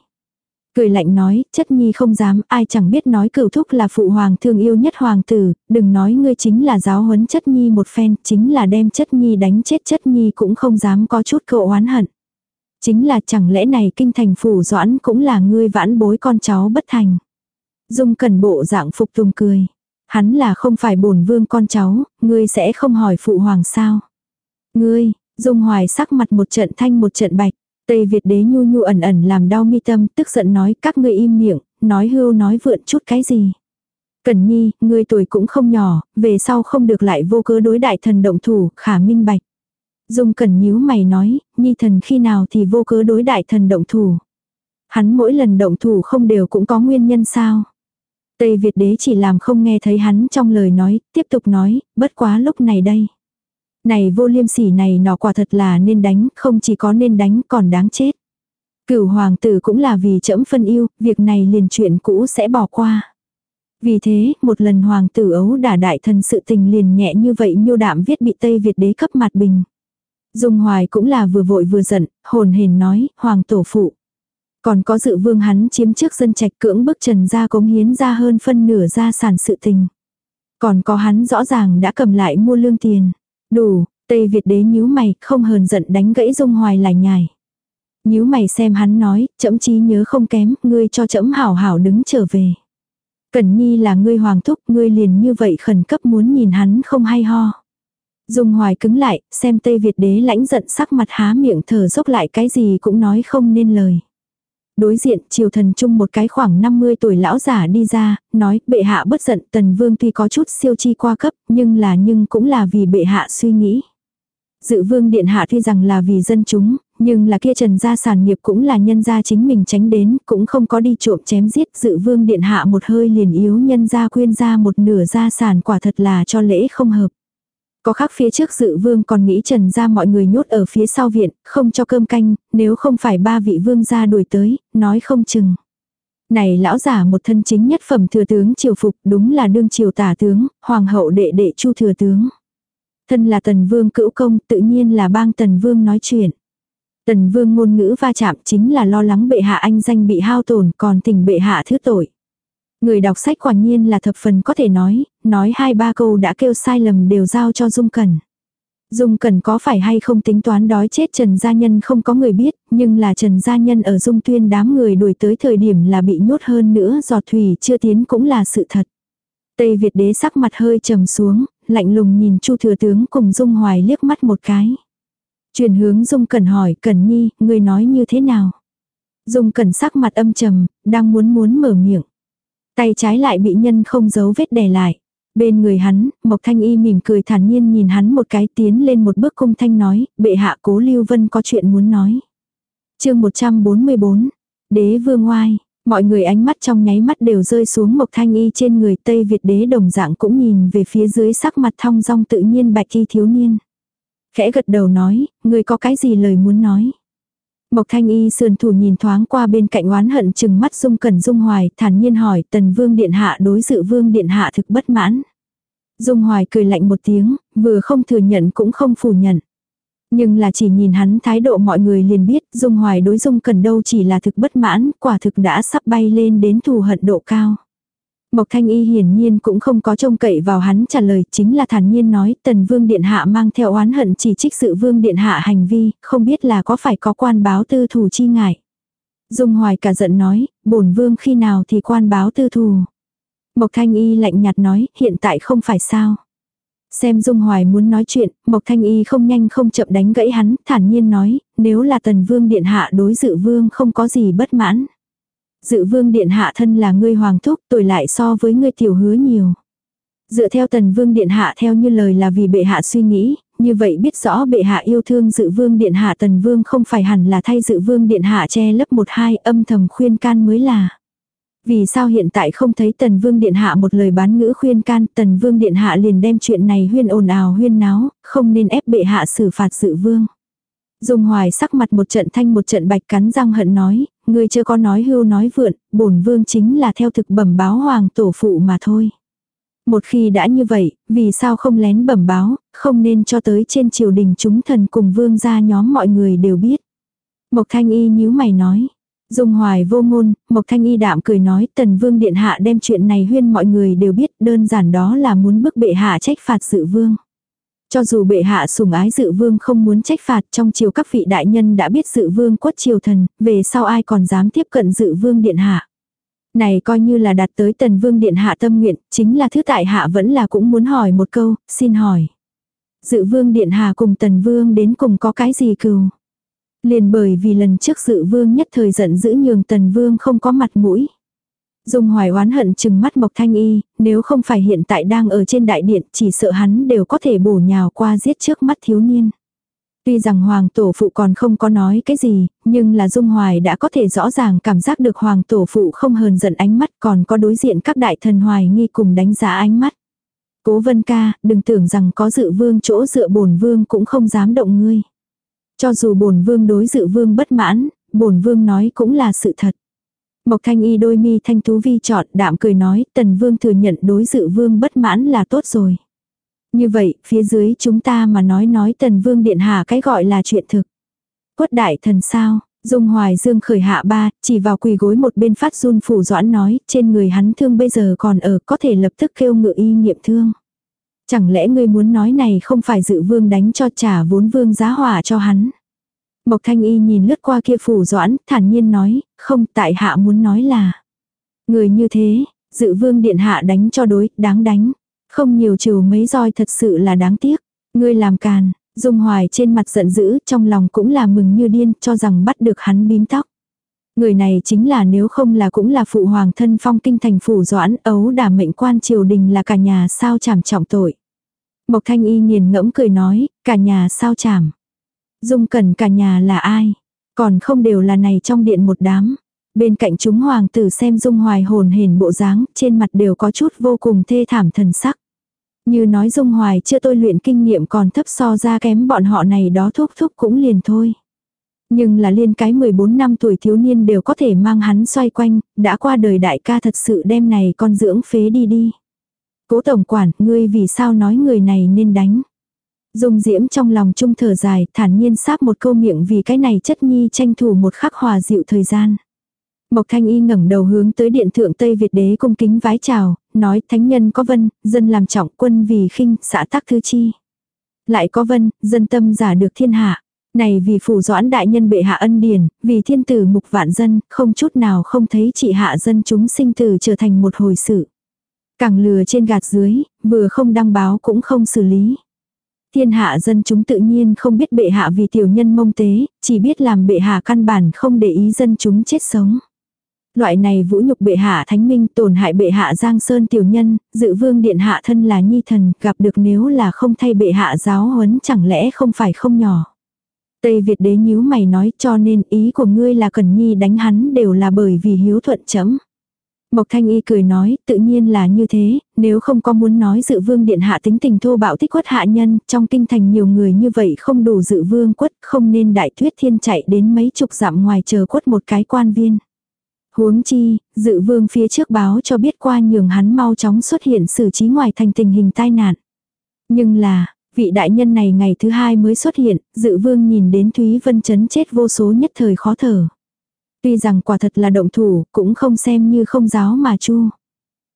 Cười lạnh nói, chất nhi không dám, ai chẳng biết nói cửu thúc là phụ hoàng thương yêu nhất hoàng tử, đừng nói ngươi chính là giáo huấn chất nhi một phen, chính là đem chất nhi đánh chết chất nhi cũng không dám có chút cậu oán hận. Chính là chẳng lẽ này kinh thành phủ doãn cũng là ngươi vãn bối con cháu bất thành. Dung cần bộ dạng phục tùng cười. Hắn là không phải bổn vương con cháu, ngươi sẽ không hỏi phụ hoàng sao. Ngươi, Dung hoài sắc mặt một trận thanh một trận bạch. Tây Việt đế nhu nhu ẩn ẩn làm đau mi tâm, tức giận nói các ngươi im miệng, nói hưu nói vượn chút cái gì. Cần nhi, ngươi tuổi cũng không nhỏ, về sau không được lại vô cớ đối đại thần động thủ, khả minh bạch. Dung cần nhíu mày nói, nhi thần khi nào thì vô cớ đối đại thần động thủ. Hắn mỗi lần động thủ không đều cũng có nguyên nhân sao. Tây Việt đế chỉ làm không nghe thấy hắn trong lời nói, tiếp tục nói, bất quá lúc này đây. Này vô liêm sỉ này nó quả thật là nên đánh, không chỉ có nên đánh còn đáng chết. Cửu hoàng tử cũng là vì trẫm phân yêu, việc này liền chuyện cũ sẽ bỏ qua. Vì thế, một lần hoàng tử ấu đả đại thần sự tình liền nhẹ như vậy miêu đạm viết bị Tây Việt đế cấp mặt bình. Dung hoài cũng là vừa vội vừa giận, hồn hền nói, hoàng tổ phụ. Còn có dự vương hắn chiếm trước dân trạch cưỡng bức trần ra cống hiến ra hơn phân nửa gia sản sự tình. Còn có hắn rõ ràng đã cầm lại mua lương tiền. Đủ, Tây Việt đế nhíu mày, không hờn giận đánh gãy Dung Hoài lại nhài. Nhíu mày xem hắn nói, chậm chí nhớ không kém, ngươi cho chậm hảo hảo đứng trở về. Cẩn Nhi là ngươi hoàng thúc, ngươi liền như vậy khẩn cấp muốn nhìn hắn không hay ho. Dung Hoài cứng lại, xem Tây Việt đế lãnh giận sắc mặt há miệng thở dốc lại cái gì cũng nói không nên lời. Đối diện, triều thần chung một cái khoảng 50 tuổi lão giả đi ra, nói, bệ hạ bất giận, tần vương tuy có chút siêu chi qua cấp, nhưng là nhưng cũng là vì bệ hạ suy nghĩ. Dự vương điện hạ tuy rằng là vì dân chúng, nhưng là kia trần gia sản nghiệp cũng là nhân gia chính mình tránh đến, cũng không có đi trộm chém giết. Dự vương điện hạ một hơi liền yếu nhân gia quyên ra một nửa gia sản quả thật là cho lễ không hợp. Có khác phía trước dự vương còn nghĩ trần ra mọi người nhốt ở phía sau viện, không cho cơm canh, nếu không phải ba vị vương gia đuổi tới, nói không chừng. Này lão giả một thân chính nhất phẩm thừa tướng triều phục đúng là đương triều tả tướng, hoàng hậu đệ đệ chu thừa tướng. Thân là tần vương cữu công tự nhiên là bang tần vương nói chuyện. Tần vương ngôn ngữ va chạm chính là lo lắng bệ hạ anh danh bị hao tổn còn tình bệ hạ thứ tội. Người đọc sách quả nhiên là thập phần có thể nói, nói hai ba câu đã kêu sai lầm đều giao cho Dung Cẩn. Dung Cẩn có phải hay không tính toán đói chết Trần Gia Nhân không có người biết, nhưng là Trần Gia Nhân ở Dung Tuyên đám người đuổi tới thời điểm là bị nhốt hơn nữa giọt thủy chưa tiến cũng là sự thật. Tây Việt đế sắc mặt hơi trầm xuống, lạnh lùng nhìn Chu thừa tướng cùng Dung Hoài liếc mắt một cái. Truyền hướng Dung Cẩn hỏi, Cẩn Nhi, người nói như thế nào? Dung Cẩn sắc mặt âm trầm, đang muốn muốn mở miệng. Tay trái lại bị nhân không giấu vết đè lại. Bên người hắn, Mộc Thanh Y mỉm cười thản nhiên nhìn hắn một cái tiến lên một bước cung thanh nói, bệ hạ cố Lưu Vân có chuyện muốn nói. chương 144, Đế Vương Oai, mọi người ánh mắt trong nháy mắt đều rơi xuống Mộc Thanh Y trên người Tây Việt đế đồng dạng cũng nhìn về phía dưới sắc mặt thong dong tự nhiên bạch y thiếu niên. Khẽ gật đầu nói, người có cái gì lời muốn nói. Mộc thanh y sườn thủ nhìn thoáng qua bên cạnh oán hận chừng mắt dung cẩn dung hoài, thản nhiên hỏi tần vương điện hạ đối dự vương điện hạ thực bất mãn. Dung hoài cười lạnh một tiếng, vừa không thừa nhận cũng không phủ nhận. Nhưng là chỉ nhìn hắn thái độ mọi người liền biết Dung hoài đối Dung cẩn đâu chỉ là thực bất mãn, quả thực đã sắp bay lên đến thù hận độ cao. Mộc Thanh Y hiển nhiên cũng không có trông cậy vào hắn trả lời, chính là thản nhiên nói, tần vương điện hạ mang theo oán hận chỉ trích sự vương điện hạ hành vi, không biết là có phải có quan báo tư thủ chi ngại. Dung hoài cả giận nói, bổn vương khi nào thì quan báo tư thù. Mộc Thanh Y lạnh nhạt nói, hiện tại không phải sao. Xem Dung Hoài muốn nói chuyện, Mộc Thanh Y không nhanh không chậm đánh gãy hắn, thản nhiên nói, nếu là tần vương điện hạ đối dự vương không có gì bất mãn. Dự vương điện hạ thân là ngươi hoàng thúc tuổi lại so với ngươi tiểu hứa nhiều. Dựa theo tần vương điện hạ theo như lời là vì bệ hạ suy nghĩ, như vậy biết rõ bệ hạ yêu thương dự vương điện hạ tần vương không phải hẳn là thay dự vương điện hạ che lấp một hai âm thầm khuyên can mới là. Vì sao hiện tại không thấy tần vương điện hạ một lời bán ngữ khuyên can tần vương điện hạ liền đem chuyện này huyên ồn ào huyên náo, không nên ép bệ hạ xử phạt dự vương. Dung hoài sắc mặt một trận thanh một trận bạch cắn răng hận nói, Ngươi chưa có nói hưu nói vượn, bổn vương chính là theo thực bẩm báo hoàng tổ phụ mà thôi. Một khi đã như vậy, vì sao không lén bẩm báo, không nên cho tới trên triều đình chúng thần cùng vương gia nhóm mọi người đều biết. Mộc thanh y nhíu mày nói. Dung hoài vô ngôn, Mộc Thanh Y đạm cười nói tần vương điện hạ đem chuyện này huyên mọi người đều biết đơn giản đó là muốn bức bệ hạ trách phạt sự vương. Cho dù bệ hạ sủng ái dự vương không muốn trách phạt trong chiều các vị đại nhân đã biết dự vương quất triều thần, về sau ai còn dám tiếp cận dự vương điện hạ. Này coi như là đạt tới tần vương điện hạ tâm nguyện, chính là thứ tại hạ vẫn là cũng muốn hỏi một câu, xin hỏi. Dự vương điện hạ cùng tần vương đến cùng có cái gì cừu? Liền bởi vì lần trước dự vương nhất thời giận giữ nhường tần vương không có mặt mũi. Dung hoài oán hận chừng mắt Mộc Thanh Y, nếu không phải hiện tại đang ở trên đại điện chỉ sợ hắn đều có thể bổ nhào qua giết trước mắt thiếu niên. Tuy rằng Hoàng Tổ Phụ còn không có nói cái gì, nhưng là Dung Hoài đã có thể rõ ràng cảm giác được Hoàng Tổ Phụ không hờn giận ánh mắt còn có đối diện các đại thần hoài nghi cùng đánh giá ánh mắt. Cố vân ca, đừng tưởng rằng có dự vương chỗ dựa bổn vương cũng không dám động ngươi. Cho dù bổn vương đối dự vương bất mãn, bổn vương nói cũng là sự thật. Mộc thanh y đôi mi thanh tú vi chọn đạm cười nói tần vương thừa nhận đối dự vương bất mãn là tốt rồi. Như vậy, phía dưới chúng ta mà nói nói tần vương điện hạ cái gọi là chuyện thực. Quất đại thần sao, Dung hoài dương khởi hạ ba, chỉ vào quỳ gối một bên phát run phủ doãn nói, trên người hắn thương bây giờ còn ở, có thể lập tức kêu ngự y nghiệm thương. Chẳng lẽ ngươi muốn nói này không phải dự vương đánh cho trả vốn vương giá hỏa cho hắn. Mộc thanh y nhìn lướt qua kia phủ doãn, thản nhiên nói, không tại hạ muốn nói là. Người như thế, dự vương điện hạ đánh cho đối, đáng đánh. Không nhiều trừ mấy roi thật sự là đáng tiếc. Ngươi làm càn, dung hoài trên mặt giận dữ, trong lòng cũng là mừng như điên, cho rằng bắt được hắn bím tóc. Người này chính là nếu không là cũng là phụ hoàng thân phong kinh thành phủ doãn, ấu đả mệnh quan triều đình là cả nhà sao chảm trọng tội. Mộc thanh y nghiền ngẫm cười nói, cả nhà sao chảm. Dung cẩn cả nhà là ai? Còn không đều là này trong điện một đám. Bên cạnh chúng hoàng tử xem dung hoài hồn hển bộ dáng, trên mặt đều có chút vô cùng thê thảm thần sắc. Như nói dung hoài chưa tôi luyện kinh nghiệm còn thấp so ra kém bọn họ này đó thúc thúc cũng liền thôi. Nhưng là liên cái 14 năm tuổi thiếu niên đều có thể mang hắn xoay quanh, đã qua đời đại ca thật sự đem này con dưỡng phế đi đi. Cố tổng quản, ngươi vì sao nói người này nên đánh. Dung diễm trong lòng trung thở dài, thản nhiên sáp một câu miệng vì cái này chất nhi tranh thủ một khắc hòa dịu thời gian. Mộc Thanh Y ngẩng đầu hướng tới điện thượng Tây Việt đế cung kính vái chào, nói thánh nhân có vân, dân làm trọng quân vì khinh, xã tắc thứ chi. Lại có vân, dân tâm giả được thiên hạ. Này vì phủ doãn đại nhân bệ hạ ân điển, vì thiên tử mục vạn dân, không chút nào không thấy trị hạ dân chúng sinh tử trở thành một hồi sự. Càng lừa trên gạt dưới, vừa không đăng báo cũng không xử lý. Thiên hạ dân chúng tự nhiên không biết bệ hạ vì tiểu nhân mông tế, chỉ biết làm bệ hạ căn bản không để ý dân chúng chết sống. Loại này vũ nhục bệ hạ thánh minh tổn hại bệ hạ giang sơn tiểu nhân, dự vương điện hạ thân là nhi thần, gặp được nếu là không thay bệ hạ giáo huấn chẳng lẽ không phải không nhỏ. Tây Việt đế nhíu mày nói cho nên ý của ngươi là cần nhi đánh hắn đều là bởi vì hiếu thuận chấm. Mộc Thanh Y cười nói, tự nhiên là như thế, nếu không có muốn nói dự vương điện hạ tính tình thô bạo thích quất hạ nhân, trong kinh thành nhiều người như vậy không đủ dự vương quất, không nên đại thuyết thiên chạy đến mấy chục dặm ngoài chờ quất một cái quan viên. Huống chi, dự vương phía trước báo cho biết qua nhường hắn mau chóng xuất hiện xử trí ngoài thành tình hình tai nạn. Nhưng là, vị đại nhân này ngày thứ hai mới xuất hiện, dự vương nhìn đến Thúy Vân chấn chết vô số nhất thời khó thở. Tuy rằng quả thật là động thủ, cũng không xem như không giáo mà chu.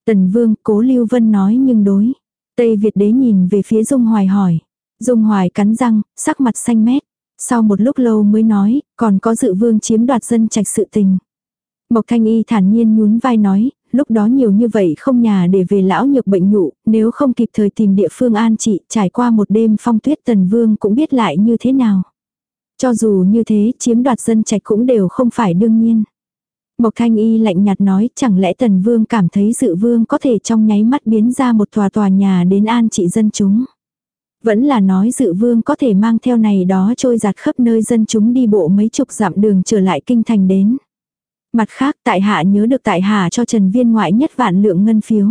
Tần vương, cố Lưu Vân nói nhưng đối. Tây Việt đế nhìn về phía Dung Hoài hỏi. Dung Hoài cắn răng, sắc mặt xanh mét. Sau một lúc lâu mới nói, còn có dự vương chiếm đoạt dân trạch sự tình. Mộc Thanh Y thản nhiên nhún vai nói, lúc đó nhiều như vậy không nhà để về lão nhược bệnh nhụ, nếu không kịp thời tìm địa phương an trị, trải qua một đêm phong tuyết tần vương cũng biết lại như thế nào. Cho dù như thế, chiếm đoạt dân trạch cũng đều không phải đương nhiên. Mộc Thanh Y lạnh nhạt nói, chẳng lẽ tần vương cảm thấy dự vương có thể trong nháy mắt biến ra một tòa tòa nhà đến an trị dân chúng. Vẫn là nói dự vương có thể mang theo này đó trôi giạt khắp nơi dân chúng đi bộ mấy chục dặm đường trở lại kinh thành đến. Mặt khác tại hạ nhớ được tại hạ cho Trần Viên ngoại nhất vạn lượng ngân phiếu.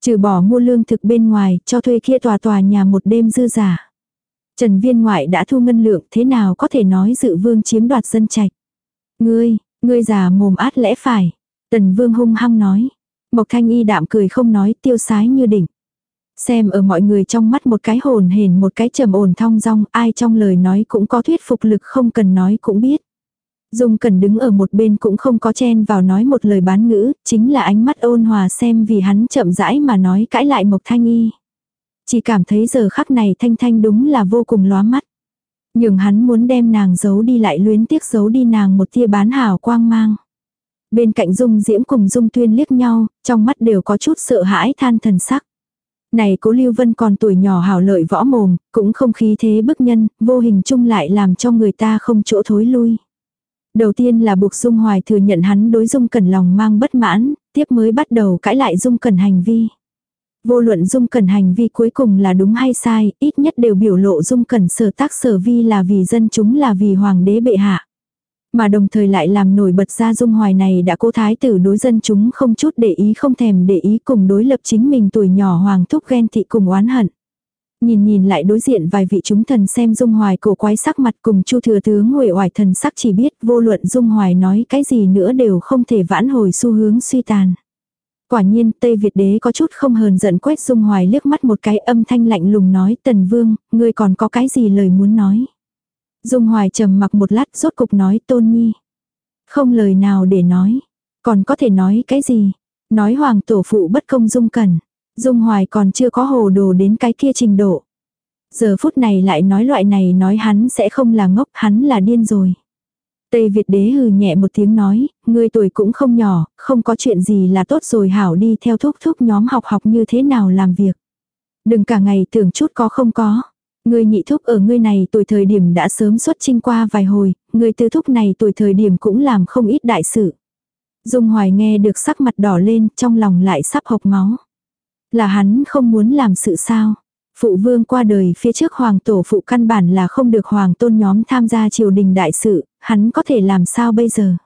Trừ bỏ mua lương thực bên ngoài, cho thuê kia tòa tòa nhà một đêm dư giả. Trần Viên ngoại đã thu ngân lượng thế nào có thể nói dự vương chiếm đoạt dân trạch. Ngươi, ngươi già mồm át lẽ phải. Tần vương hung hăng nói. Mộc thanh y đạm cười không nói tiêu sái như đỉnh. Xem ở mọi người trong mắt một cái hồn hển một cái trầm ổn thong dong ai trong lời nói cũng có thuyết phục lực không cần nói cũng biết. Dung cần đứng ở một bên cũng không có chen vào nói một lời bán ngữ, chính là ánh mắt ôn hòa xem vì hắn chậm rãi mà nói cãi lại Mộc Thanh Y. Chỉ cảm thấy giờ khắc này Thanh Thanh đúng là vô cùng lóa mắt. Nhưng hắn muốn đem nàng giấu đi lại luyến tiếc giấu đi nàng một tia bán hào quang mang. Bên cạnh Dung Diễm cùng Dung Tuyên liếc nhau, trong mắt đều có chút sợ hãi than thần sắc. Này cố Lưu Vân còn tuổi nhỏ hảo lợi võ mồm, cũng không khí thế bức nhân, vô hình chung lại làm cho người ta không chỗ thối lui. Đầu tiên là buộc Dung Hoài thừa nhận hắn đối Dung Cẩn lòng mang bất mãn, tiếp mới bắt đầu cãi lại Dung Cẩn hành vi. Vô luận Dung Cẩn hành vi cuối cùng là đúng hay sai, ít nhất đều biểu lộ Dung Cẩn sở tác sở vi là vì dân chúng là vì hoàng đế bệ hạ. Mà đồng thời lại làm nổi bật ra Dung Hoài này đã cố thái tử đối dân chúng không chút để ý không thèm để ý cùng đối lập chính mình tuổi nhỏ hoàng thúc ghen thị cùng oán hận. Nhìn nhìn lại đối diện vài vị chúng thần xem Dung Hoài cổ quái sắc mặt cùng Chu thừa tướng nguội oải thần sắc chỉ biết vô luận Dung Hoài nói cái gì nữa đều không thể vãn hồi xu hướng suy tàn. Quả nhiên Tây Việt đế có chút không hờn giận quét Dung Hoài liếc mắt một cái âm thanh lạnh lùng nói Tần Vương, ngươi còn có cái gì lời muốn nói. Dung Hoài trầm mặc một lát rốt cục nói Tôn Nhi. Không lời nào để nói. Còn có thể nói cái gì? Nói hoàng tổ phụ bất công Dung cần Dung Hoài còn chưa có hồ đồ đến cái kia trình độ. Giờ phút này lại nói loại này nói hắn sẽ không là ngốc, hắn là điên rồi. Tây Việt đế hừ nhẹ một tiếng nói, ngươi tuổi cũng không nhỏ, không có chuyện gì là tốt rồi hảo đi theo thúc thúc nhóm học học như thế nào làm việc. Đừng cả ngày tưởng chút có không có. Ngươi nhị thúc ở ngươi này tuổi thời điểm đã sớm xuất trinh qua vài hồi, ngươi tư thúc này tuổi thời điểm cũng làm không ít đại sự. Dung Hoài nghe được sắc mặt đỏ lên, trong lòng lại sắp hộc máu. Là hắn không muốn làm sự sao. Phụ vương qua đời phía trước hoàng tổ phụ căn bản là không được hoàng tôn nhóm tham gia triều đình đại sự, hắn có thể làm sao bây giờ.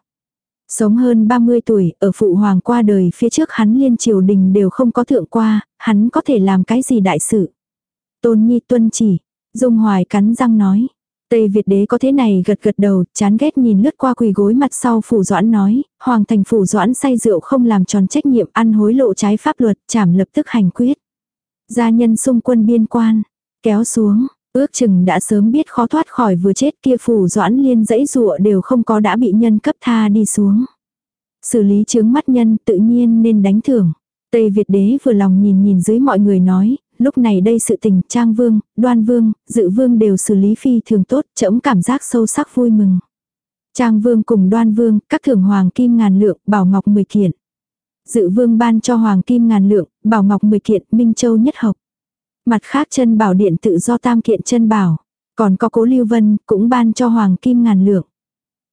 Sống hơn 30 tuổi, ở phụ hoàng qua đời phía trước hắn liên triều đình đều không có thượng qua, hắn có thể làm cái gì đại sự. Tôn Nhi tuân chỉ, Dung Hoài cắn răng nói. Tây Việt đế có thế này gật gật đầu, chán ghét nhìn lướt qua quỳ gối mặt sau phủ doãn nói, hoàng thành phủ doãn say rượu không làm tròn trách nhiệm ăn hối lộ trái pháp luật, chảm lập tức hành quyết. Gia nhân xung quân biên quan, kéo xuống, ước chừng đã sớm biết khó thoát khỏi vừa chết kia phủ doãn liên dãy rụa đều không có đã bị nhân cấp tha đi xuống. Xử lý chướng mắt nhân tự nhiên nên đánh thưởng. Tây Việt đế vừa lòng nhìn nhìn dưới mọi người nói, lúc này đây sự tình trang vương, đoan vương, dự vương đều xử lý phi thường tốt, chẫm cảm giác sâu sắc vui mừng. Trang vương cùng đoan vương, các thưởng hoàng kim ngàn lượng, bảo ngọc 10 kiện. Dự vương ban cho hoàng kim ngàn lượng, bảo ngọc 10 kiện, minh châu nhất học. Mặt khác chân bảo điện tự do tam kiện chân bảo. Còn có cố lưu vân, cũng ban cho hoàng kim ngàn lượng.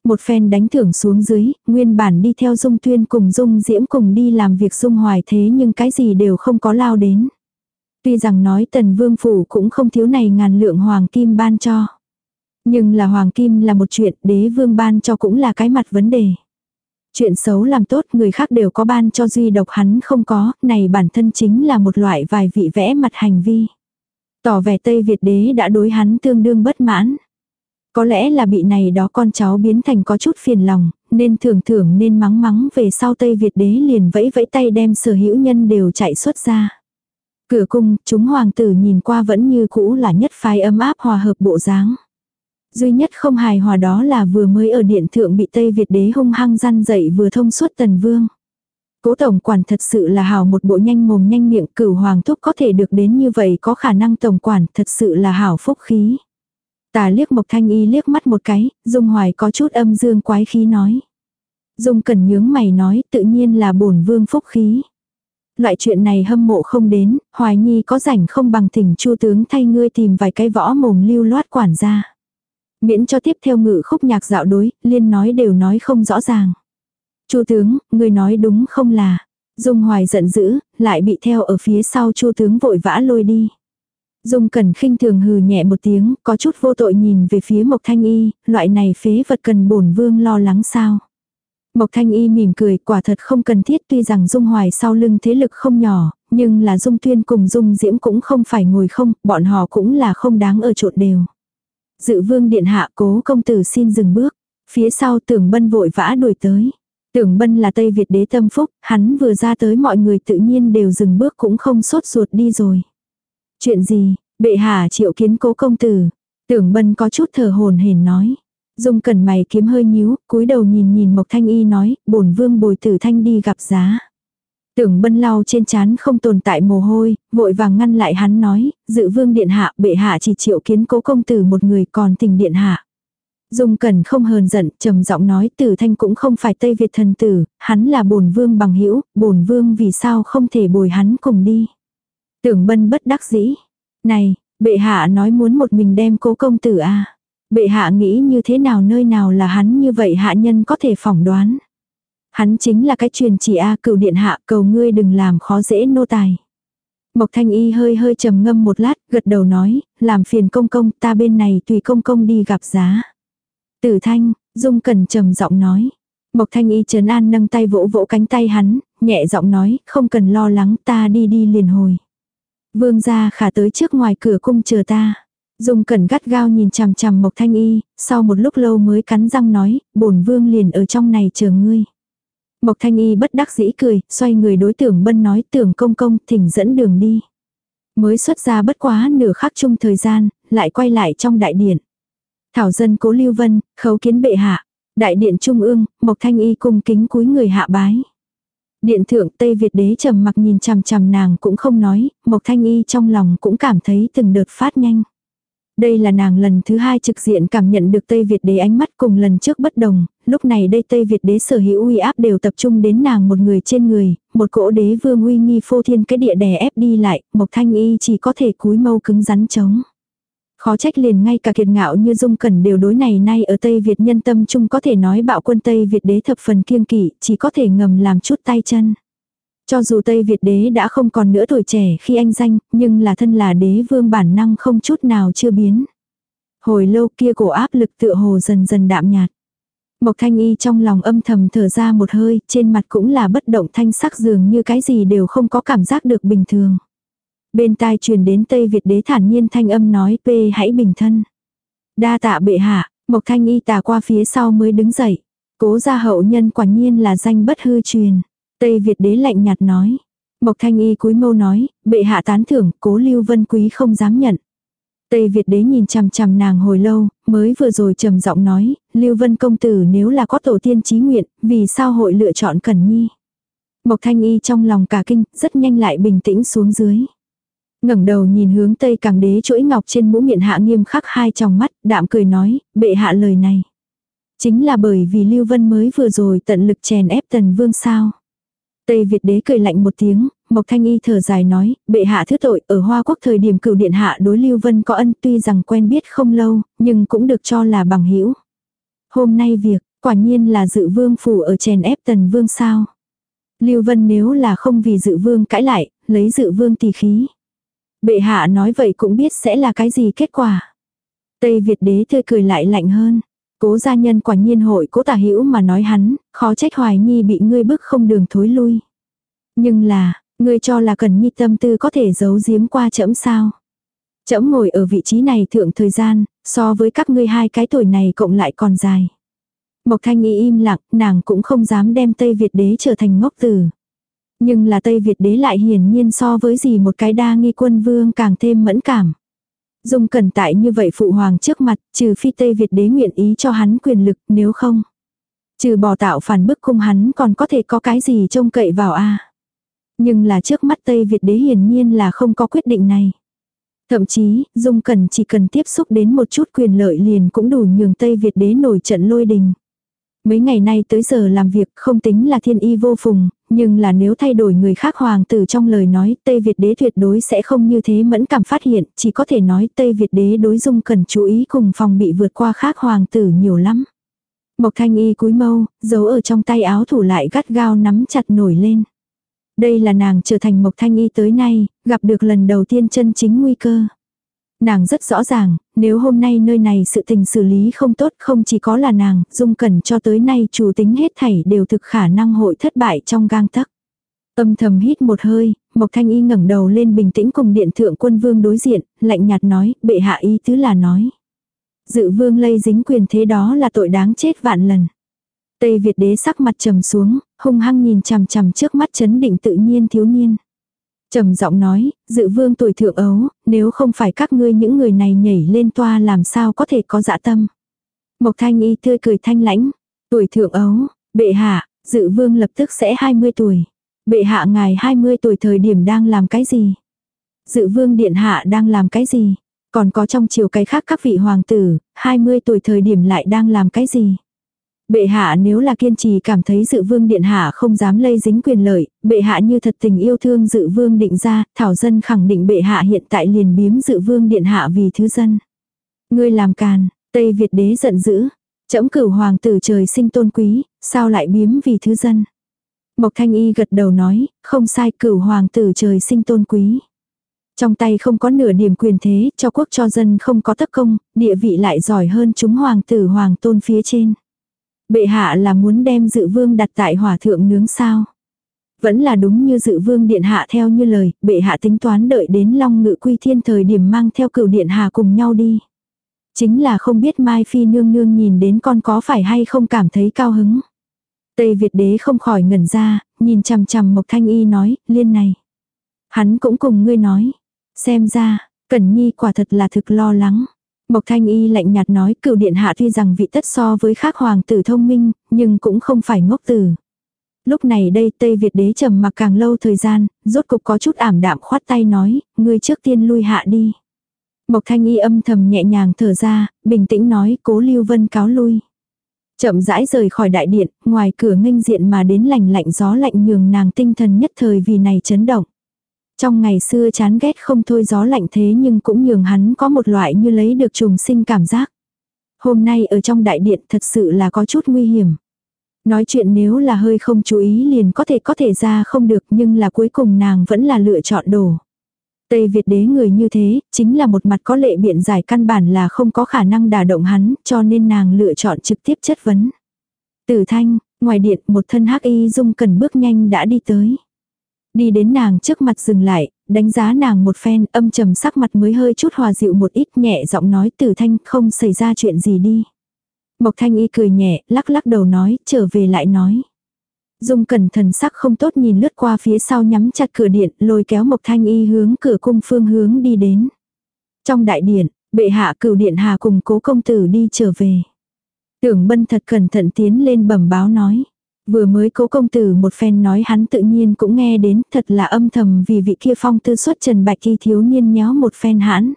Một phen đánh thưởng xuống dưới, nguyên bản đi theo dung tuyên cùng dung diễm cùng đi làm việc dung hoài thế nhưng cái gì đều không có lao đến. Tuy rằng nói tần vương phủ cũng không thiếu này ngàn lượng hoàng kim ban cho. Nhưng là hoàng kim là một chuyện, đế vương ban cho cũng là cái mặt vấn đề. Chuyện xấu làm tốt người khác đều có ban cho duy độc hắn không có, này bản thân chính là một loại vài vị vẽ mặt hành vi. Tỏ vẻ Tây Việt đế đã đối hắn tương đương bất mãn. Có lẽ là bị này đó con cháu biến thành có chút phiền lòng, nên thường thưởng nên mắng mắng về sau Tây Việt đế liền vẫy vẫy tay đem sở hữu nhân đều chạy xuất ra. Cửa cung, chúng hoàng tử nhìn qua vẫn như cũ là nhất phái ấm áp hòa hợp bộ dáng. Duy nhất không hài hòa đó là vừa mới ở điện thượng bị Tây Việt đế hung hăng răn dậy vừa thông suốt tần vương. Cố tổng quản thật sự là hảo một bộ nhanh mồm nhanh miệng cửu hoàng thúc có thể được đến như vậy có khả năng tổng quản thật sự là hảo phúc khí. Tà liếc Mộc Thanh Y liếc mắt một cái, Dung Hoài có chút âm dương quái khí nói. Dung cần nhướng mày nói tự nhiên là bổn vương phúc khí. Loại chuyện này hâm mộ không đến, Hoài Nhi có rảnh không bằng thỉnh chu tướng thay ngươi tìm vài cái võ mồm lưu loát quản ra. Miễn cho tiếp theo ngự khúc nhạc dạo đối, liên nói đều nói không rõ ràng. chu tướng, người nói đúng không là. Dung Hoài giận dữ, lại bị theo ở phía sau chu tướng vội vã lôi đi. Dung cần khinh thường hừ nhẹ một tiếng, có chút vô tội nhìn về phía Mộc Thanh Y, loại này phế vật cần bổn vương lo lắng sao. Mộc Thanh Y mỉm cười, quả thật không cần thiết tuy rằng Dung Hoài sau lưng thế lực không nhỏ, nhưng là Dung Tuyên cùng Dung Diễm cũng không phải ngồi không, bọn họ cũng là không đáng ở trộn đều. Dự vương điện hạ cố công tử xin dừng bước, phía sau tưởng bân vội vã đuổi tới. Tưởng bân là Tây Việt đế tâm phúc, hắn vừa ra tới mọi người tự nhiên đều dừng bước cũng không sốt ruột đi rồi. Chuyện gì, bệ hạ triệu kiến cố công tử. Tưởng bân có chút thở hồn hển nói. Dung cẩn mày kiếm hơi nhíu, cúi đầu nhìn nhìn Mộc Thanh Y nói, bổn vương bồi tử thanh đi gặp giá. Tưởng bân lau trên chán không tồn tại mồ hôi, vội vàng ngăn lại hắn nói, dự vương điện hạ, bệ hạ chỉ triệu kiến cố công tử một người còn tình điện hạ. Dung cẩn không hờn giận, trầm giọng nói tử thanh cũng không phải Tây Việt thần tử, hắn là bổn vương bằng hữu bổn vương vì sao không thể bồi hắn cùng đi. Tưởng bân bất đắc dĩ. Này, bệ hạ nói muốn một mình đem cố công tử à. Bệ hạ nghĩ như thế nào nơi nào là hắn như vậy hạ nhân có thể phỏng đoán. Hắn chính là cái truyền chỉ A cửu điện hạ cầu ngươi đừng làm khó dễ nô tài. Mộc thanh y hơi hơi trầm ngâm một lát, gật đầu nói, làm phiền công công ta bên này tùy công công đi gặp giá. Tử thanh, dung cần trầm giọng nói. Mộc thanh y trấn an nâng tay vỗ vỗ cánh tay hắn, nhẹ giọng nói, không cần lo lắng ta đi đi liền hồi. Vương gia khả tới trước ngoài cửa cung chờ ta. Dung cẩn gắt gao nhìn chằm chằm Mộc Thanh Y, sau một lúc lâu mới cắn răng nói, bổn vương liền ở trong này chờ ngươi. Mộc Thanh Y bất đắc dĩ cười, xoay người đối tưởng bân nói tưởng công công thỉnh dẫn đường đi. Mới xuất ra bất quá nửa khắc chung thời gian, lại quay lại trong đại điện. Thảo dân cố lưu vân, khấu kiến bệ hạ. Đại điện trung ương, Mộc Thanh Y cung kính cúi người hạ bái. Điện thượng Tây Việt đế trầm mặc nhìn chằm chằm nàng cũng không nói, Mộc Thanh Y trong lòng cũng cảm thấy từng đợt phát nhanh. Đây là nàng lần thứ hai trực diện cảm nhận được Tây Việt đế ánh mắt cùng lần trước bất đồng, lúc này đây Tây Việt đế sở hữu uy áp đều tập trung đến nàng một người trên người, một cỗ đế vương uy nghi phô thiên cái địa đè ép đi lại, Mộc Thanh Y chỉ có thể cúi mâu cứng rắn chống. Khó trách liền ngay cả kiệt ngạo như dung cẩn đều đối này nay ở Tây Việt nhân tâm chung có thể nói bạo quân Tây Việt đế thập phần kiêng kỵ, chỉ có thể ngầm làm chút tay chân. Cho dù Tây Việt đế đã không còn nữa tuổi trẻ khi anh danh, nhưng là thân là đế vương bản năng không chút nào chưa biến. Hồi lâu kia cổ áp lực tựa hồ dần dần đạm nhạt. Mộc Thanh Y trong lòng âm thầm thở ra một hơi, trên mặt cũng là bất động thanh sắc dường như cái gì đều không có cảm giác được bình thường. Bên tai truyền đến Tây Việt đế thản nhiên thanh âm nói p hãy bình thân. Đa tạ bệ hạ, Mộc Thanh Y tà qua phía sau mới đứng dậy. Cố gia hậu nhân quả nhiên là danh bất hư truyền. Tây Việt đế lạnh nhạt nói. Mộc Thanh Y cúi mâu nói, bệ hạ tán thưởng, cố lưu vân quý không dám nhận. Tây Việt đế nhìn chằm chằm nàng hồi lâu, mới vừa rồi trầm giọng nói, Lưu Vân công tử nếu là có tổ tiên trí nguyện, vì sao hội lựa chọn Cẩn Nhi. Mộc Thanh Y trong lòng cả kinh, rất nhanh lại bình tĩnh xuống dưới. ngẩng đầu nhìn hướng Tây Càng đế chuỗi ngọc trên mũ miệng hạ nghiêm khắc hai tròng mắt, đạm cười nói, bệ hạ lời này. Chính là bởi vì Lưu Vân mới vừa rồi tận lực chèn ép tần vương sao. Tây Việt đế cười lạnh một tiếng, Mộc Thanh Y thở dài nói, bệ hạ thứ tội, ở Hoa Quốc thời điểm cửu điện hạ đối Lưu Vân có ân tuy rằng quen biết không lâu, nhưng cũng được cho là bằng hữu. Hôm nay việc, quả nhiên là dự vương phủ ở chèn ép tần vương sao. Lưu Vân nếu là không vì dự vương cãi lại, lấy dự vương tỳ khí. Bệ hạ nói vậy cũng biết sẽ là cái gì kết quả. Tây Việt đế tươi cười lại lạnh hơn. Cố gia nhân quả nhiên hội cố tả hữu mà nói hắn, khó trách hoài nhi bị ngươi bức không đường thối lui. Nhưng là, ngươi cho là cần nhi tâm tư có thể giấu giếm qua trẫm sao. trẫm ngồi ở vị trí này thượng thời gian, so với các ngươi hai cái tuổi này cộng lại còn dài. Mộc thanh y im lặng, nàng cũng không dám đem Tây Việt đế trở thành ngốc tử. Nhưng là Tây Việt đế lại hiển nhiên so với gì một cái đa nghi quân vương càng thêm mẫn cảm. Dung cẩn tại như vậy phụ hoàng trước mặt, trừ phi Tây Việt đế nguyện ý cho hắn quyền lực, nếu không. Trừ bỏ tạo phản bức cung hắn còn có thể có cái gì trông cậy vào a Nhưng là trước mắt Tây Việt đế hiển nhiên là không có quyết định này. Thậm chí, Dung Cẩn chỉ cần tiếp xúc đến một chút quyền lợi liền cũng đủ nhường Tây Việt đế nổi trận lôi đình. Mấy ngày nay tới giờ làm việc không tính là thiên y vô phùng, nhưng là nếu thay đổi người khác hoàng tử trong lời nói Tây Việt đế tuyệt đối sẽ không như thế mẫn cảm phát hiện, chỉ có thể nói Tây Việt đế đối dung cần chú ý cùng phòng bị vượt qua khác hoàng tử nhiều lắm. Mộc thanh y cúi mâu, giấu ở trong tay áo thủ lại gắt gao nắm chặt nổi lên. Đây là nàng trở thành Mộc thanh y tới nay, gặp được lần đầu tiên chân chính nguy cơ. Nàng rất rõ ràng, nếu hôm nay nơi này sự tình xử lý không tốt không chỉ có là nàng, dung cẩn cho tới nay chủ tính hết thảy đều thực khả năng hội thất bại trong gang tắc Âm thầm hít một hơi, Mộc Thanh Y ngẩng đầu lên bình tĩnh cùng điện thượng quân vương đối diện, lạnh nhạt nói, bệ hạ ý tứ là nói. Dự vương lây dính quyền thế đó là tội đáng chết vạn lần. Tây Việt đế sắc mặt trầm xuống, hung hăng nhìn chằm chằm trước mắt chấn định tự nhiên thiếu niên trầm giọng nói, dự vương tuổi thượng ấu, nếu không phải các ngươi những người này nhảy lên toa làm sao có thể có dạ tâm. Mộc thanh y tươi cười thanh lãnh, tuổi thượng ấu, bệ hạ, dự vương lập tức sẽ 20 tuổi. Bệ hạ ngài 20 tuổi thời điểm đang làm cái gì? Dự vương điện hạ đang làm cái gì? Còn có trong chiều cái khác các vị hoàng tử, 20 tuổi thời điểm lại đang làm cái gì? Bệ hạ nếu là kiên trì cảm thấy dự vương điện hạ không dám lây dính quyền lợi, bệ hạ như thật tình yêu thương dự vương định ra, thảo dân khẳng định bệ hạ hiện tại liền biếm dự vương điện hạ vì thứ dân. Ngươi làm càn, Tây Việt đế giận dữ, trẫm cửu hoàng tử trời sinh tôn quý, sao lại biếm vì thứ dân. Mộc Thanh Y gật đầu nói, không sai cửu hoàng tử trời sinh tôn quý. Trong tay không có nửa điểm quyền thế, cho quốc cho dân không có tất công, địa vị lại giỏi hơn chúng hoàng tử hoàng tôn phía trên. Bệ hạ là muốn đem dự vương đặt tại hỏa thượng nướng sao. Vẫn là đúng như dự vương điện hạ theo như lời, bệ hạ tính toán đợi đến long ngự quy thiên thời điểm mang theo cửu điện hạ cùng nhau đi. Chính là không biết Mai Phi nương nương nhìn đến con có phải hay không cảm thấy cao hứng. Tây Việt đế không khỏi ngẩn ra, nhìn chằm chằm Mộc Thanh Y nói, liên này. Hắn cũng cùng ngươi nói. Xem ra, Cẩn Nhi quả thật là thực lo lắng. Mộc Thanh Y lạnh nhạt nói cựu điện hạ tuy rằng vị tất so với khác hoàng tử thông minh, nhưng cũng không phải ngốc tử. Lúc này đây Tây Việt đế trầm mặc càng lâu thời gian, rốt cục có chút ảm đạm khoát tay nói, ngươi trước tiên lui hạ đi. Mộc Thanh Y âm thầm nhẹ nhàng thở ra, bình tĩnh nói cố Lưu Vân cáo lui. Chậm rãi rời khỏi đại điện, ngoài cửa nghênh diện mà đến lành lạnh gió lạnh nhường nàng tinh thần nhất thời vì này chấn động. Trong ngày xưa chán ghét không thôi gió lạnh thế nhưng cũng nhường hắn có một loại như lấy được trùng sinh cảm giác. Hôm nay ở trong đại điện thật sự là có chút nguy hiểm. Nói chuyện nếu là hơi không chú ý liền có thể có thể ra không được nhưng là cuối cùng nàng vẫn là lựa chọn đồ. Tây Việt đế người như thế, chính là một mặt có lệ biện giải căn bản là không có khả năng đả động hắn, cho nên nàng lựa chọn trực tiếp chất vấn. Tử thanh, ngoài điện một thân hắc y dung cần bước nhanh đã đi tới. Đi đến nàng trước mặt dừng lại, đánh giá nàng một phen âm trầm sắc mặt mới hơi chút hòa dịu một ít nhẹ giọng nói tử thanh không xảy ra chuyện gì đi. Mộc thanh y cười nhẹ, lắc lắc đầu nói, trở về lại nói. Dung cẩn thần sắc không tốt nhìn lướt qua phía sau nhắm chặt cửa điện, lôi kéo Mộc Thanh Y hướng cửa cung phương hướng đi đến. Trong đại điện, bệ hạ cửu điện hà cùng cố công tử đi trở về. Tưởng bân thật cẩn thận tiến lên bẩm báo nói. Vừa mới cố công tử một phen nói hắn tự nhiên cũng nghe đến, thật là âm thầm vì vị kia phong tư xuất trần bạch y thiếu niên nhéo một phen hãn.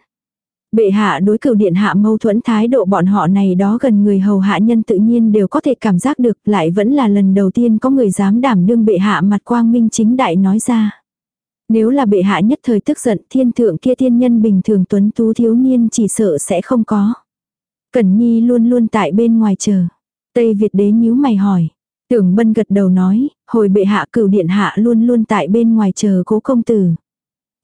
Bệ hạ đối cửu điện hạ mâu thuẫn thái độ bọn họ này đó gần người hầu hạ nhân tự nhiên đều có thể cảm giác được, lại vẫn là lần đầu tiên có người dám đảm đương bệ hạ mặt quang minh chính đại nói ra. Nếu là bệ hạ nhất thời tức giận, thiên thượng kia thiên nhân bình thường tuấn tú thiếu niên chỉ sợ sẽ không có. Cẩn Nhi luôn luôn tại bên ngoài chờ. Tây Việt đế nhíu mày hỏi. Tưởng bân gật đầu nói, hồi bệ hạ cửu điện hạ luôn luôn tại bên ngoài chờ cố công tử.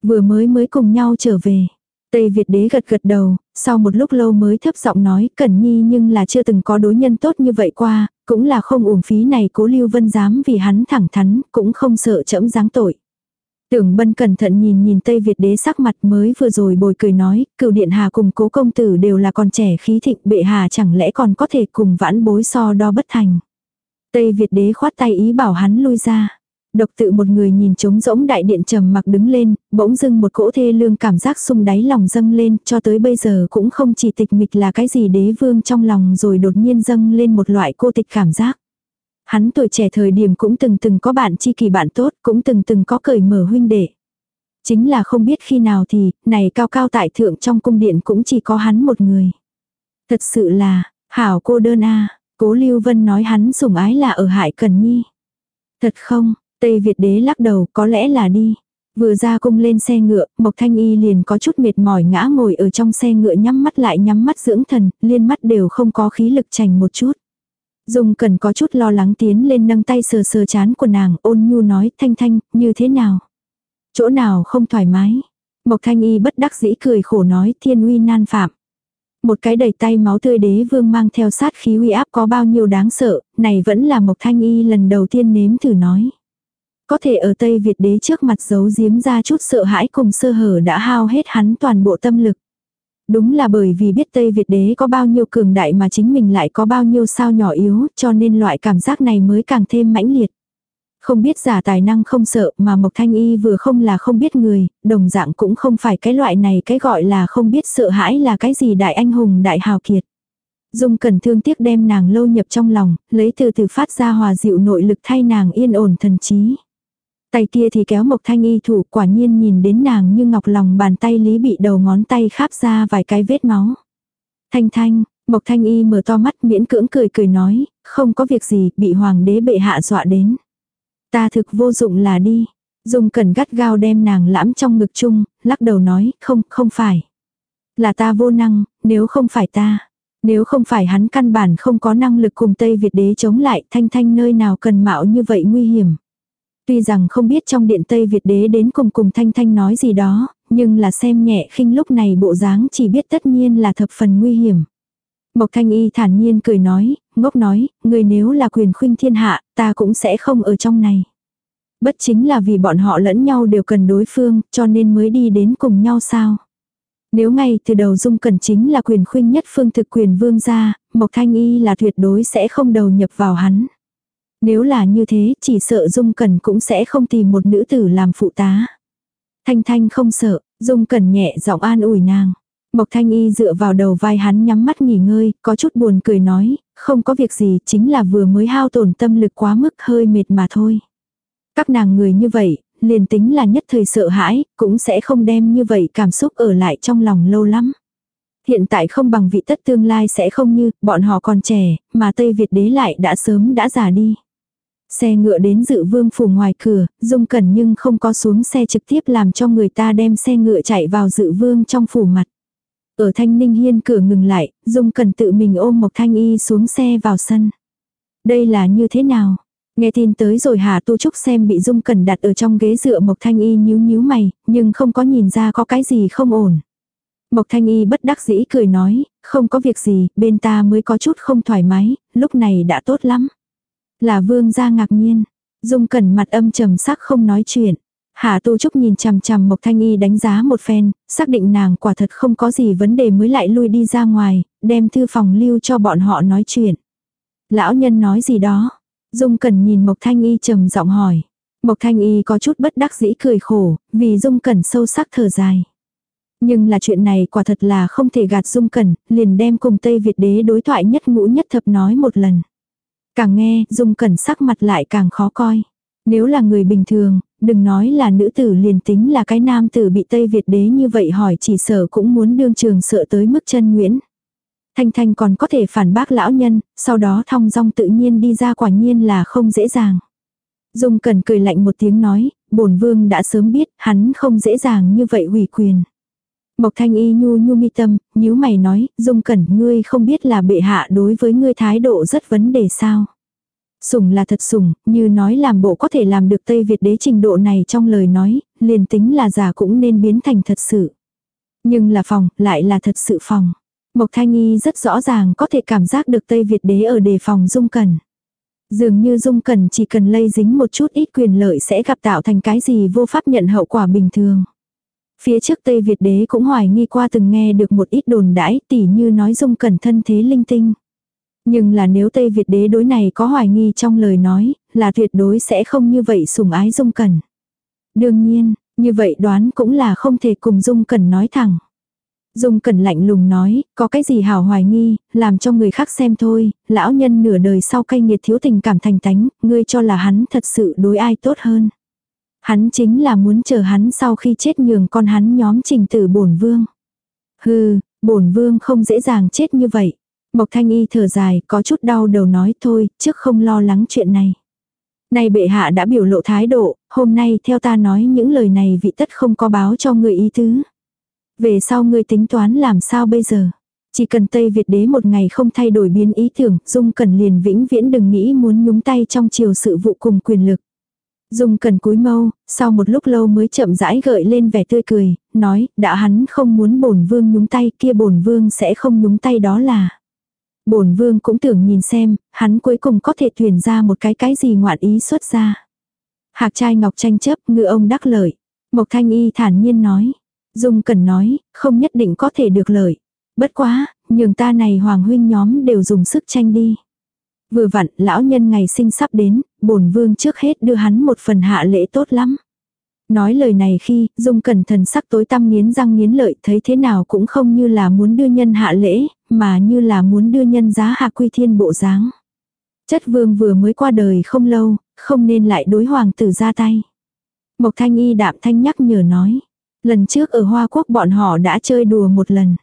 Vừa mới mới cùng nhau trở về. Tây Việt đế gật gật đầu, sau một lúc lâu mới thấp giọng nói Cẩn Nhi nhưng là chưa từng có đối nhân tốt như vậy qua, cũng là không uổng phí này cố Lưu Vân dám vì hắn thẳng thắn, cũng không sợ chẫm dáng tội. Tưởng bân cẩn thận nhìn nhìn Tây Việt đế sắc mặt mới vừa rồi bồi cười nói, cựu điện hà cùng cố công tử đều là còn trẻ khí thịnh bệ hà chẳng lẽ còn có thể cùng vãn bối so đo bất thành. Tây Việt đế khoát tay ý bảo hắn lui ra. Độc tự một người nhìn trống rỗng đại điện trầm mặc đứng lên, bỗng dưng một cỗ thê lương cảm giác sung đáy lòng dâng lên, cho tới bây giờ cũng không chỉ tịch mịch là cái gì đế vương trong lòng rồi đột nhiên dâng lên một loại cô tịch cảm giác. Hắn tuổi trẻ thời điểm cũng từng từng có bạn chi kỳ bạn tốt, cũng từng từng có cởi mở huynh đệ. Chính là không biết khi nào thì, này cao cao tại thượng trong cung điện cũng chỉ có hắn một người. Thật sự là, hảo cô đơn a cố Lưu Vân nói hắn sủng ái là ở Hải Cần Nhi. Thật không, Tây Việt đế lắc đầu có lẽ là đi. Vừa ra cung lên xe ngựa, Mộc Thanh Y liền có chút mệt mỏi ngã ngồi ở trong xe ngựa nhắm mắt lại nhắm mắt dưỡng thần, liên mắt đều không có khí lực chành một chút. Dung cần có chút lo lắng tiến lên nâng tay sờ sờ chán của nàng ôn nhu nói thanh thanh, như thế nào? Chỗ nào không thoải mái? Mộc thanh y bất đắc dĩ cười khổ nói thiên uy nan phạm. Một cái đầy tay máu tươi đế vương mang theo sát khí uy áp có bao nhiêu đáng sợ, này vẫn là Mộc thanh y lần đầu tiên nếm thử nói. Có thể ở Tây Việt đế trước mặt giấu giếm ra chút sợ hãi cùng sơ hở đã hao hết hắn toàn bộ tâm lực. Đúng là bởi vì biết Tây Việt đế có bao nhiêu cường đại mà chính mình lại có bao nhiêu sao nhỏ yếu, cho nên loại cảm giác này mới càng thêm mãnh liệt. Không biết giả tài năng không sợ mà Mộc Thanh Y vừa không là không biết người, đồng dạng cũng không phải cái loại này cái gọi là không biết sợ hãi là cái gì đại anh hùng đại hào kiệt. Dung cẩn thương tiếc đem nàng lâu nhập trong lòng, lấy từ từ phát ra hòa dịu nội lực thay nàng yên ổn thần trí. Tay kia thì kéo Mộc Thanh Y thủ quả nhiên nhìn đến nàng như ngọc lòng bàn tay lý bị đầu ngón tay kháp ra vài cái vết máu. Thanh Thanh, Mộc Thanh Y mở to mắt miễn cưỡng cười cười nói, không có việc gì, bị hoàng đế bệ hạ dọa đến. Ta thực vô dụng là đi. Dung cần gắt gao đem nàng lãm trong ngực chung, lắc đầu nói, không, không phải. Là ta vô năng, nếu không phải ta. Nếu không phải hắn căn bản không có năng lực cùng Tây Việt đế chống lại thanh thanh nơi nào cần mạo như vậy nguy hiểm. Tuy rằng không biết trong điện Tây Việt đế đến cùng cùng Thanh Thanh nói gì đó, nhưng là xem nhẹ khinh lúc này bộ dáng chỉ biết tất nhiên là thập phần nguy hiểm. Mộc Thanh Y thản nhiên cười nói, ngốc nói, người nếu là quyền khuynh thiên hạ, ta cũng sẽ không ở trong này. Bất chính là vì bọn họ lẫn nhau đều cần đối phương, cho nên mới đi đến cùng nhau sao. Nếu ngay từ đầu Dung Cần chính là quyền khuynh nhất phương thực quyền vương gia, Mộc Thanh Y là tuyệt đối sẽ không đầu nhập vào hắn. Nếu là như thế, chỉ sợ Dung Cẩn cũng sẽ không tìm một nữ tử làm phụ tá. Thanh Thanh không sợ, Dung Cẩn nhẹ giọng an ủi nàng. Mộc Thanh Y dựa vào đầu vai hắn nhắm mắt nghỉ ngơi, có chút buồn cười nói, không có việc gì, chính là vừa mới hao tổn tâm lực quá mức hơi mệt mà thôi. Các nàng người như vậy, liền tính là nhất thời sợ hãi, cũng sẽ không đem như vậy cảm xúc ở lại trong lòng lâu lắm. Hiện tại không bằng vị tất tương lai sẽ không như, bọn họ còn trẻ, mà Tây Việt đế lại đã sớm đã già đi. Xe ngựa đến dự vương phủ ngoài cửa, dung cẩn nhưng không có xuống xe trực tiếp làm cho người ta đem xe ngựa chạy vào dự vương trong phủ mặt. Ở thanh ninh hiên cửa ngừng lại, dung cần tự mình ôm một thanh y xuống xe vào sân. Đây là như thế nào? Nghe tin tới rồi Hà Tu Trúc xem bị Dung cần đặt ở trong ghế dựa Mộc Thanh Y nhíu nhíu mày, nhưng không có nhìn ra có cái gì không ổn. Mộc Thanh Y bất đắc dĩ cười nói, không có việc gì, bên ta mới có chút không thoải mái, lúc này đã tốt lắm. Là vương gia ngạc nhiên. Dung cẩn mặt âm trầm sắc không nói chuyện. Hạ Tu Trúc nhìn chằm chằm Mộc Thanh Y đánh giá một phen, xác định nàng quả thật không có gì vấn đề mới lại lui đi ra ngoài, đem thư phòng lưu cho bọn họ nói chuyện. Lão nhân nói gì đó? Dung Cẩn nhìn Mộc Thanh Y trầm giọng hỏi. Mộc Thanh Y có chút bất đắc dĩ cười khổ, vì Dung Cẩn sâu sắc thở dài. Nhưng là chuyện này quả thật là không thể gạt Dung Cẩn, liền đem cùng Tây Việt đế đối thoại nhất ngũ nhất thập nói một lần. Càng nghe, Dung Cẩn sắc mặt lại càng khó coi. Nếu là người bình thường, đừng nói là nữ tử liền tính là cái nam tử bị Tây Việt đế như vậy hỏi chỉ sợ cũng muốn đương trường sợ tới mức chân nguyễn. Thanh Thanh còn có thể phản bác lão nhân, sau đó thong dong tự nhiên đi ra quả nhiên là không dễ dàng. Dung Cẩn cười lạnh một tiếng nói, bổn vương đã sớm biết, hắn không dễ dàng như vậy hủy quyền. Mộc Thanh Y nhu nhu mi tâm, nhíu mày nói, Dung Cẩn ngươi không biết là bệ hạ đối với ngươi thái độ rất vấn đề sao. Sủng là thật sủng, như nói làm bộ có thể làm được Tây Việt đế trình độ này trong lời nói, liền tính là giả cũng nên biến thành thật sự. Nhưng là phòng, lại là thật sự phòng. Mộc Thanh nghi rất rõ ràng có thể cảm giác được Tây Việt đế ở đề phòng Dung Cẩn. Dường như Dung Cẩn chỉ cần lây dính một chút ít quyền lợi sẽ gặp tạo thành cái gì vô pháp nhận hậu quả bình thường. Phía trước Tây Việt đế cũng hoài nghi qua từng nghe được một ít đồn đãi tỉ như nói Dung Cẩn thân thế linh tinh. Nhưng là nếu Tây Việt đế đối này có hoài nghi trong lời nói, là tuyệt đối sẽ không như vậy sủng ái Dung Cẩn. Đương nhiên, như vậy đoán cũng là không thể cùng Dung Cẩn nói thẳng. Dung Cẩn lạnh lùng nói, có cái gì hảo hoài nghi, làm cho người khác xem thôi, lão nhân nửa đời sau cay nghiệt thiếu tình cảm thành tánh, ngươi cho là hắn thật sự đối ai tốt hơn. Hắn chính là muốn chờ hắn sau khi chết nhường con hắn nhóm trình tử bổn vương. Hừ, bổn vương không dễ dàng chết như vậy. Mộc Thanh Y thở dài, có chút đau đầu nói thôi, trước không lo lắng chuyện này. Này bệ hạ đã biểu lộ thái độ, hôm nay theo ta nói những lời này vị tất không có báo cho người ý tứ. Về sau ngươi tính toán làm sao bây giờ? Chỉ cần Tây Việt đế một ngày không thay đổi biến ý tưởng, Dung Cần liền vĩnh viễn đừng nghĩ muốn nhúng tay trong chiều sự vụ cùng quyền lực. Dung Cần cúi mâu, sau một lúc lâu mới chậm rãi gợi lên vẻ tươi cười, nói, đã hắn không muốn bổn vương nhúng tay kia bổn vương sẽ không nhúng tay đó là. Bổn vương cũng tưởng nhìn xem, hắn cuối cùng có thể tuyển ra một cái cái gì ngoạn ý xuất ra. Hạc trai ngọc tranh chấp, ngựa ông đắc lợi. Mộc thanh y thản nhiên nói. Dung cần nói, không nhất định có thể được lợi. Bất quá, nhường ta này hoàng huynh nhóm đều dùng sức tranh đi. Vừa vặn, lão nhân ngày sinh sắp đến, bổn vương trước hết đưa hắn một phần hạ lễ tốt lắm. Nói lời này khi, Dung cẩn thần sắc tối tăm nghiến răng nghiến lợi thấy thế nào cũng không như là muốn đưa nhân hạ lễ, mà như là muốn đưa nhân giá hạ quy thiên bộ dáng. Chất vương vừa mới qua đời không lâu, không nên lại đối hoàng tử ra tay. Mộc thanh y đạm thanh nhắc nhở nói. Lần trước ở Hoa Quốc bọn họ đã chơi đùa một lần.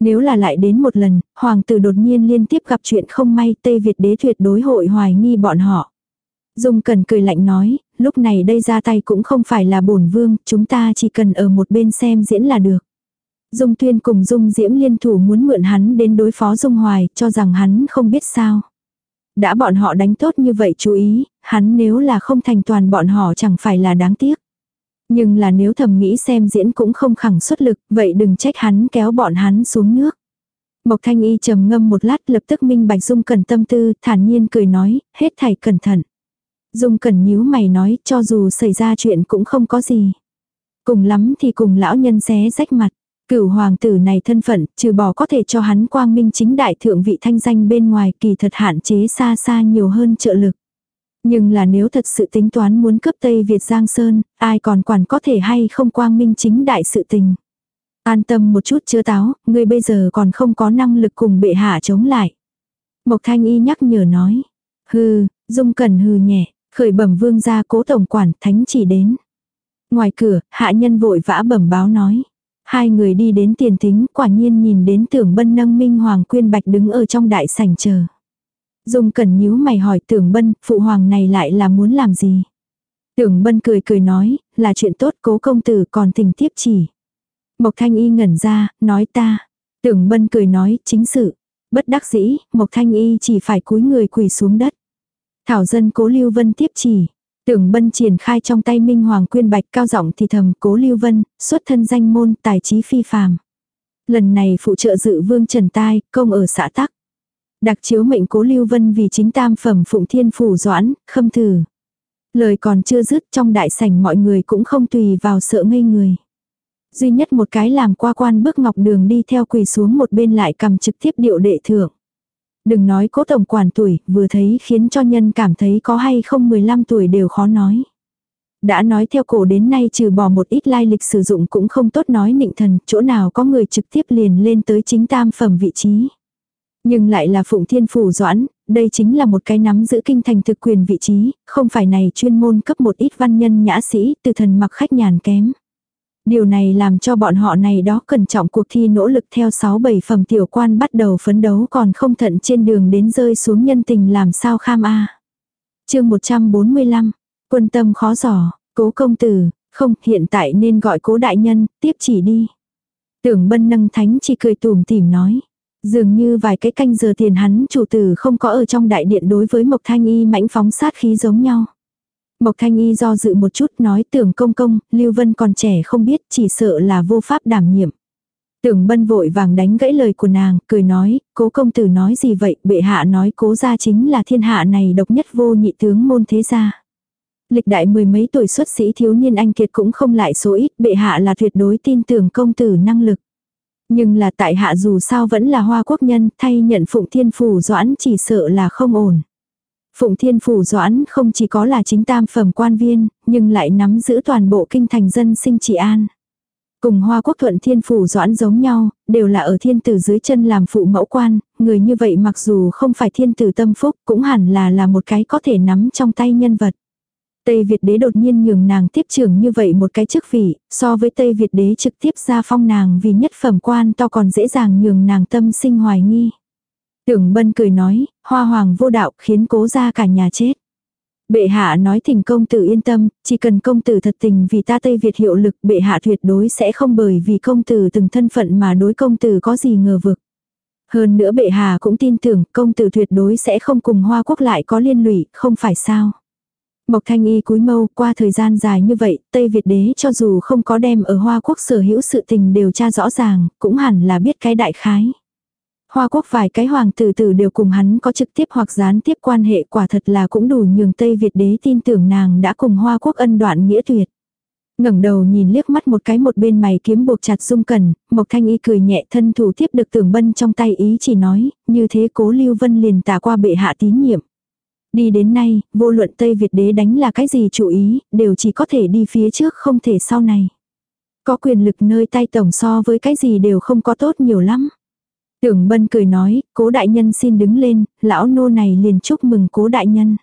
Nếu là lại đến một lần, hoàng tử đột nhiên liên tiếp gặp chuyện không may Tây Việt đế tuyệt đối hội hoài nghi bọn họ. Dung cần cười lạnh nói, lúc này đây ra tay cũng không phải là bổn vương, chúng ta chỉ cần ở một bên xem diễn là được. Dung Tuyên cùng Dung Diễm liên thủ muốn mượn hắn đến đối phó Dung Hoài, cho rằng hắn không biết sao. Đã bọn họ đánh tốt như vậy chú ý, hắn nếu là không thành toàn bọn họ chẳng phải là đáng tiếc. Nhưng là nếu thầm nghĩ xem diễn cũng không khẳng xuất lực, vậy đừng trách hắn kéo bọn hắn xuống nước. Mộc Thanh Y trầm ngâm một lát lập tức minh bạch Dung Cần tâm tư, thản nhiên cười nói, hết thảy cẩn thận. Dung Cẩn nhíu mày nói, cho dù xảy ra chuyện cũng không có gì. Cùng lắm thì cùng lão nhân xé rách mặt. Cửu hoàng tử này thân phận, trừ bỏ có thể cho hắn quang minh chính đại thượng vị thanh danh bên ngoài kỳ thật hạn chế xa xa nhiều hơn trợ lực. Nhưng là nếu thật sự tính toán muốn cướp Tây Việt Giang Sơn, ai còn quản có thể hay không quang minh chính đại sự tình. An tâm một chút chứa táo, ngươi bây giờ còn không có năng lực cùng bệ hạ chống lại. Mộc Thanh Y nhắc nhở nói. Hừ, Dung Cần hừ nhẹ, khởi bẩm vương gia cố tổng quản thánh chỉ đến. Ngoài cửa, hạ nhân vội vã bẩm báo nói. Hai người đi đến tiền tính quả nhiên nhìn đến tưởng bân nâng minh hoàng quyên bạch đứng ở trong đại sảnh chờ. Dung cẩn nhíu mày hỏi tưởng bân, phụ hoàng này lại là muốn làm gì? Tưởng bân cười cười nói, là chuyện tốt cố công tử còn tình tiếp chỉ. Mộc thanh y ngẩn ra, nói ta. Tưởng bân cười nói, chính sự. Bất đắc dĩ, Mộc thanh y chỉ phải cúi người quỳ xuống đất. Thảo dân cố lưu vân tiếp chỉ. Tưởng bân triển khai trong tay minh hoàng quyên bạch cao giọng thì thầm cố lưu vân, xuất thân danh môn tài trí phi phàm. Lần này phụ trợ dự vương trần tai, công ở xã tắc. Đặc chiếu mệnh cố Lưu Vân vì chính tam phẩm phụng thiên phủ doãn, khâm thử. Lời còn chưa dứt trong đại sảnh mọi người cũng không tùy vào sợ ngây người. Duy nhất một cái làm qua quan bước ngọc đường đi theo quỳ xuống một bên lại cầm trực tiếp điệu đệ thượng. Đừng nói cố tổng quản tuổi, vừa thấy khiến cho nhân cảm thấy có hay không 15 tuổi đều khó nói. Đã nói theo cổ đến nay trừ bỏ một ít lai lịch sử dụng cũng không tốt nói nịnh thần, chỗ nào có người trực tiếp liền lên tới chính tam phẩm vị trí. Nhưng lại là Phụng Thiên Phủ Doãn, đây chính là một cái nắm giữ kinh thành thực quyền vị trí, không phải này chuyên môn cấp một ít văn nhân nhã sĩ từ thần mặc khách nhàn kém. Điều này làm cho bọn họ này đó cẩn trọng cuộc thi nỗ lực theo 6-7 phẩm tiểu quan bắt đầu phấn đấu còn không thận trên đường đến rơi xuống nhân tình làm sao kham a à. chương 145, quân tâm khó giỏ, cố công tử, không hiện tại nên gọi cố đại nhân, tiếp chỉ đi. Tưởng bân nâng thánh chỉ cười tùm tìm nói. Dường như vài cái canh giờ tiền hắn chủ tử không có ở trong đại điện đối với Mộc Thanh Y mãnh phóng sát khí giống nhau. Mộc Thanh Y do dự một chút nói tưởng công công, Lưu Vân còn trẻ không biết chỉ sợ là vô pháp đảm nhiệm. Tưởng bân vội vàng đánh gãy lời của nàng, cười nói, cố công tử nói gì vậy, bệ hạ nói cố gia chính là thiên hạ này độc nhất vô nhị tướng môn thế gia. Lịch đại mười mấy tuổi xuất sĩ thiếu niên anh kiệt cũng không lại số ít, bệ hạ là tuyệt đối tin tưởng công tử năng lực. Nhưng là tại hạ dù sao vẫn là hoa quốc nhân, thay nhận Phụng Thiên Phủ Doãn chỉ sợ là không ổn. Phụng Thiên Phủ Doãn không chỉ có là chính tam phẩm quan viên, nhưng lại nắm giữ toàn bộ kinh thành dân sinh trị an. Cùng Hoa Quốc Thuận Thiên Phủ Doãn giống nhau, đều là ở thiên tử dưới chân làm phụ mẫu quan, người như vậy mặc dù không phải thiên tử tâm phúc cũng hẳn là là một cái có thể nắm trong tay nhân vật. Tây Việt đế đột nhiên nhường nàng tiếp trưởng như vậy một cái chức vị, so với Tây Việt đế trực tiếp ra phong nàng vì nhất phẩm quan to còn dễ dàng nhường nàng tâm sinh hoài nghi. Tưởng bân cười nói, hoa hoàng vô đạo khiến cố ra cả nhà chết. Bệ hạ nói thỉnh công tử yên tâm, chỉ cần công tử thật tình vì ta Tây Việt hiệu lực bệ hạ tuyệt đối sẽ không bởi vì công tử từng thân phận mà đối công tử có gì ngờ vực. Hơn nữa bệ hạ cũng tin tưởng công tử tuyệt đối sẽ không cùng hoa quốc lại có liên lụy, không phải sao. Mộc Thanh Y cúi mâu qua thời gian dài như vậy, Tây Việt đế cho dù không có đem ở Hoa Quốc sở hữu sự tình đều tra rõ ràng, cũng hẳn là biết cái đại khái. Hoa Quốc vài cái hoàng tử tử đều cùng hắn có trực tiếp hoặc gián tiếp quan hệ quả thật là cũng đủ nhường Tây Việt đế tin tưởng nàng đã cùng Hoa Quốc ân đoạn nghĩa tuyệt. ngẩng đầu nhìn liếc mắt một cái một bên mày kiếm buộc chặt dung cần, Mộc Thanh Y cười nhẹ thân thủ tiếp được tưởng bân trong tay ý chỉ nói, như thế cố Lưu Vân liền tả qua bệ hạ tín nhiệm. Đi đến nay, vô luận Tây Việt đế đánh là cái gì chủ ý, đều chỉ có thể đi phía trước không thể sau này. Có quyền lực nơi tay tổng so với cái gì đều không có tốt nhiều lắm. Tưởng bân cười nói, cố đại nhân xin đứng lên, lão nô này liền chúc mừng cố đại nhân.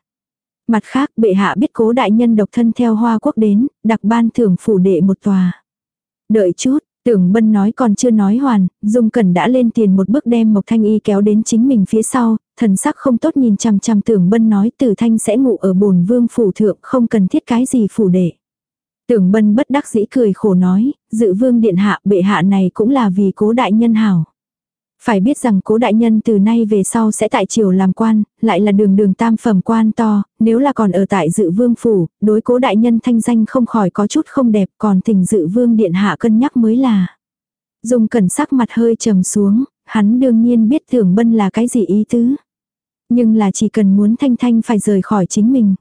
Mặt khác bệ hạ biết cố đại nhân độc thân theo hoa quốc đến, đặc ban thưởng phủ đệ một tòa. Đợi chút, Tưởng Bân nói còn chưa nói hoàn, Dung Cẩn đã lên tiền một bước đem Mộc Thanh Y kéo đến chính mình phía sau, thần sắc không tốt nhìn chằm chằm Tưởng Bân nói Tử Thanh sẽ ngủ ở bồn vương phủ thượng không cần thiết cái gì phủ đệ. Tưởng Bân bất đắc dĩ cười khổ nói, dự vương điện hạ bệ hạ này cũng là vì cố đại nhân hảo. Phải biết rằng cố đại nhân từ nay về sau sẽ tại triều làm quan, lại là đường đường tam phẩm quan to, nếu là còn ở tại dự vương phủ, đối cố đại nhân thanh danh không khỏi có chút không đẹp còn tình dự vương điện hạ cân nhắc mới là. Dùng cẩn sắc mặt hơi trầm xuống, hắn đương nhiên biết tưởng bân là cái gì ý tứ. Nhưng là chỉ cần muốn thanh thanh phải rời khỏi chính mình.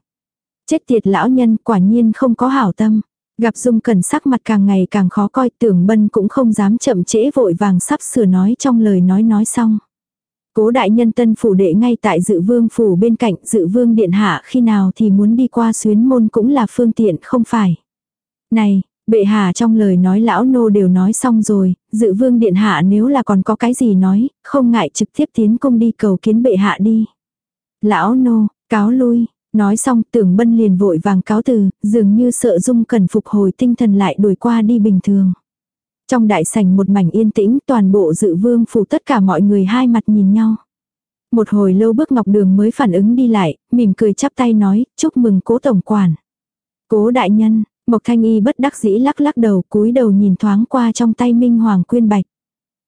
Chết tiệt lão nhân quả nhiên không có hảo tâm. Gặp Dung Cẩn sắc mặt càng ngày càng khó coi tưởng bân cũng không dám chậm trễ vội vàng sắp sửa nói trong lời nói nói xong. Cố đại nhân tân phủ đệ ngay tại dự vương phủ bên cạnh dự vương điện hạ khi nào thì muốn đi qua xuyến môn cũng là phương tiện không phải. Này, bệ hạ trong lời nói lão nô đều nói xong rồi, dự vương điện hạ nếu là còn có cái gì nói, không ngại trực tiếp tiến công đi cầu kiến bệ hạ đi. Lão nô, cáo lui, Nói xong tưởng bân liền vội vàng cáo từ, dường như sợ dung cần phục hồi tinh thần lại đuổi qua đi bình thường. Trong đại sảnh một mảnh yên tĩnh toàn bộ dự vương phủ tất cả mọi người hai mặt nhìn nhau. Một hồi lâu bước ngọc đường mới phản ứng đi lại, mỉm cười chắp tay nói, chúc mừng cố tổng quản. Cố đại nhân, Mộc Thanh Y bất đắc dĩ lắc lắc đầu cúi đầu nhìn thoáng qua trong tay Minh Hoàng Quyên Bạch.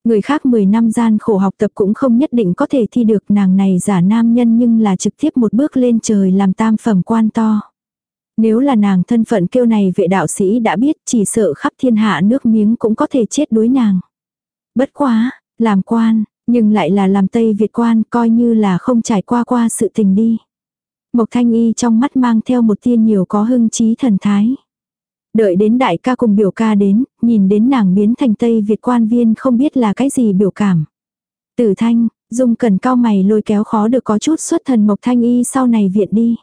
Người khác 10 năm gian khổ học tập cũng không nhất định có thể thi được nàng này giả nam nhân nhưng là trực tiếp một bước lên trời làm tam phẩm quan to. Nếu là nàng thân phận kêu này vệ đạo sĩ đã biết chỉ sợ khắp thiên hạ nước miếng cũng có thể chết đối nàng. Bất quá, làm quan, Nhưng lại là làm Tây Việt quan coi như là không trải qua qua sự tình đi. Mộc Thanh Y trong mắt mang theo một tia nhiều có hưng trí thần thái. Đợi đến đại ca cùng biểu ca đến, nhìn đến nàng biến thành Tây Việt quan viên không biết là cái gì biểu cảm. Tử Thanh, Dung cần cao mày lôi kéo khó được có chút xuất thần Mộc Thanh Y sau này viện đi.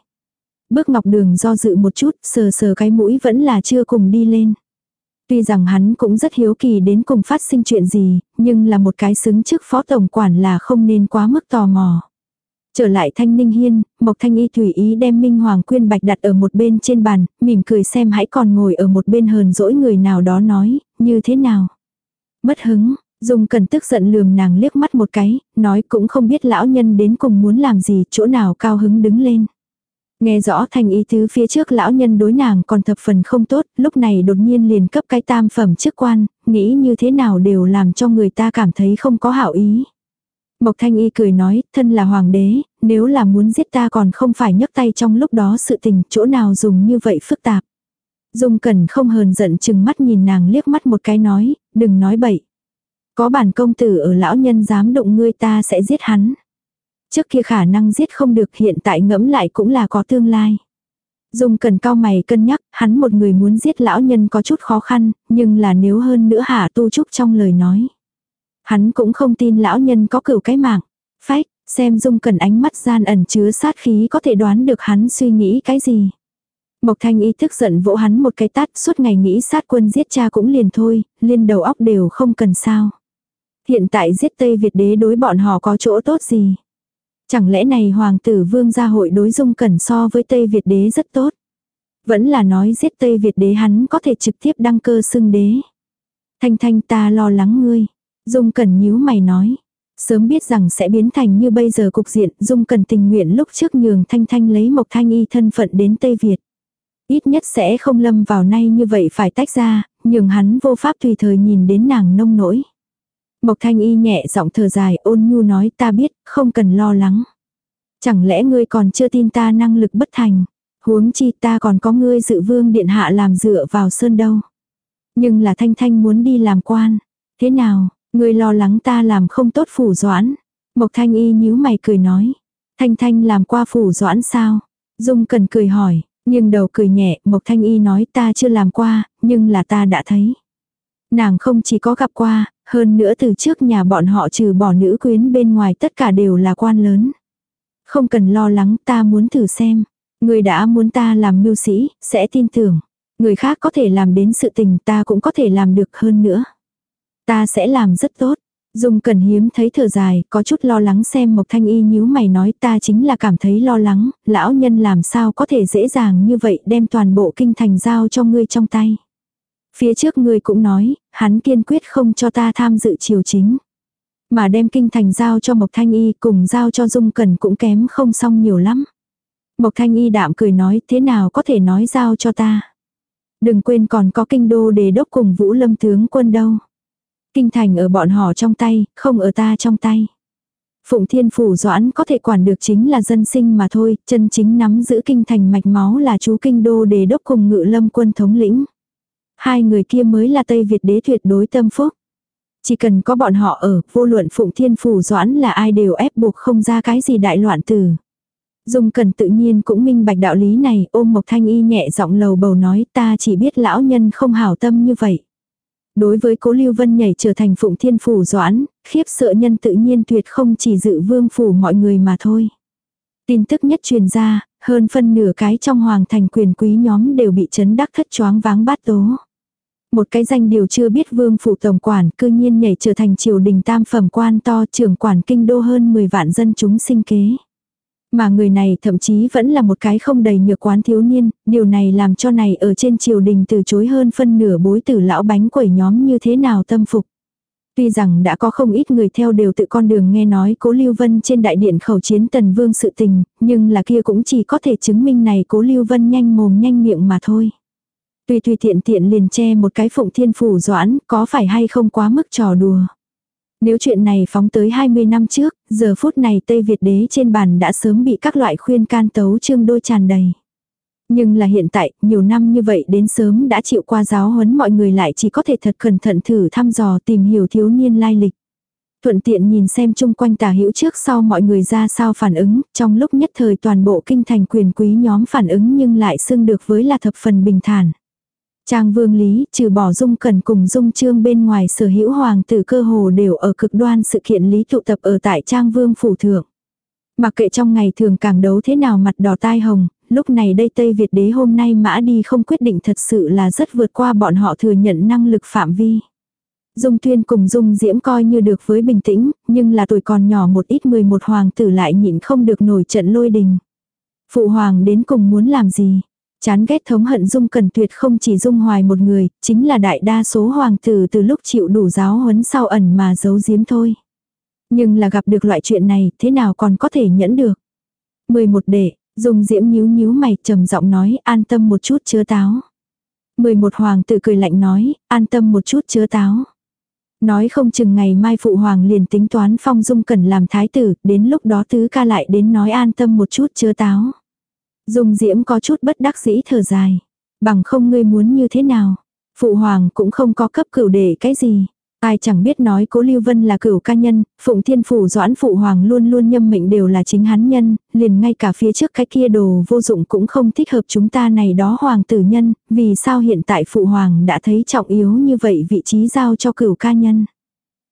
Bước ngọc đường do dự một chút, sờ sờ cái mũi vẫn là chưa cùng đi lên. Tuy rằng hắn cũng rất hiếu kỳ đến cùng phát sinh chuyện gì, nhưng là một cái xứng trước phó tổng quản là không nên quá mức tò mò. Trở lại thanh ninh hiên, Mộc Thanh Y thủy ý đem Minh Hoàng Quyên Bạch đặt ở một bên trên bàn, mỉm cười xem hãy còn ngồi ở một bên hờn dỗi người nào đó nói, như thế nào. Mất hứng, Dung cần tức giận lườm nàng liếc mắt một cái, nói cũng không biết lão nhân đến cùng muốn làm gì, chỗ nào cao hứng đứng lên. Nghe rõ thành ý tứ phía trước lão nhân đối nàng còn thập phần không tốt, lúc này đột nhiên liền cấp cái tam phẩm chức quan, nghĩ như thế nào đều làm cho người ta cảm thấy không có hảo ý. Mộc thanh y cười nói, thân là hoàng đế, nếu là muốn giết ta còn không phải nhấc tay trong lúc đó sự tình, chỗ nào dùng như vậy phức tạp. Dung cẩn không hờn giận chừng mắt nhìn nàng liếc mắt một cái nói, đừng nói bậy. Có bản công tử ở lão nhân dám động ngươi ta sẽ giết hắn. Trước kia khả năng giết không được hiện tại ngẫm lại cũng là có tương lai. Dung cần cao mày cân nhắc, hắn một người muốn giết lão nhân có chút khó khăn, nhưng là nếu hơn nữa hạ tu trúc trong lời nói. Hắn cũng không tin lão nhân có cửu cái mạng. Phách, xem dung cần ánh mắt gian ẩn chứa sát khí có thể đoán được hắn suy nghĩ cái gì. Mộc thanh y thức giận vỗ hắn một cái tát suốt ngày nghĩ sát quân giết cha cũng liền thôi, liên đầu óc đều không cần sao. Hiện tại giết Tây Việt đế đối bọn họ có chỗ tốt gì? Chẳng lẽ này hoàng tử vương gia hội đối dung cẩn so với Tây Việt đế rất tốt? Vẫn là nói giết Tây Việt đế hắn có thể trực tiếp đăng cơ xưng đế. Thanh thanh ta lo lắng ngươi. Dung cẩn nhíu mày nói. Sớm biết rằng sẽ biến thành như bây giờ cục diện Dung cẩn tình nguyện lúc trước nhường thanh thanh lấy mộc thanh y thân phận đến Tây Việt. Ít nhất sẽ không lâm vào nay như vậy phải tách ra, nhường hắn vô pháp tùy thời nhìn đến nàng nông nỗi. Mộc thanh y nhẹ giọng thở dài ôn nhu nói ta biết, không cần lo lắng. Chẳng lẽ ngươi còn chưa tin ta năng lực bất thành. Huống chi ta còn có ngươi dự vương điện hạ làm dựa vào sơn đâu. Nhưng là thanh thanh muốn đi làm quan. Thế nào, người lo lắng ta làm không tốt phủ doãn. Mộc thanh y nhíu mày cười nói. Thanh thanh làm qua phủ doãn sao? Dung cần cười hỏi, nhưng đầu cười nhẹ, Mộc thanh y nói ta chưa làm qua, nhưng là ta đã thấy. Nàng không chỉ có gặp qua, hơn nữa từ trước nhà bọn họ trừ bỏ nữ quyến bên ngoài tất cả đều là quan lớn. Không cần lo lắng ta muốn thử xem. Người đã muốn ta làm mưu sĩ, sẽ tin tưởng. Người khác có thể làm đến sự tình ta cũng có thể làm được hơn nữa. Ta sẽ làm rất tốt. Dung cần hiếm thấy thở dài, có chút lo lắng xem Mộc Thanh Y nhíu mày nói ta chính là cảm thấy lo lắng, lão nhân làm sao có thể dễ dàng như vậy đem toàn bộ kinh thành giao cho ngươi trong tay. Phía trước ngươi cũng nói, hắn kiên quyết không cho ta tham dự triều chính. Mà đem kinh thành giao cho Mộc Thanh Y cùng giao cho Dung Cần cũng kém không xong nhiều lắm. Mộc Thanh Y đạm cười nói thế nào có thể nói giao cho ta. Đừng quên còn có kinh đô đề đốc cùng Vũ Lâm tướng quân đâu. Kinh thành ở bọn họ trong tay, không ở ta trong tay. Phụng Thiên Phủ Doãn có thể quản được chính là dân sinh mà thôi, chân chính nắm giữ kinh thành mạch máu là chú kinh đô đề đốc cùng ngự lâm quân thống lĩnh. Hai người kia mới là Tây Việt đế tuyệt đối tâm phúc. Chỉ cần có bọn họ ở, vô luận Phụng Thiên Phủ Doãn là ai đều ép buộc không ra cái gì đại loạn tử. Dung Cần tự nhiên cũng minh bạch đạo lý này, ôm Mộc Thanh Y nhẹ giọng lầu bầu nói ta chỉ biết lão nhân không hảo tâm như vậy. Đối với cố Lưu Vân nhảy trở thành Phụng Thiên Phủ Doãn, khiếp sợ nhân tự nhiên tuyệt không chỉ dự vương phủ mọi người mà thôi. Tin tức nhất truyền ra, hơn phân nửa cái trong hoàng thành quyền quý nhóm đều bị chấn đắc thất choáng váng bát tố một cái danh điều chưa biết vương Phủ tổng quản cư nhiên nhảy trở thành triều đình tam phẩm quan to trưởng quản kinh đô hơn 10 vạn dân chúng sinh kế. Mà người này thậm chí vẫn là một cái không đầy nhược quán thiếu niên, điều này làm cho này ở trên triều đình từ chối hơn phân nửa bối tử lão bánh quẩy nhóm như thế nào tâm phục. Tuy rằng đã có không ít người theo đều tự con đường nghe nói cố Lưu Vân trên đại điện khẩu chiến tần vương sự tình, nhưng là kia cũng chỉ có thể chứng minh này cố Lưu Vân nhanh mồm nhanh miệng mà thôi. Tuy tùy tiện tiện liền che một cái phụng thiên phủ doãn, có phải hay không quá mức trò đùa. Nếu chuyện này phóng tới 20 năm trước, giờ phút này Tây Việt đế trên bàn đã sớm bị các loại khuyên can tấu trương đôi tràn đầy. Nhưng là hiện tại, nhiều năm như vậy đến sớm đã chịu qua giáo huấn mọi người lại chỉ có thể thật cẩn thận thử thăm dò tìm hiểu thiếu niên lai lịch. Thuận tiện nhìn xem chung quanh tả hữu trước sau mọi người ra sao phản ứng, trong lúc nhất thời toàn bộ kinh thành quyền quý nhóm phản ứng nhưng lại xưng được với là thập phần bình thản. Trang vương lý, trừ bỏ dung cần cùng dung trương bên ngoài sở hữu hoàng tử cơ hồ đều ở cực đoan sự kiện lý tụ tập ở tại trang vương phủ thượng. Mặc kệ trong ngày thường càng đấu thế nào mặt đỏ tai hồng, lúc này đây Tây Việt đế hôm nay mã đi không quyết định thật sự là rất vượt qua bọn họ thừa nhận năng lực phạm vi. Dung Tuyên cùng Dung Diễm coi như được với bình tĩnh, nhưng là tuổi còn nhỏ một ít 11 hoàng tử lại nhịn không được nổi trận lôi đình. Phụ hoàng đến cùng muốn làm gì? Chán ghét thống hận Dung Cần Tuyệt không chỉ Dung Hoài một người, chính là đại đa số hoàng tử từ lúc chịu đủ giáo huấn sau ẩn mà giấu giếm thôi. Nhưng là gặp được loại chuyện này, thế nào còn có thể nhẫn được? 11 đệ, Dung Diễm nhíu nhíu mày, trầm giọng nói, an tâm một chút chứa táo. 11 hoàng tử cười lạnh nói, an tâm một chút chứa táo. Nói không chừng ngày mai phụ hoàng liền tính toán phong dung cần làm thái tử, đến lúc đó tứ ca lại đến nói an tâm một chút chứa táo. Dung diễm có chút bất đắc dĩ thở dài. Bằng không ngươi muốn như thế nào. Phụ hoàng cũng không có cấp cửu để cái gì. Ai chẳng biết nói cố Lưu Vân là cửu ca nhân, Phụng Thiên Phủ Doãn Phụ Hoàng luôn luôn nhâm mệnh đều là chính hắn nhân, liền ngay cả phía trước cái kia đồ vô dụng cũng không thích hợp chúng ta này đó Hoàng tử nhân, vì sao hiện tại Phụ Hoàng đã thấy trọng yếu như vậy vị trí giao cho cửu ca nhân.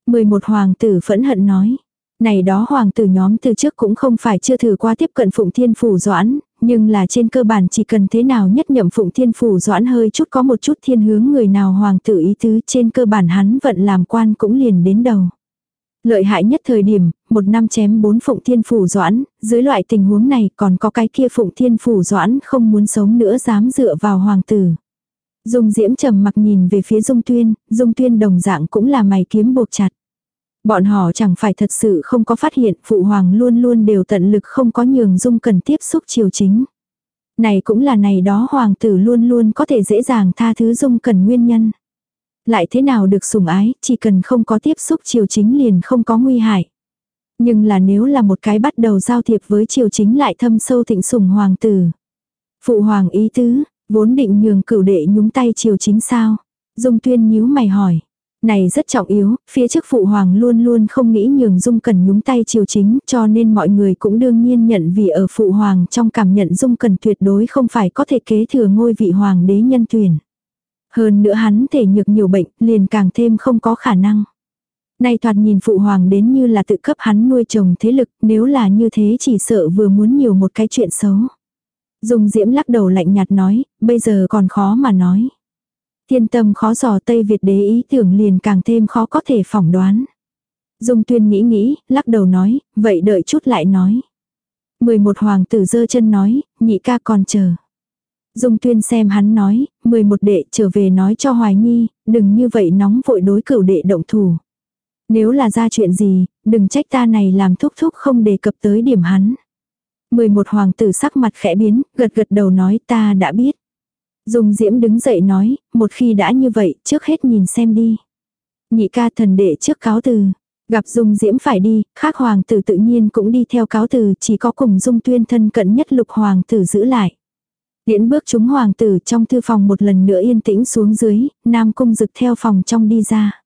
11 Hoàng tử phẫn hận nói, này đó Hoàng tử nhóm từ trước cũng không phải chưa thử qua tiếp cận Phụng Thiên Phủ Doãn, nhưng là trên cơ bản chỉ cần thế nào nhất nhậm phụng thiên phủ doãn hơi chút có một chút thiên hướng người nào hoàng tử ý tứ trên cơ bản hắn vận làm quan cũng liền đến đầu. Lợi hại nhất thời điểm, một năm chém bốn phụng thiên phủ doãn, dưới loại tình huống này còn có cái kia phụng thiên phủ doãn không muốn sống nữa dám dựa vào hoàng tử. Dung diễm trầm mặc nhìn về phía dung tuyên, dung tuyên đồng dạng cũng là mày kiếm buộc chặt. Bọn họ chẳng phải thật sự không có phát hiện phụ hoàng luôn luôn đều tận lực không có nhường dung cần tiếp xúc triều chính. Này cũng là này đó hoàng tử luôn luôn có thể dễ dàng tha thứ dung cần nguyên nhân. Lại thế nào được sủng ái, chỉ cần không có tiếp xúc triều chính liền không có nguy hại. Nhưng là nếu là một cái bắt đầu giao thiệp với triều chính lại thâm sâu thịnh sủng hoàng tử. Phụ hoàng ý tứ, vốn định nhường cửu đệ nhúng tay triều chính sao? Dung tuyên nhíu mày hỏi. Này rất trọng yếu, phía trước phụ hoàng luôn luôn không nghĩ nhường dung cần nhúng tay triều chính cho nên mọi người cũng đương nhiên nhận vì ở phụ hoàng trong cảm nhận dung cần tuyệt đối không phải có thể kế thừa ngôi vị hoàng đế nhân tuyển. Hơn nữa hắn thể nhược nhiều bệnh liền càng thêm không có khả năng. Nay thoạt nhìn phụ hoàng đến như là tự cấp hắn nuôi chồng thế lực nếu là như thế chỉ sợ vừa muốn nhiều một cái chuyện xấu. Dung diễm lắc đầu lạnh nhạt nói, bây giờ còn khó mà nói. Thiên tâm khó dò Tây Việt đế ý tưởng liền càng thêm khó có thể phỏng đoán. Dung tuyên nghĩ nghĩ, lắc đầu nói, vậy đợi chút lại nói. 11 hoàng tử dơ chân nói, nhị ca còn chờ. Dung tuyên xem hắn nói, 11 đệ trở về nói cho Hoài Nhi, đừng như vậy nóng vội đối cửu đệ động thủ. Nếu là ra chuyện gì, đừng trách ta này làm thúc thúc không đề cập tới điểm hắn. 11 hoàng tử sắc mặt khẽ biến, gật gật đầu nói ta đã biết. Dung Diễm đứng dậy nói, một khi đã như vậy, trước hết nhìn xem đi. Nhị ca thần đệ trước cáo từ. Gặp Dung Diễm phải đi, khác hoàng tử tự nhiên cũng đi theo cáo từ, chỉ có cùng Dung Tuyên thân cận nhất lục hoàng tử giữ lại. Điễn bước chúng hoàng tử trong thư phòng một lần nữa yên tĩnh xuống dưới, Nam Cung dực theo phòng trong đi ra.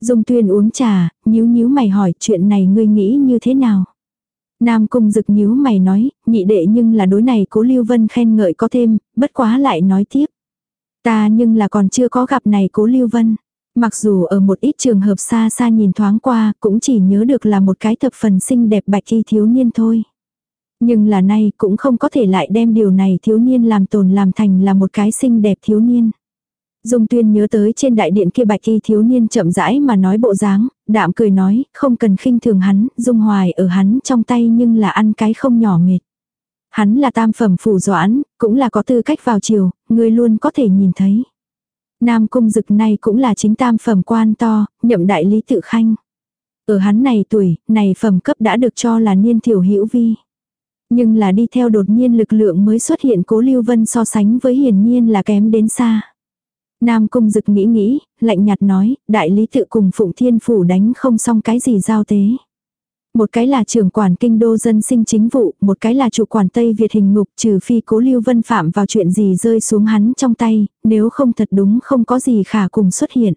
Dung Tuyên uống trà, nhíu nhíu mày hỏi chuyện này ngươi nghĩ như thế nào? Nam cung dực nhíu mày nói, nhị đệ nhưng là đối này cố Lưu Vân khen ngợi có thêm, bất quá lại nói tiếp. Ta nhưng là còn chưa có gặp này cố Lưu Vân. Mặc dù ở một ít trường hợp xa xa nhìn thoáng qua, cũng chỉ nhớ được là một cái thập phần xinh đẹp bạch y thiếu niên thôi. Nhưng là nay cũng không có thể lại đem điều này thiếu niên làm tồn làm thành là một cái xinh đẹp thiếu niên. Dung tuyên nhớ tới trên đại điện kia bạch y thiếu niên chậm rãi mà nói bộ dáng, đạm cười nói, không cần khinh thường hắn, dung hoài ở hắn trong tay nhưng là ăn cái không nhỏ mệt. Hắn là tam phẩm phủ doãn, cũng là có tư cách vào chiều, người luôn có thể nhìn thấy. Nam cung dực này cũng là chính tam phẩm quan to, nhậm đại lý tự khanh. Ở hắn này tuổi, này phẩm cấp đã được cho là niên thiểu hữu vi. Nhưng là đi theo đột nhiên lực lượng mới xuất hiện cố lưu vân so sánh với hiển nhiên là kém đến xa. Nam Cung Dực nghĩ nghĩ, lạnh nhạt nói, đại lý tự cùng Phụng Thiên Phủ đánh không xong cái gì giao tế. Một cái là trưởng quản kinh đô dân sinh chính vụ, một cái là chủ quản Tây Việt hình ngục trừ phi cố lưu vân phạm vào chuyện gì rơi xuống hắn trong tay, nếu không thật đúng không có gì khả cùng xuất hiện.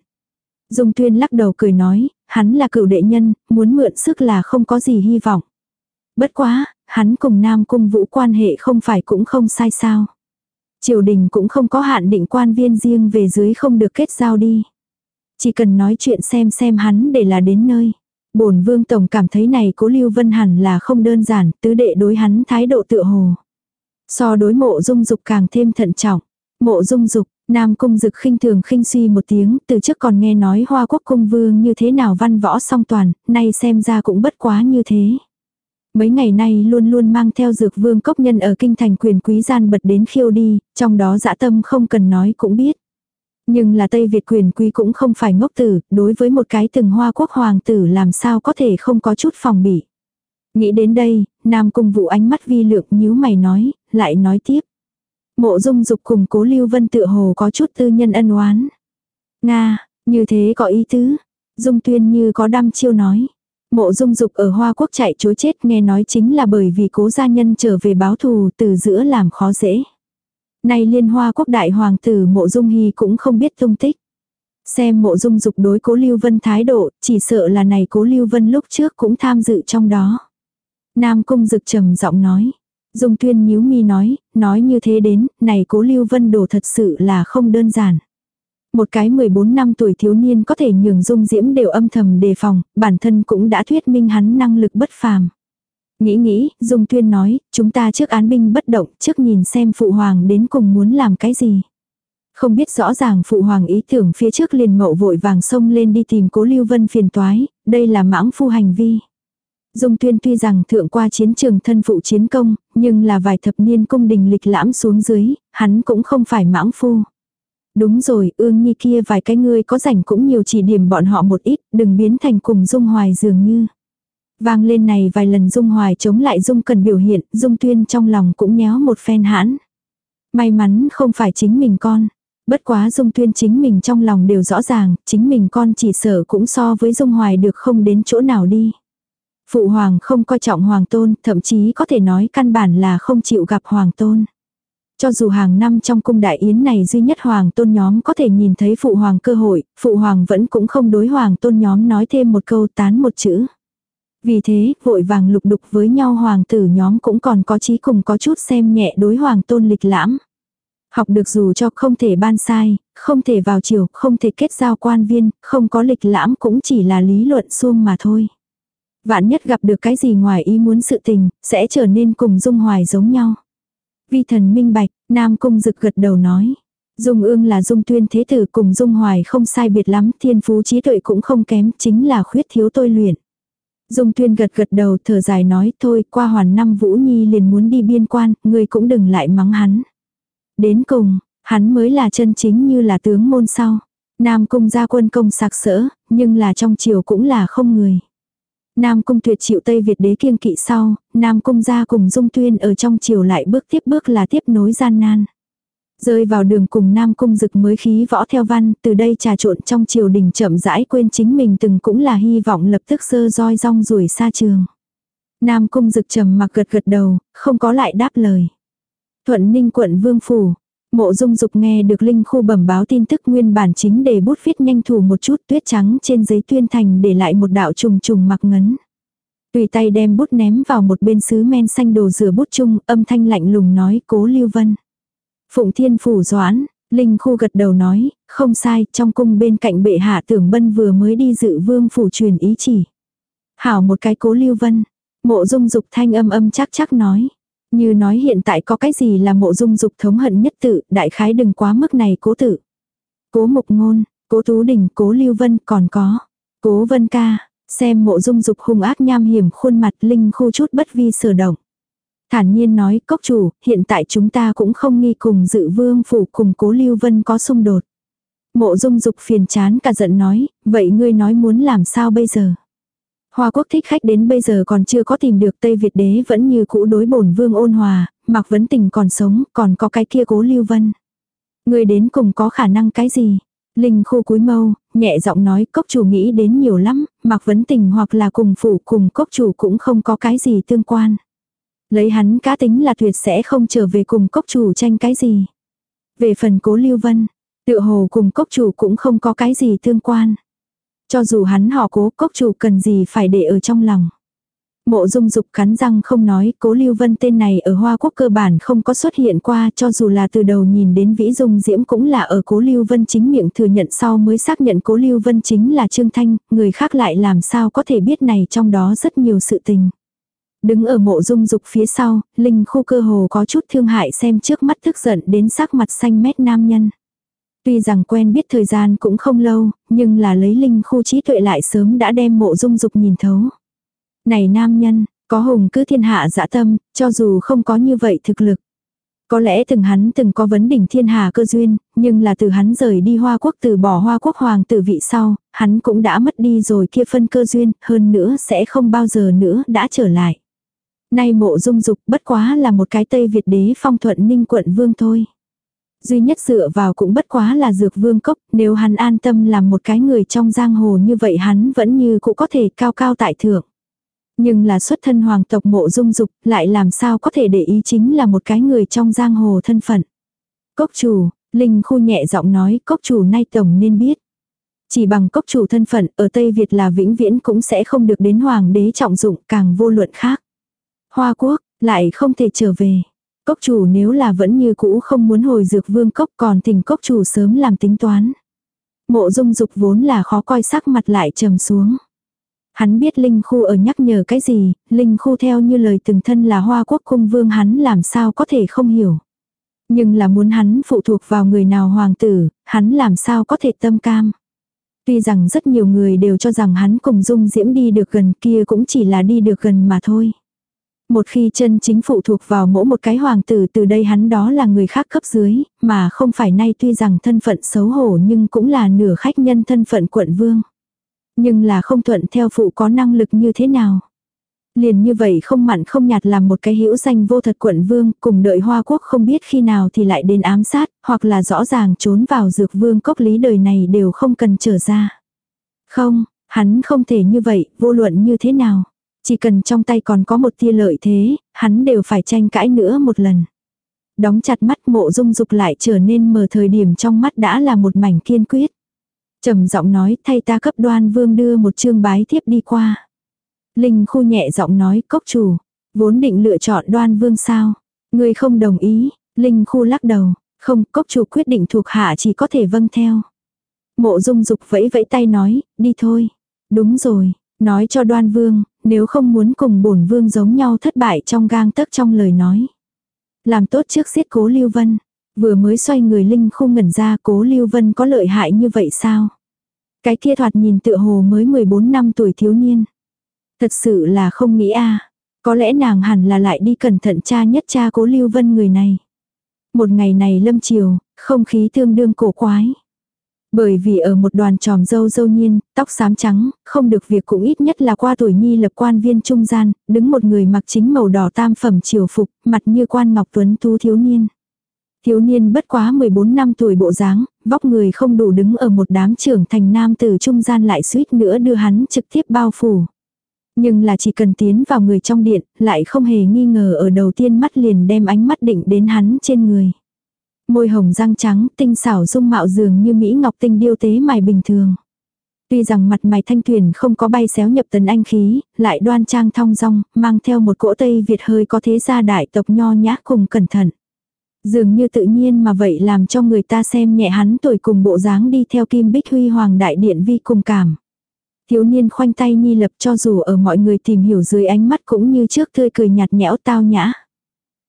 Dung Tuyên lắc đầu cười nói, hắn là cựu đệ nhân, muốn mượn sức là không có gì hy vọng. Bất quá, hắn cùng Nam Cung Vũ quan hệ không phải cũng không sai sao. Triều đình cũng không có hạn định quan viên riêng về dưới không được kết giao đi. Chỉ cần nói chuyện xem xem hắn để là đến nơi. bổn vương tổng cảm thấy này cố Lưu Vân hẳn là không đơn giản, tứ đệ đối hắn thái độ tựa hồ. So đối mộ dung dục càng thêm thận trọng. Mộ dung dục, Nam cung dực khinh thường khinh suy một tiếng, từ trước còn nghe nói hoa quốc cung vương như thế nào văn võ song toàn, nay xem ra cũng bất quá như thế. Mấy ngày nay luôn luôn mang theo dược vương cốc nhân ở kinh thành quyền quý gian bật đến khiêu đi, trong đó dã tâm không cần nói cũng biết. Nhưng là Tây Việt quyền quý cũng không phải ngốc tử, đối với một cái từng hoa quốc hoàng tử làm sao có thể không có chút phòng bị. Nghĩ đến đây, Nam Cung Vũ ánh mắt vi lượng nhíu mày nói, lại nói tiếp. Mộ dung dục cùng cố Lưu Vân tựa hồ có chút tư nhân ân oán. Nga, như thế có ý tứ. Dung tuyên như có đăm chiêu nói. Mộ dung dục ở Hoa Quốc chạy chối chết nghe nói chính là bởi vì cố gia nhân trở về báo thù từ giữa làm khó dễ. Nay liên hoa quốc đại hoàng tử mộ dung hy cũng không biết tung tích. Xem mộ dung dục đối cố Lưu Vân thái độ, chỉ sợ là này cố Lưu Vân lúc trước cũng tham dự trong đó. Nam cung dực trầm giọng nói. Dung tuyên nhíu mi nói, nói như thế đến, này cố Lưu Vân đồ thật sự là không đơn giản. Một cái 14 năm tuổi thiếu niên có thể nhường dung diễm đều âm thầm đề phòng, bản thân cũng đã thuyết minh hắn năng lực bất phàm. Nghĩ nghĩ, Dung Tuyên nói, chúng ta trước án binh bất động, trước nhìn xem Phụ Hoàng đến cùng muốn làm cái gì. Không biết rõ ràng Phụ Hoàng ý tưởng phía trước liền mậu vội vàng xông lên đi tìm cố Lưu Vân phiền toái, đây là mãng phu hành vi. Dung Tuyên tuy rằng thượng qua chiến trường thân phụ chiến công, nhưng là vài thập niên cung đình lịch lãm xuống dưới, hắn cũng không phải mãng phu. Đúng rồi, ương nhi kia vài cái ngươi có rảnh cũng nhiều chỉ điểm bọn họ một ít, đừng biến thành cùng Dung Hoài dường như. Vang lên này vài lần Dung Hoài chống lại Dung cần biểu hiện, Dung Tuyên trong lòng cũng nhéo một phen hãn. May mắn không phải chính mình con. Bất quá Dung Tuyên chính mình trong lòng đều rõ ràng, chính mình con chỉ sợ cũng so với Dung Hoài được không đến chỗ nào đi. Phụ hoàng không coi trọng hoàng tôn, thậm chí có thể nói căn bản là không chịu gặp hoàng tôn. Cho dù hàng năm trong cung đại yến này duy nhất hoàng tôn nhóm có thể nhìn thấy phụ hoàng cơ hội, phụ hoàng vẫn cũng không đối hoàng tôn nhóm nói thêm một câu tán một chữ. Vì thế, vội vàng lục đục với nhau hoàng tử nhóm cũng còn có chí cùng có chút xem nhẹ đối hoàng tôn lịch lãm. Học được dù cho không thể ban sai, không thể vào chiều, không thể kết giao quan viên, không có lịch lãm cũng chỉ là lý luận xuông mà thôi. Vạn nhất gặp được cái gì ngoài ý muốn sự tình, sẽ trở nên cùng dung hoài giống nhau. Vi thần minh bạch, Nam Cung rực gật đầu nói. Dung ương là dung tuyên thế tử cùng dung hoài không sai biệt lắm, thiên phú trí tuệ cũng không kém, chính là khuyết thiếu tôi luyện. Dung tuyên gật gật đầu thở dài nói thôi qua hoàn năm Vũ Nhi liền muốn đi biên quan, người cũng đừng lại mắng hắn. Đến cùng, hắn mới là chân chính như là tướng môn sau. Nam cung gia quân công sạc sỡ, nhưng là trong triều cũng là không người. Nam cung tuyệt chịu Tây Việt đế kiêng kỵ sau, Nam cung gia cùng Dung Tuyên ở trong triều lại bước tiếp bước là tiếp nối gian nan. Rơi vào đường cùng Nam cung dực mới khí võ theo văn, từ đây trà trộn trong triều đình chậm rãi quên chính mình từng cũng là hy vọng lập tức sơ roi rong rủi xa trường. Nam cung dực trầm mặc gật gật đầu, không có lại đáp lời. Thuận ninh quận vương phủ, Mộ dung dục nghe được Linh khu bẩm báo tin tức nguyên bản chính để bút viết nhanh thủ một chút tuyết trắng trên giấy tuyên thành để lại một đạo trùng trùng mặc ngấn. Tùy tay đem bút ném vào một bên sứ men xanh đồ rửa bút chung, âm thanh lạnh lùng nói cố lưu vân. Phụng thiên phủ doãn, Linh khu gật đầu nói, không sai, trong cung bên cạnh bệ hạ tưởng bân vừa mới đi dự vương phủ truyền ý chỉ. Hảo một cái cố lưu vân, mộ dung dục thanh âm âm chắc chắc nói. Như nói hiện tại có cái gì là mộ dung dục thống hận nhất tự, đại khái đừng quá mức này cố tự. Cố mục ngôn, cố tú đình, cố lưu vân còn có. Cố vân ca, xem mộ dung dục hung ác nham hiểm khuôn mặt linh khu chút bất vi sửa động. Thản nhiên nói, cốc chủ, hiện tại chúng ta cũng không nghi cùng dự vương phủ cùng cố lưu vân có xung đột. Mộ dung dục phiền chán cả giận nói, vậy ngươi nói muốn làm sao bây giờ? Hoa quốc thích khách đến bây giờ còn chưa có tìm được Tây Việt đế vẫn như cũ đối bổn vương ôn hòa, mặc vấn tình còn sống, còn có cái kia cố lưu vân. Người đến cùng có khả năng cái gì? Linh khu cúi mâu, nhẹ giọng nói cốc chủ nghĩ đến nhiều lắm, mặc vấn tình hoặc là cùng phủ cùng cốc chủ cũng không có cái gì tương quan. Lấy hắn cá tính là tuyệt sẽ không trở về cùng cốc chủ tranh cái gì. Về phần cố lưu vân, tựa hồ cùng cốc chủ cũng không có cái gì tương quan. Cho dù hắn họ cố cốc chủ cần gì phải để ở trong lòng. Mộ dung dục cắn răng không nói, cố Lưu Vân tên này ở Hoa Quốc cơ bản không có xuất hiện qua cho dù là từ đầu nhìn đến Vĩ Dung Diễm cũng là ở cố Lưu Vân chính miệng thừa nhận sau mới xác nhận cố Lưu Vân chính là Trương Thanh, người khác lại làm sao có thể biết này trong đó rất nhiều sự tình. Đứng ở mộ dung dục phía sau, Linh khu cơ hồ có chút thương hại xem trước mắt tức giận đến sắc mặt xanh mét nam nhân. Tuy rằng quen biết thời gian cũng không lâu, nhưng là lấy Linh khu trí tuệ lại sớm đã đem mộ dung dục nhìn thấu. Này nam nhân, có hùng cứ thiên hạ dã tâm, cho dù không có như vậy thực lực. Có lẽ từng hắn từng có vấn đỉnh thiên hà cơ duyên, nhưng là từ hắn rời đi Hoa Quốc từ bỏ Hoa Quốc hoàng tử vị sau, hắn cũng đã mất đi rồi kia phân cơ duyên, hơn nữa sẽ không bao giờ nữa đã trở lại. Nay mộ dung dục bất quá là một cái Tây Việt đế phong thuận ninh quận vương thôi. Duy nhất dựa vào cũng bất quá là dược vương cốc, nếu hắn an tâm làm một cái người trong giang hồ như vậy hắn vẫn như cũng có thể cao cao tại thượng. Nhưng là xuất thân hoàng tộc mộ dung dục lại làm sao có thể để ý chính là một cái người trong giang hồ thân phận. Cốc chủ, Linh khu nhẹ giọng nói cốc chủ nay tổng nên biết. Chỉ bằng cốc chủ thân phận ở Tây Việt là vĩnh viễn cũng sẽ không được đến hoàng đế trọng dụng càng vô luận khác. Hoa quốc, lại không thể trở về. Cốc chủ nếu là vẫn như cũ không muốn hồi dược vương cốc còn thỉnh cốc chủ sớm làm tính toán. Mộ dung dục vốn là khó coi sắc mặt lại trầm xuống. Hắn biết Linh Khu ở nhắc nhở cái gì, Linh Khu theo như lời từng thân là hoa quốc cung vương hắn làm sao có thể không hiểu. Nhưng là muốn hắn phụ thuộc vào người nào hoàng tử, hắn làm sao có thể tâm cam. Tuy rằng rất nhiều người đều cho rằng hắn cùng Dung Diễm đi được gần kia cũng chỉ là đi được gần mà thôi. Một khi chân chính phụ thuộc vào mỗi một cái hoàng tử từ đây hắn đó là người khác cấp dưới, mà không phải nay tuy rằng thân phận xấu hổ nhưng cũng là nửa khách nhân thân phận quận vương. Nhưng là không thuận theo phụ có năng lực như thế nào. Liền như vậy không mặn không nhạt làm một cái hữu danh vô thật quận vương, cùng đợi hoa quốc không biết khi nào thì lại đến ám sát, hoặc là rõ ràng trốn vào dược vương cốc lý đời này đều không cần trở ra. Không, hắn không thể như vậy, vô luận như thế nào. Chỉ cần trong tay còn có một tia lợi thế, hắn đều phải tranh cãi nữa một lần. Đóng chặt mắt mộ dung dục lại trở nên mờ thời điểm trong mắt đã là một mảnh kiên quyết trầm giọng nói thay ta cấp đoan vương đưa một chương bái thiếp đi qua. Linh khu nhẹ giọng nói cốc chủ, vốn định lựa chọn đoan vương sao. Người không đồng ý, Linh khu lắc đầu, không cốc chủ quyết định thuộc hạ chỉ có thể vâng theo. Mộ dung dục vẫy vẫy tay nói, đi thôi. Đúng rồi, nói cho đoan vương, nếu không muốn cùng bổn vương giống nhau thất bại trong gang tấc trong lời nói. Làm tốt trước giết cố Lưu Vân. Vừa mới xoay người Linh không ngẩn ra cố Lưu Vân có lợi hại như vậy sao? Cái kia thoạt nhìn tựa hồ mới 14 năm tuổi thiếu niên. Thật sự là không nghĩ a Có lẽ nàng hẳn là lại đi cẩn thận cha nhất cha cố Lưu Vân người này. Một ngày này lâm chiều, không khí tương đương cổ quái. Bởi vì ở một đoàn tròm dâu dâu nhiên, tóc xám trắng, không được việc cũng ít nhất là qua tuổi nhi lập quan viên trung gian, đứng một người mặc chính màu đỏ tam phẩm triều phục, mặt như quan ngọc tuấn tú thiếu niên. Thiếu niên bất quá 14 năm tuổi bộ dáng, vóc người không đủ đứng ở một đám trưởng thành nam từ trung gian lại suýt nữa đưa hắn trực tiếp bao phủ. Nhưng là chỉ cần tiến vào người trong điện, lại không hề nghi ngờ ở đầu tiên mắt liền đem ánh mắt định đến hắn trên người. Môi hồng răng trắng, tinh xảo dung mạo dường như Mỹ Ngọc tinh điêu tế mài bình thường. Tuy rằng mặt mày thanh tuyền không có bay xéo nhập tấn anh khí, lại đoan trang thong dong, mang theo một cỗ Tây Việt hơi có thế gia đại tộc nho nhã cùng cẩn thận. Dường như tự nhiên mà vậy làm cho người ta xem nhẹ hắn tuổi cùng bộ dáng đi theo kim bích huy hoàng đại điện vi cùng cảm. Thiếu niên khoanh tay nhi lập cho dù ở mọi người tìm hiểu dưới ánh mắt cũng như trước tươi cười nhạt nhẽo tao nhã.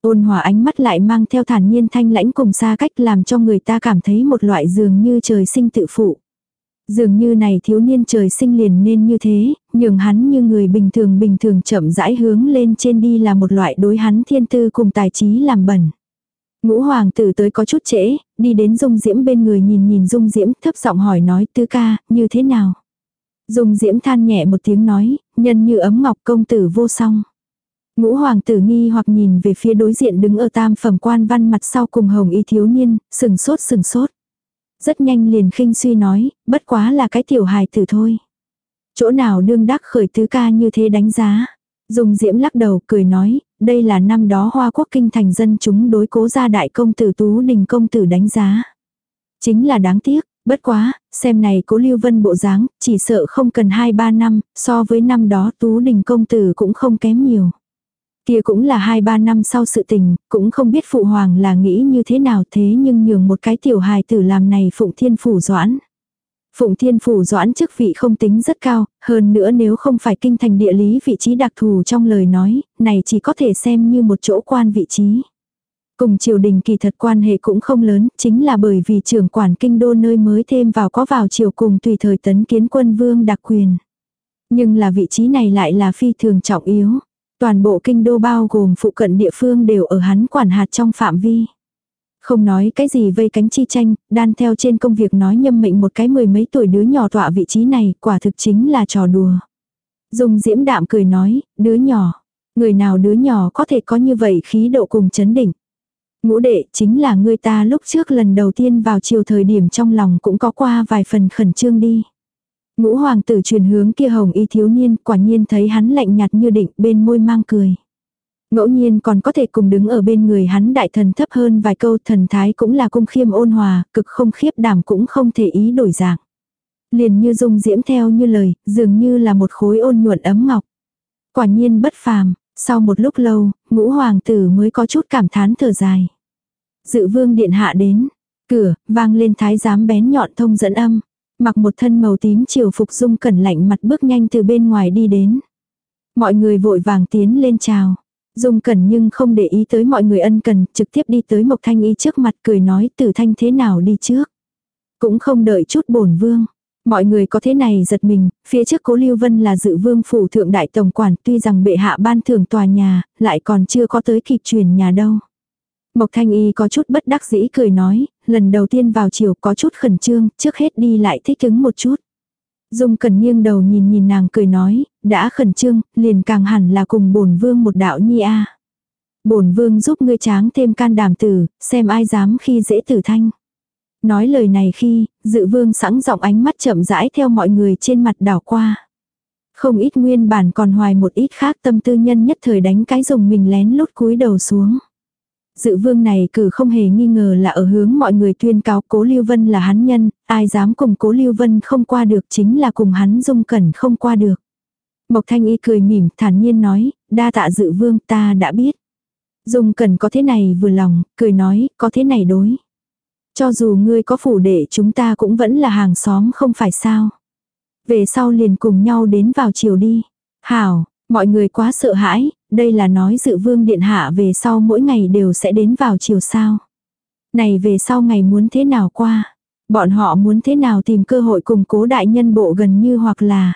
Ôn hòa ánh mắt lại mang theo thản nhiên thanh lãnh cùng xa cách làm cho người ta cảm thấy một loại dường như trời sinh tự phụ. Dường như này thiếu niên trời sinh liền nên như thế, nhường hắn như người bình thường bình thường chậm rãi hướng lên trên đi là một loại đối hắn thiên tư cùng tài trí làm bẩn. Ngũ hoàng tử tới có chút trễ, đi đến dung diễm bên người nhìn nhìn dung diễm thấp giọng hỏi nói tứ ca, như thế nào? Dung diễm than nhẹ một tiếng nói, nhân như ấm ngọc công tử vô song. Ngũ hoàng tử nghi hoặc nhìn về phía đối diện đứng ở tam phẩm quan văn mặt sau cùng hồng y thiếu niên, sừng sốt sừng sốt. Rất nhanh liền khinh suy nói, bất quá là cái tiểu hài tử thôi. Chỗ nào đương đắc khởi tứ ca như thế đánh giá. dùng diễm lắc đầu cười nói, đây là năm đó hoa quốc kinh thành dân chúng đối cố gia đại công tử tú đình công tử đánh giá. Chính là đáng tiếc, Bất quá, xem này cố Lưu Vân bộ dáng, chỉ sợ không cần 2-3 năm, so với năm đó Tú Đình công tử cũng không kém nhiều. Kia cũng là 2-3 năm sau sự tình, cũng không biết phụ hoàng là nghĩ như thế nào thế nhưng nhường một cái tiểu hài tử làm này phụng thiên phủ doãn. Phụng Thiên Phủ Doãn chức vị không tính rất cao, hơn nữa nếu không phải kinh thành địa lý vị trí đặc thù trong lời nói, này chỉ có thể xem như một chỗ quan vị trí. Cùng triều đình kỳ thật quan hệ cũng không lớn, chính là bởi vì trưởng quản kinh đô nơi mới thêm vào có vào triều cùng tùy thời tấn kiến quân vương đặc quyền. Nhưng là vị trí này lại là phi thường trọng yếu. Toàn bộ kinh đô bao gồm phụ cận địa phương đều ở hắn quản hạt trong phạm vi. Không nói cái gì vây cánh chi tranh, đan theo trên công việc nói nhâm mệnh một cái mười mấy tuổi đứa nhỏ tọa vị trí này, quả thực chính là trò đùa. dùng diễm đạm cười nói, đứa nhỏ. Người nào đứa nhỏ có thể có như vậy khí độ cùng chấn đỉnh Ngũ đệ chính là người ta lúc trước lần đầu tiên vào chiều thời điểm trong lòng cũng có qua vài phần khẩn trương đi. Ngũ hoàng tử truyền hướng kia hồng y thiếu niên quả nhiên thấy hắn lạnh nhạt như định bên môi mang cười. Ngẫu nhiên còn có thể cùng đứng ở bên người hắn đại thần thấp hơn vài câu thần thái cũng là cung khiêm ôn hòa, cực không khiếp đảm cũng không thể ý đổi dạng. Liền như dung diễm theo như lời, dường như là một khối ôn nhuận ấm ngọc. Quả nhiên bất phàm, sau một lúc lâu, ngũ hoàng tử mới có chút cảm thán thở dài. Dự vương điện hạ đến, cửa, vang lên thái giám bén nhọn thông dẫn âm. Mặc một thân màu tím chiều phục dung cẩn lạnh mặt bước nhanh từ bên ngoài đi đến. Mọi người vội vàng tiến lên chào. Dung cẩn nhưng không để ý tới mọi người ân cần, trực tiếp đi tới Mộc Thanh Y trước mặt cười nói tử thanh thế nào đi trước. Cũng không đợi chút bổn vương. Mọi người có thế này giật mình, phía trước cố Lưu Vân là dự vương phủ thượng đại tổng quản tuy rằng bệ hạ ban thưởng tòa nhà, lại còn chưa có tới kịp chuyển nhà đâu. Mộc Thanh Y có chút bất đắc dĩ cười nói, lần đầu tiên vào chiều có chút khẩn trương, trước hết đi lại thích ứng một chút. Dung cần nghiêng đầu nhìn nhìn nàng cười nói, đã khẩn trương, liền càng hẳn là cùng bổn vương một đạo nhi a. Bổn vương giúp ngươi tráng thêm can đảm tử, xem ai dám khi dễ tử thanh. Nói lời này khi, dự vương sẵn giọng ánh mắt chậm rãi theo mọi người trên mặt đảo qua. Không ít nguyên bản còn hoài một ít khác tâm tư nhân nhất thời đánh cái dùng mình lén lút cúi đầu xuống. Dự vương này cử không hề nghi ngờ là ở hướng mọi người tuyên cáo cố Lưu Vân là hắn nhân, ai dám cùng cố Lưu Vân không qua được chính là cùng hắn dung cẩn không qua được. Mộc Thanh Y cười mỉm thản nhiên nói, đa tạ dự vương ta đã biết. Dung cẩn có thế này vừa lòng, cười nói, có thế này đối. Cho dù ngươi có phủ đệ chúng ta cũng vẫn là hàng xóm không phải sao. Về sau liền cùng nhau đến vào chiều đi. Hảo, mọi người quá sợ hãi, đây là nói dự vương điện hạ về sau mỗi ngày đều sẽ đến vào chiều sao. Này về sau ngày muốn thế nào qua. Bọn họ muốn thế nào tìm cơ hội cùng cố đại nhân bộ gần như hoặc là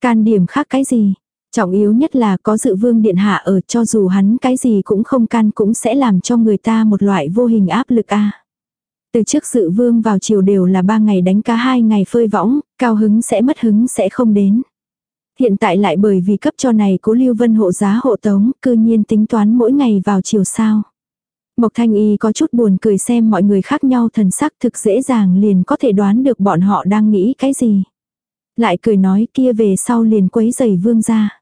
can điểm khác cái gì. Trọng yếu nhất là có dự vương điện hạ ở cho dù hắn cái gì cũng không can cũng sẽ làm cho người ta một loại vô hình áp lực a Từ trước dự vương vào chiều đều là ba ngày đánh cá hai ngày phơi võng, cao hứng sẽ mất hứng sẽ không đến. Hiện tại lại bởi vì cấp cho này cố Lưu Vân hộ giá hộ tống, cư nhiên tính toán mỗi ngày vào chiều sao. Mộc Thanh Y có chút buồn cười xem mọi người khác nhau thần sắc thực dễ dàng liền có thể đoán được bọn họ đang nghĩ cái gì. Lại cười nói kia về sau liền quấy giày vương ra.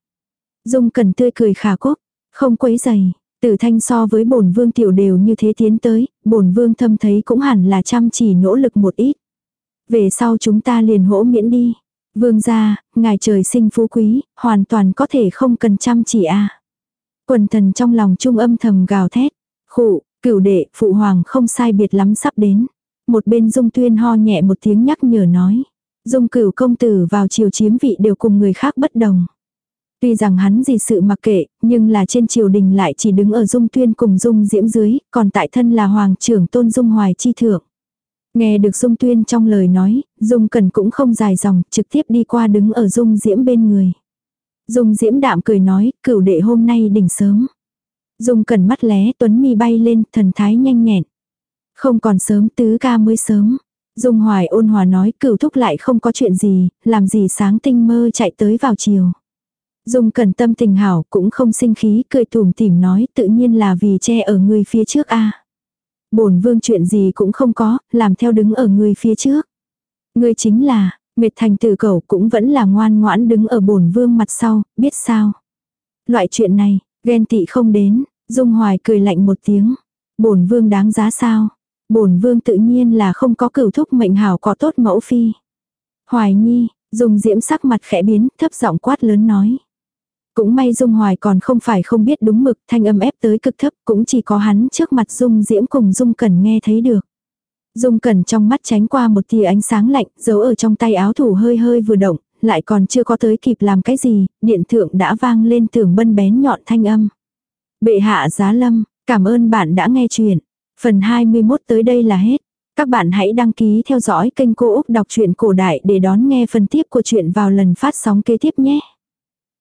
Dung cần tươi cười khả cốc, không quấy giày. Tử thanh so với bổn vương tiểu đều như thế tiến tới, bổn vương thâm thấy cũng hẳn là chăm chỉ nỗ lực một ít. Về sau chúng ta liền hỗ miễn đi. Vương gia, ngài trời sinh phú quý, hoàn toàn có thể không cần chăm chỉ a. Quần thần trong lòng trung âm thầm gào thét. Khụ, cửu đệ, phụ hoàng không sai biệt lắm sắp đến. Một bên dung tuyên ho nhẹ một tiếng nhắc nhở nói. Dung cửu công tử vào triều chiếm vị đều cùng người khác bất đồng. Tuy rằng hắn gì sự mặc kệ, nhưng là trên triều đình lại chỉ đứng ở dung tuyên cùng dung diễm dưới, còn tại thân là hoàng trưởng tôn dung hoài chi thượng. Nghe được Dung Tuyên trong lời nói, Dung Cần cũng không dài dòng, trực tiếp đi qua đứng ở Dung Diễm bên người. Dung Diễm đạm cười nói, cửu đệ hôm nay đỉnh sớm. Dung Cần mắt lé tuấn mi bay lên, thần thái nhanh nhẹn. Không còn sớm tứ ca mới sớm. Dung Hoài ôn hòa nói cửu thúc lại không có chuyện gì, làm gì sáng tinh mơ chạy tới vào chiều. Dung Cần tâm tình hảo cũng không sinh khí, cười tủm tỉm nói tự nhiên là vì che ở người phía trước a bổn vương chuyện gì cũng không có, làm theo đứng ở người phía trước. Ngươi chính là, mệt thành tử cẩu cũng vẫn là ngoan ngoãn đứng ở bổn vương mặt sau, biết sao. Loại chuyện này, ghen tị không đến, Dung Hoài cười lạnh một tiếng. Bổn vương đáng giá sao? bổn vương tự nhiên là không có cửu thúc mệnh hảo có tốt mẫu phi. Hoài Nhi, dùng Diễm sắc mặt khẽ biến, thấp giọng quát lớn nói. Cũng may Dung Hoài còn không phải không biết đúng mực, thanh âm ép tới cực thấp, cũng chỉ có hắn trước mặt Dung Diễm cùng Dung Cẩn nghe thấy được. Dung Cẩn trong mắt tránh qua một tia ánh sáng lạnh, giấu ở trong tay áo thủ hơi hơi vừa động, lại còn chưa có tới kịp làm cái gì, điện thượng đã vang lên tưởng bân bén nhọn thanh âm. Bệ hạ giá lâm, cảm ơn bạn đã nghe chuyện. Phần 21 tới đây là hết. Các bạn hãy đăng ký theo dõi kênh Cô Úc Đọc truyện Cổ Đại để đón nghe phần tiếp của chuyện vào lần phát sóng kế tiếp nhé.